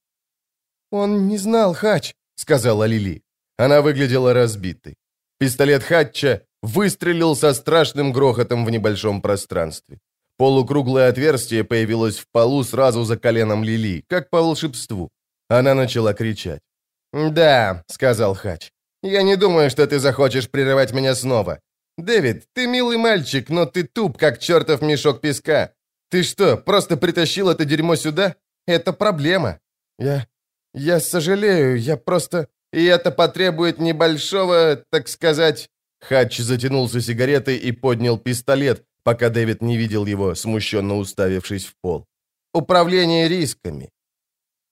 «Он не знал, Хач», — сказала Лили. Она выглядела разбитой. Пистолет Хатча выстрелил со страшным грохотом в небольшом пространстве. Полукруглое отверстие появилось в полу сразу за коленом Лили, как по волшебству. Она начала кричать. «Да», — сказал Хач, — «я не думаю, что ты захочешь прерывать меня снова. Дэвид, ты милый мальчик, но ты туп, как чертов мешок песка. Ты что, просто притащил это дерьмо сюда? Это проблема. Я... я сожалею, я просто... И это потребует небольшого, так сказать...» Хатч затянулся сигаретой и поднял пистолет, пока Дэвид не видел его, смущенно уставившись в пол. «Управление рисками».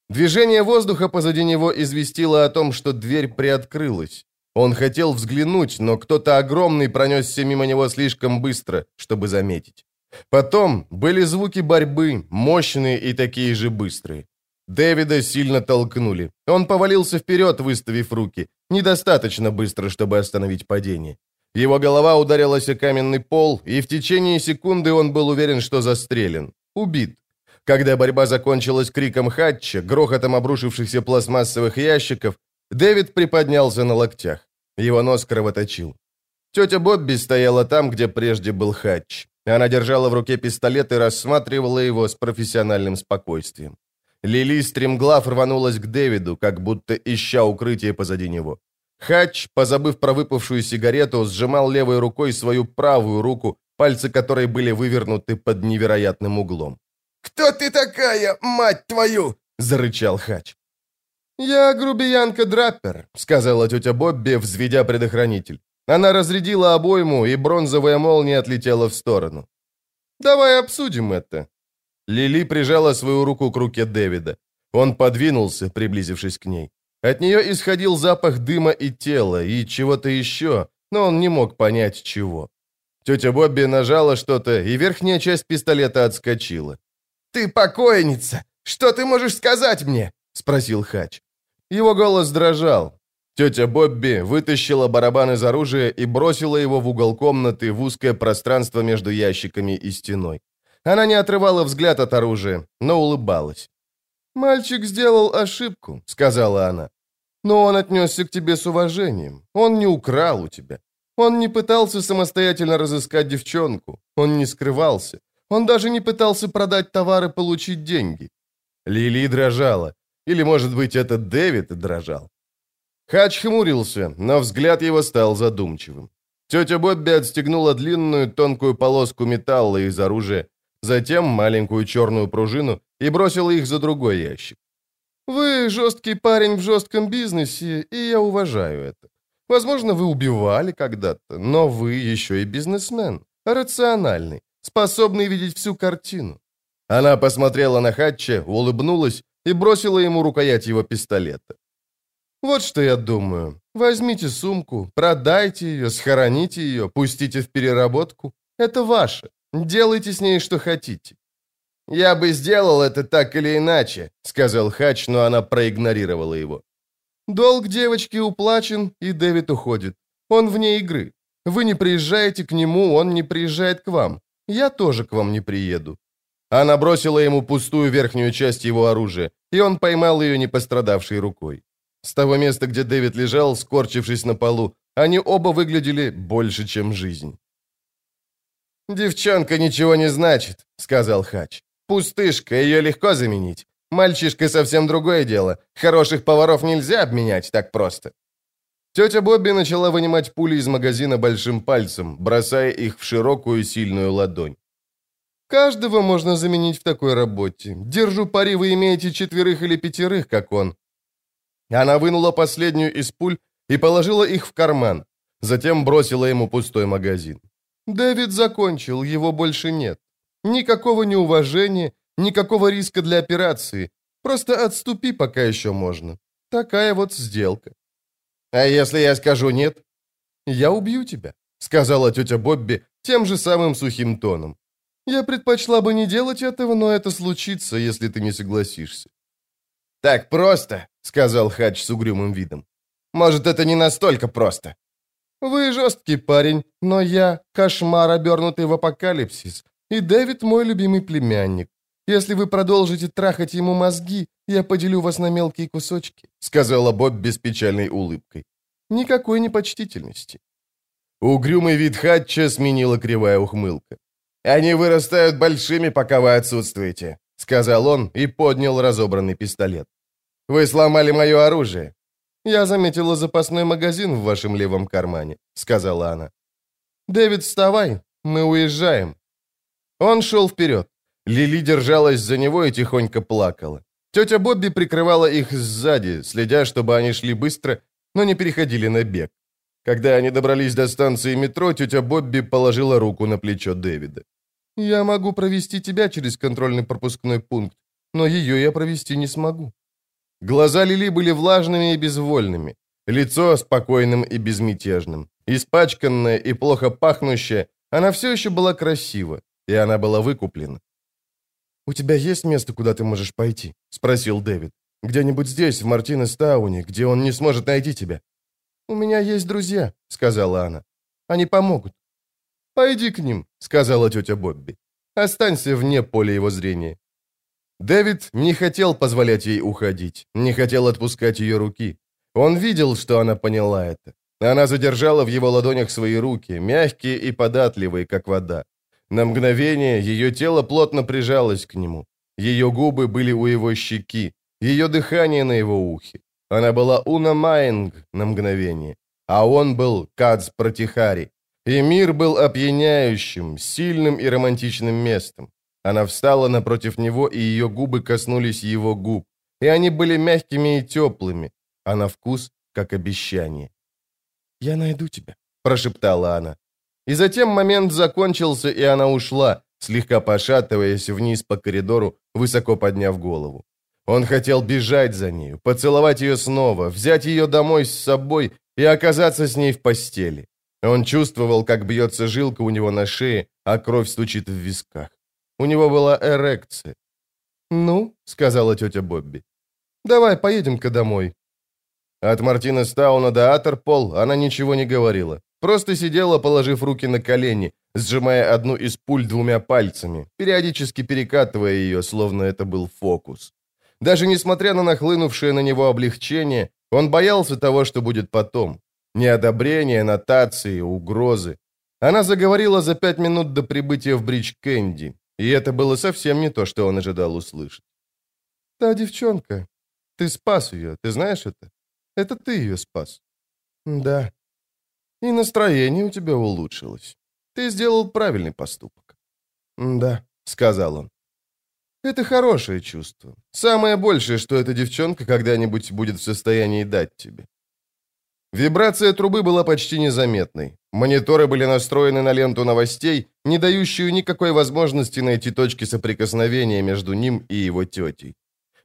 Движение воздуха позади него известило о том, что дверь приоткрылась. Он хотел взглянуть, но кто-то огромный пронесся мимо него слишком быстро, чтобы заметить. Потом были звуки борьбы, мощные и такие же быстрые. Дэвида сильно толкнули. Он повалился вперед, выставив руки. Недостаточно быстро, чтобы остановить падение. Его голова ударилась о каменный пол, и в течение секунды он был уверен, что застрелен. Убит. Когда борьба закончилась криком Хатча, грохотом обрушившихся пластмассовых ящиков, Дэвид приподнялся на локтях. Его нос кровоточил. Тетя Бобби стояла там, где прежде был Хатч. Она держала в руке пистолет и рассматривала его с профессиональным спокойствием. Лили стремглав рванулась к Дэвиду, как будто ища укрытие позади него. Хач, позабыв про выпавшую сигарету, сжимал левой рукой свою правую руку, пальцы которой были вывернуты под невероятным углом. «Кто ты такая, мать твою?» — зарычал Хач. «Я грубиянка Драппер», — сказала тетя Бобби, взведя предохранитель. Она разрядила обойму, и бронзовая молния отлетела в сторону. «Давай обсудим это». Лили прижала свою руку к руке Дэвида. Он подвинулся, приблизившись к ней. От нее исходил запах дыма и тела, и чего-то еще, но он не мог понять, чего. Тетя Бобби нажала что-то, и верхняя часть пистолета отскочила. «Ты покойница! Что ты можешь сказать мне?» — спросил Хач. Его голос дрожал. Тетя Бобби вытащила барабан из оружия и бросила его в угол комнаты в узкое пространство между ящиками и стеной. Она не отрывала взгляд от оружия, но улыбалась. «Мальчик сделал ошибку», — сказала она. «Но он отнесся к тебе с уважением. Он не украл у тебя. Он не пытался самостоятельно разыскать девчонку. Он не скрывался. Он даже не пытался продать товар и получить деньги». Лили дрожала. Или, может быть, это Дэвид дрожал. Хач хмурился, но взгляд его стал задумчивым. Тетя Бобби отстегнула длинную тонкую полоску металла из оружия, затем маленькую черную пружину и бросила их за другой ящик. «Вы жесткий парень в жестком бизнесе, и я уважаю это. Возможно, вы убивали когда-то, но вы еще и бизнесмен, рациональный, способный видеть всю картину». Она посмотрела на Хатча, улыбнулась и бросила ему рукоять его пистолета. «Вот что я думаю. Возьмите сумку, продайте ее, схороните ее, пустите в переработку. Это ваше. Делайте с ней, что хотите». «Я бы сделал это так или иначе», — сказал Хач, но она проигнорировала его. «Долг девочки уплачен, и Дэвид уходит. Он вне игры. Вы не приезжаете к нему, он не приезжает к вам. Я тоже к вам не приеду». Она бросила ему пустую верхнюю часть его оружия, и он поймал ее не пострадавшей рукой. С того места, где Дэвид лежал, скорчившись на полу, они оба выглядели больше, чем жизнь. «Девчонка ничего не значит», — сказал Хач. «Пустышка, ее легко заменить. Мальчишка совсем другое дело. Хороших поваров нельзя обменять так просто». Тетя Бобби начала вынимать пули из магазина большим пальцем, бросая их в широкую сильную ладонь. «Каждого можно заменить в такой работе. Держу пари, вы имеете четверых или пятерых, как он. Она вынула последнюю из пуль и положила их в карман. Затем бросила ему пустой магазин. «Дэвид закончил, его больше нет. Никакого неуважения, никакого риска для операции. Просто отступи, пока еще можно. Такая вот сделка». «А если я скажу нет?» «Я убью тебя», — сказала тетя Бобби тем же самым сухим тоном. «Я предпочла бы не делать этого, но это случится, если ты не согласишься». «Так просто», — сказал Хач с угрюмым видом. «Может, это не настолько просто». «Вы жесткий парень, но я — кошмар, обернутый в апокалипсис, и Дэвид — мой любимый племянник. Если вы продолжите трахать ему мозги, я поделю вас на мелкие кусочки», — сказала Боб без печальной улыбкой. «Никакой непочтительности». Угрюмый вид Хатча сменила кривая ухмылка. Они вырастают большими, пока вы отсутствуете», — сказал он и поднял разобранный пистолет. «Вы сломали мое оружие». «Я заметила запасной магазин в вашем левом кармане», — сказала она. «Дэвид, вставай, мы уезжаем». Он шел вперед. Лили держалась за него и тихонько плакала. Тетя Бобби прикрывала их сзади, следя, чтобы они шли быстро, но не переходили на бег. Когда они добрались до станции метро, тетя Бобби положила руку на плечо Дэвида. «Я могу провести тебя через контрольный пропускной пункт, но ее я провести не смогу». Глаза Лили были влажными и безвольными, лицо спокойным и безмятежным. Испачканная и плохо пахнущая, она все еще была красива, и она была выкуплена. «У тебя есть место, куда ты можешь пойти?» — спросил Дэвид. «Где-нибудь здесь, в Мартинес-тауне, где он не сможет найти тебя?» «У меня есть друзья», — сказала она. «Они помогут». «Пойди к ним», — сказала тетя Бобби. «Останься вне поля его зрения». Дэвид не хотел позволять ей уходить, не хотел отпускать ее руки. Он видел, что она поняла это. Она задержала в его ладонях свои руки, мягкие и податливые, как вода. На мгновение ее тело плотно прижалось к нему. Ее губы были у его щеки, ее дыхание на его ухе. Она была Уна Майнг на мгновение, а он был Кац Протихари. И мир был опьяняющим, сильным и романтичным местом. Она встала напротив него, и ее губы коснулись его губ. И они были мягкими и теплыми, а на вкус, как обещание. «Я найду тебя», — прошептала она. И затем момент закончился, и она ушла, слегка пошатываясь вниз по коридору, высоко подняв голову. Он хотел бежать за нею, поцеловать ее снова, взять ее домой с собой и оказаться с ней в постели. Он чувствовал, как бьется жилка у него на шее, а кровь стучит в висках. У него была эрекция. «Ну», — сказала тетя Бобби, — «давай поедем-ка домой». От Мартина Стауна до Атерпол она ничего не говорила. Просто сидела, положив руки на колени, сжимая одну из пуль двумя пальцами, периодически перекатывая ее, словно это был фокус. Даже несмотря на нахлынувшее на него облегчение, он боялся того, что будет потом. Неодобрение, нотации, угрозы. Она заговорила за пять минут до прибытия в Бридж Кэнди, и это было совсем не то, что он ожидал услышать. «Та девчонка. Ты спас ее, ты знаешь это? Это ты ее спас». «Да», и настроение у тебя улучшилось. Ты сделал правильный поступок». «Да», — сказал он. «Это хорошее чувство. Самое большее, что эта девчонка когда-нибудь будет в состоянии дать тебе». Вибрация трубы была почти незаметной. Мониторы были настроены на ленту новостей, не дающую никакой возможности найти точки соприкосновения между ним и его тетей.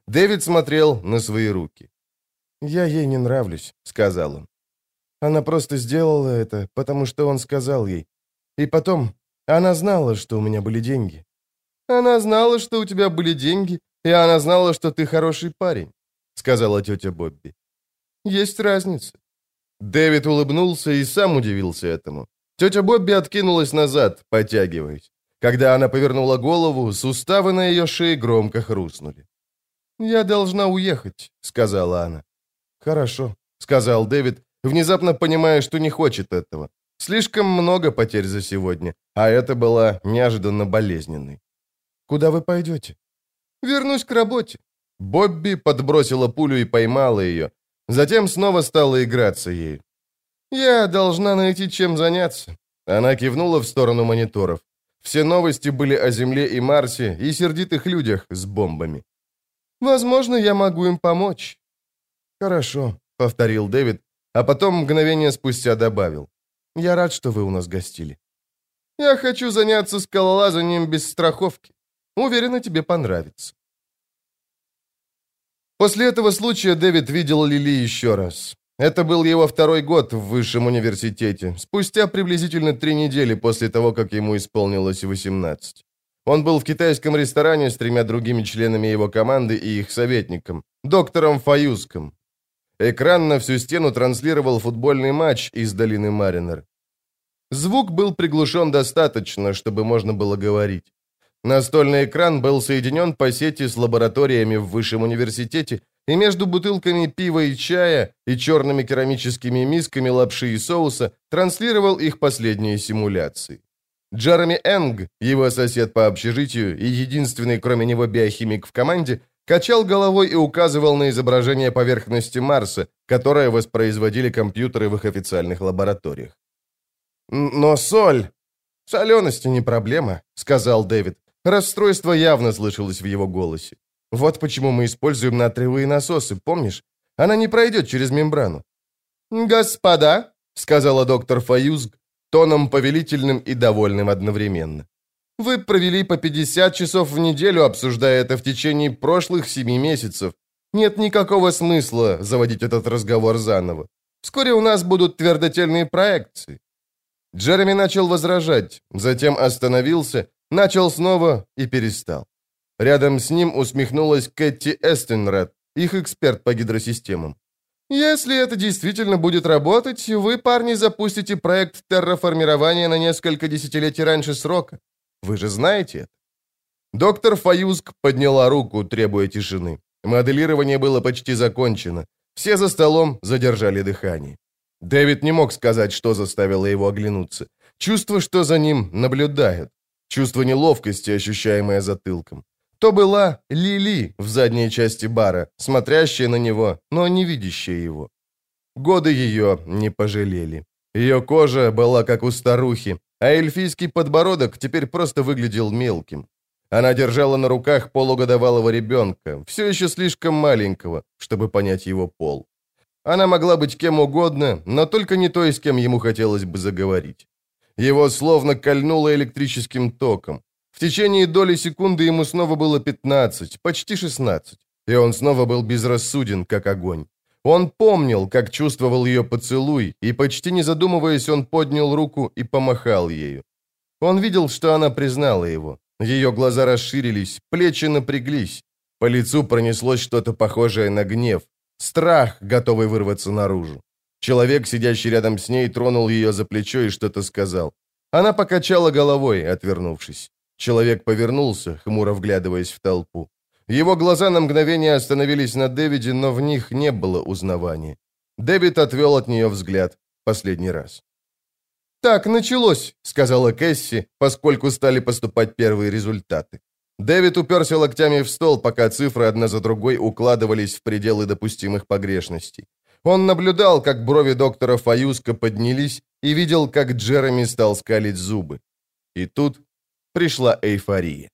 Дэвид смотрел на свои руки. «Я ей не нравлюсь», — сказал он. Она просто сделала это, потому что он сказал ей. И потом, она знала, что у меня были деньги. Она знала, что у тебя были деньги, и она знала, что ты хороший парень, сказала тетя Бобби. Есть разница. Дэвид улыбнулся и сам удивился этому. Тетя Бобби откинулась назад, потягиваясь. Когда она повернула голову, суставы на ее шее громко хрустнули. «Я должна уехать», — сказала она. «Хорошо», — сказал Дэвид, внезапно понимая, что не хочет этого. Слишком много потерь за сегодня, а это было неожиданно болезненной. «Куда вы пойдете?» «Вернусь к работе». Бобби подбросила пулю и поймала ее. Затем снова стала играться ею. «Я должна найти чем заняться». Она кивнула в сторону мониторов. Все новости были о Земле и Марсе и сердитых людях с бомбами. «Возможно, я могу им помочь». «Хорошо», — повторил Дэвид, а потом мгновение спустя добавил. «Я рад, что вы у нас гостили». «Я хочу заняться скалолазанием без страховки. Уверена, тебе понравится». После этого случая Дэвид видел Лили еще раз. Это был его второй год в высшем университете, спустя приблизительно три недели после того, как ему исполнилось 18. Он был в китайском ресторане с тремя другими членами его команды и их советником, доктором Фаюском, Экран на всю стену транслировал футбольный матч из долины Маринер. Звук был приглушен достаточно, чтобы можно было говорить. Настольный экран был соединен по сети с лабораториями в высшем университете, и между бутылками пива и чая и черными керамическими мисками лапши и соуса транслировал их последние симуляции. Джереми Энг, его сосед по общежитию и единственный кроме него биохимик в команде, качал головой и указывал на изображение поверхности Марса, которое воспроизводили компьютеры в их официальных лабораториях. «Но соль...» «Солености не проблема», — сказал Дэвид. Расстройство явно слышалось в его голосе. «Вот почему мы используем натриевые насосы, помнишь? Она не пройдет через мембрану». «Господа», — сказала доктор Фаюзг, тоном повелительным и довольным одновременно. Вы провели по 50 часов в неделю, обсуждая это в течение прошлых семи месяцев. Нет никакого смысла заводить этот разговор заново. Вскоре у нас будут твердотельные проекции». Джереми начал возражать, затем остановился, начал снова и перестал. Рядом с ним усмехнулась Кэти Эстенред, их эксперт по гидросистемам. «Если это действительно будет работать, вы, парни, запустите проект терраформирования на несколько десятилетий раньше срока. Вы же знаете это?» Доктор Фаюзк подняла руку, требуя тишины. Моделирование было почти закончено. Все за столом задержали дыхание. Дэвид не мог сказать, что заставило его оглянуться. Чувство, что за ним наблюдают. Чувство неловкости, ощущаемое затылком. То была Лили в задней части бара, смотрящая на него, но не видящая его. Годы ее не пожалели. Ее кожа была как у старухи, а эльфийский подбородок теперь просто выглядел мелким. Она держала на руках полугодовалого ребенка, все еще слишком маленького, чтобы понять его пол. Она могла быть кем угодно, но только не той, с кем ему хотелось бы заговорить. Его словно кольнуло электрическим током. В течение доли секунды ему снова было 15, почти 16, и он снова был безрассуден, как огонь. Он помнил, как чувствовал ее поцелуй, и почти не задумываясь, он поднял руку и помахал ею. Он видел, что она признала его. Ее глаза расширились, плечи напряглись. По лицу пронеслось что-то похожее на гнев. Страх, готовый вырваться наружу. Человек, сидящий рядом с ней, тронул ее за плечо и что-то сказал. Она покачала головой, отвернувшись. Человек повернулся, хмуро вглядываясь в толпу. Его глаза на мгновение остановились на Дэвиде, но в них не было узнавания. Дэвид отвел от нее взгляд последний раз. «Так, началось», — сказала Кэсси, поскольку стали поступать первые результаты. Дэвид уперся локтями в стол, пока цифры одна за другой укладывались в пределы допустимых погрешностей. Он наблюдал, как брови доктора Фаюска поднялись, и видел, как Джереми стал скалить зубы. И тут пришла эйфория.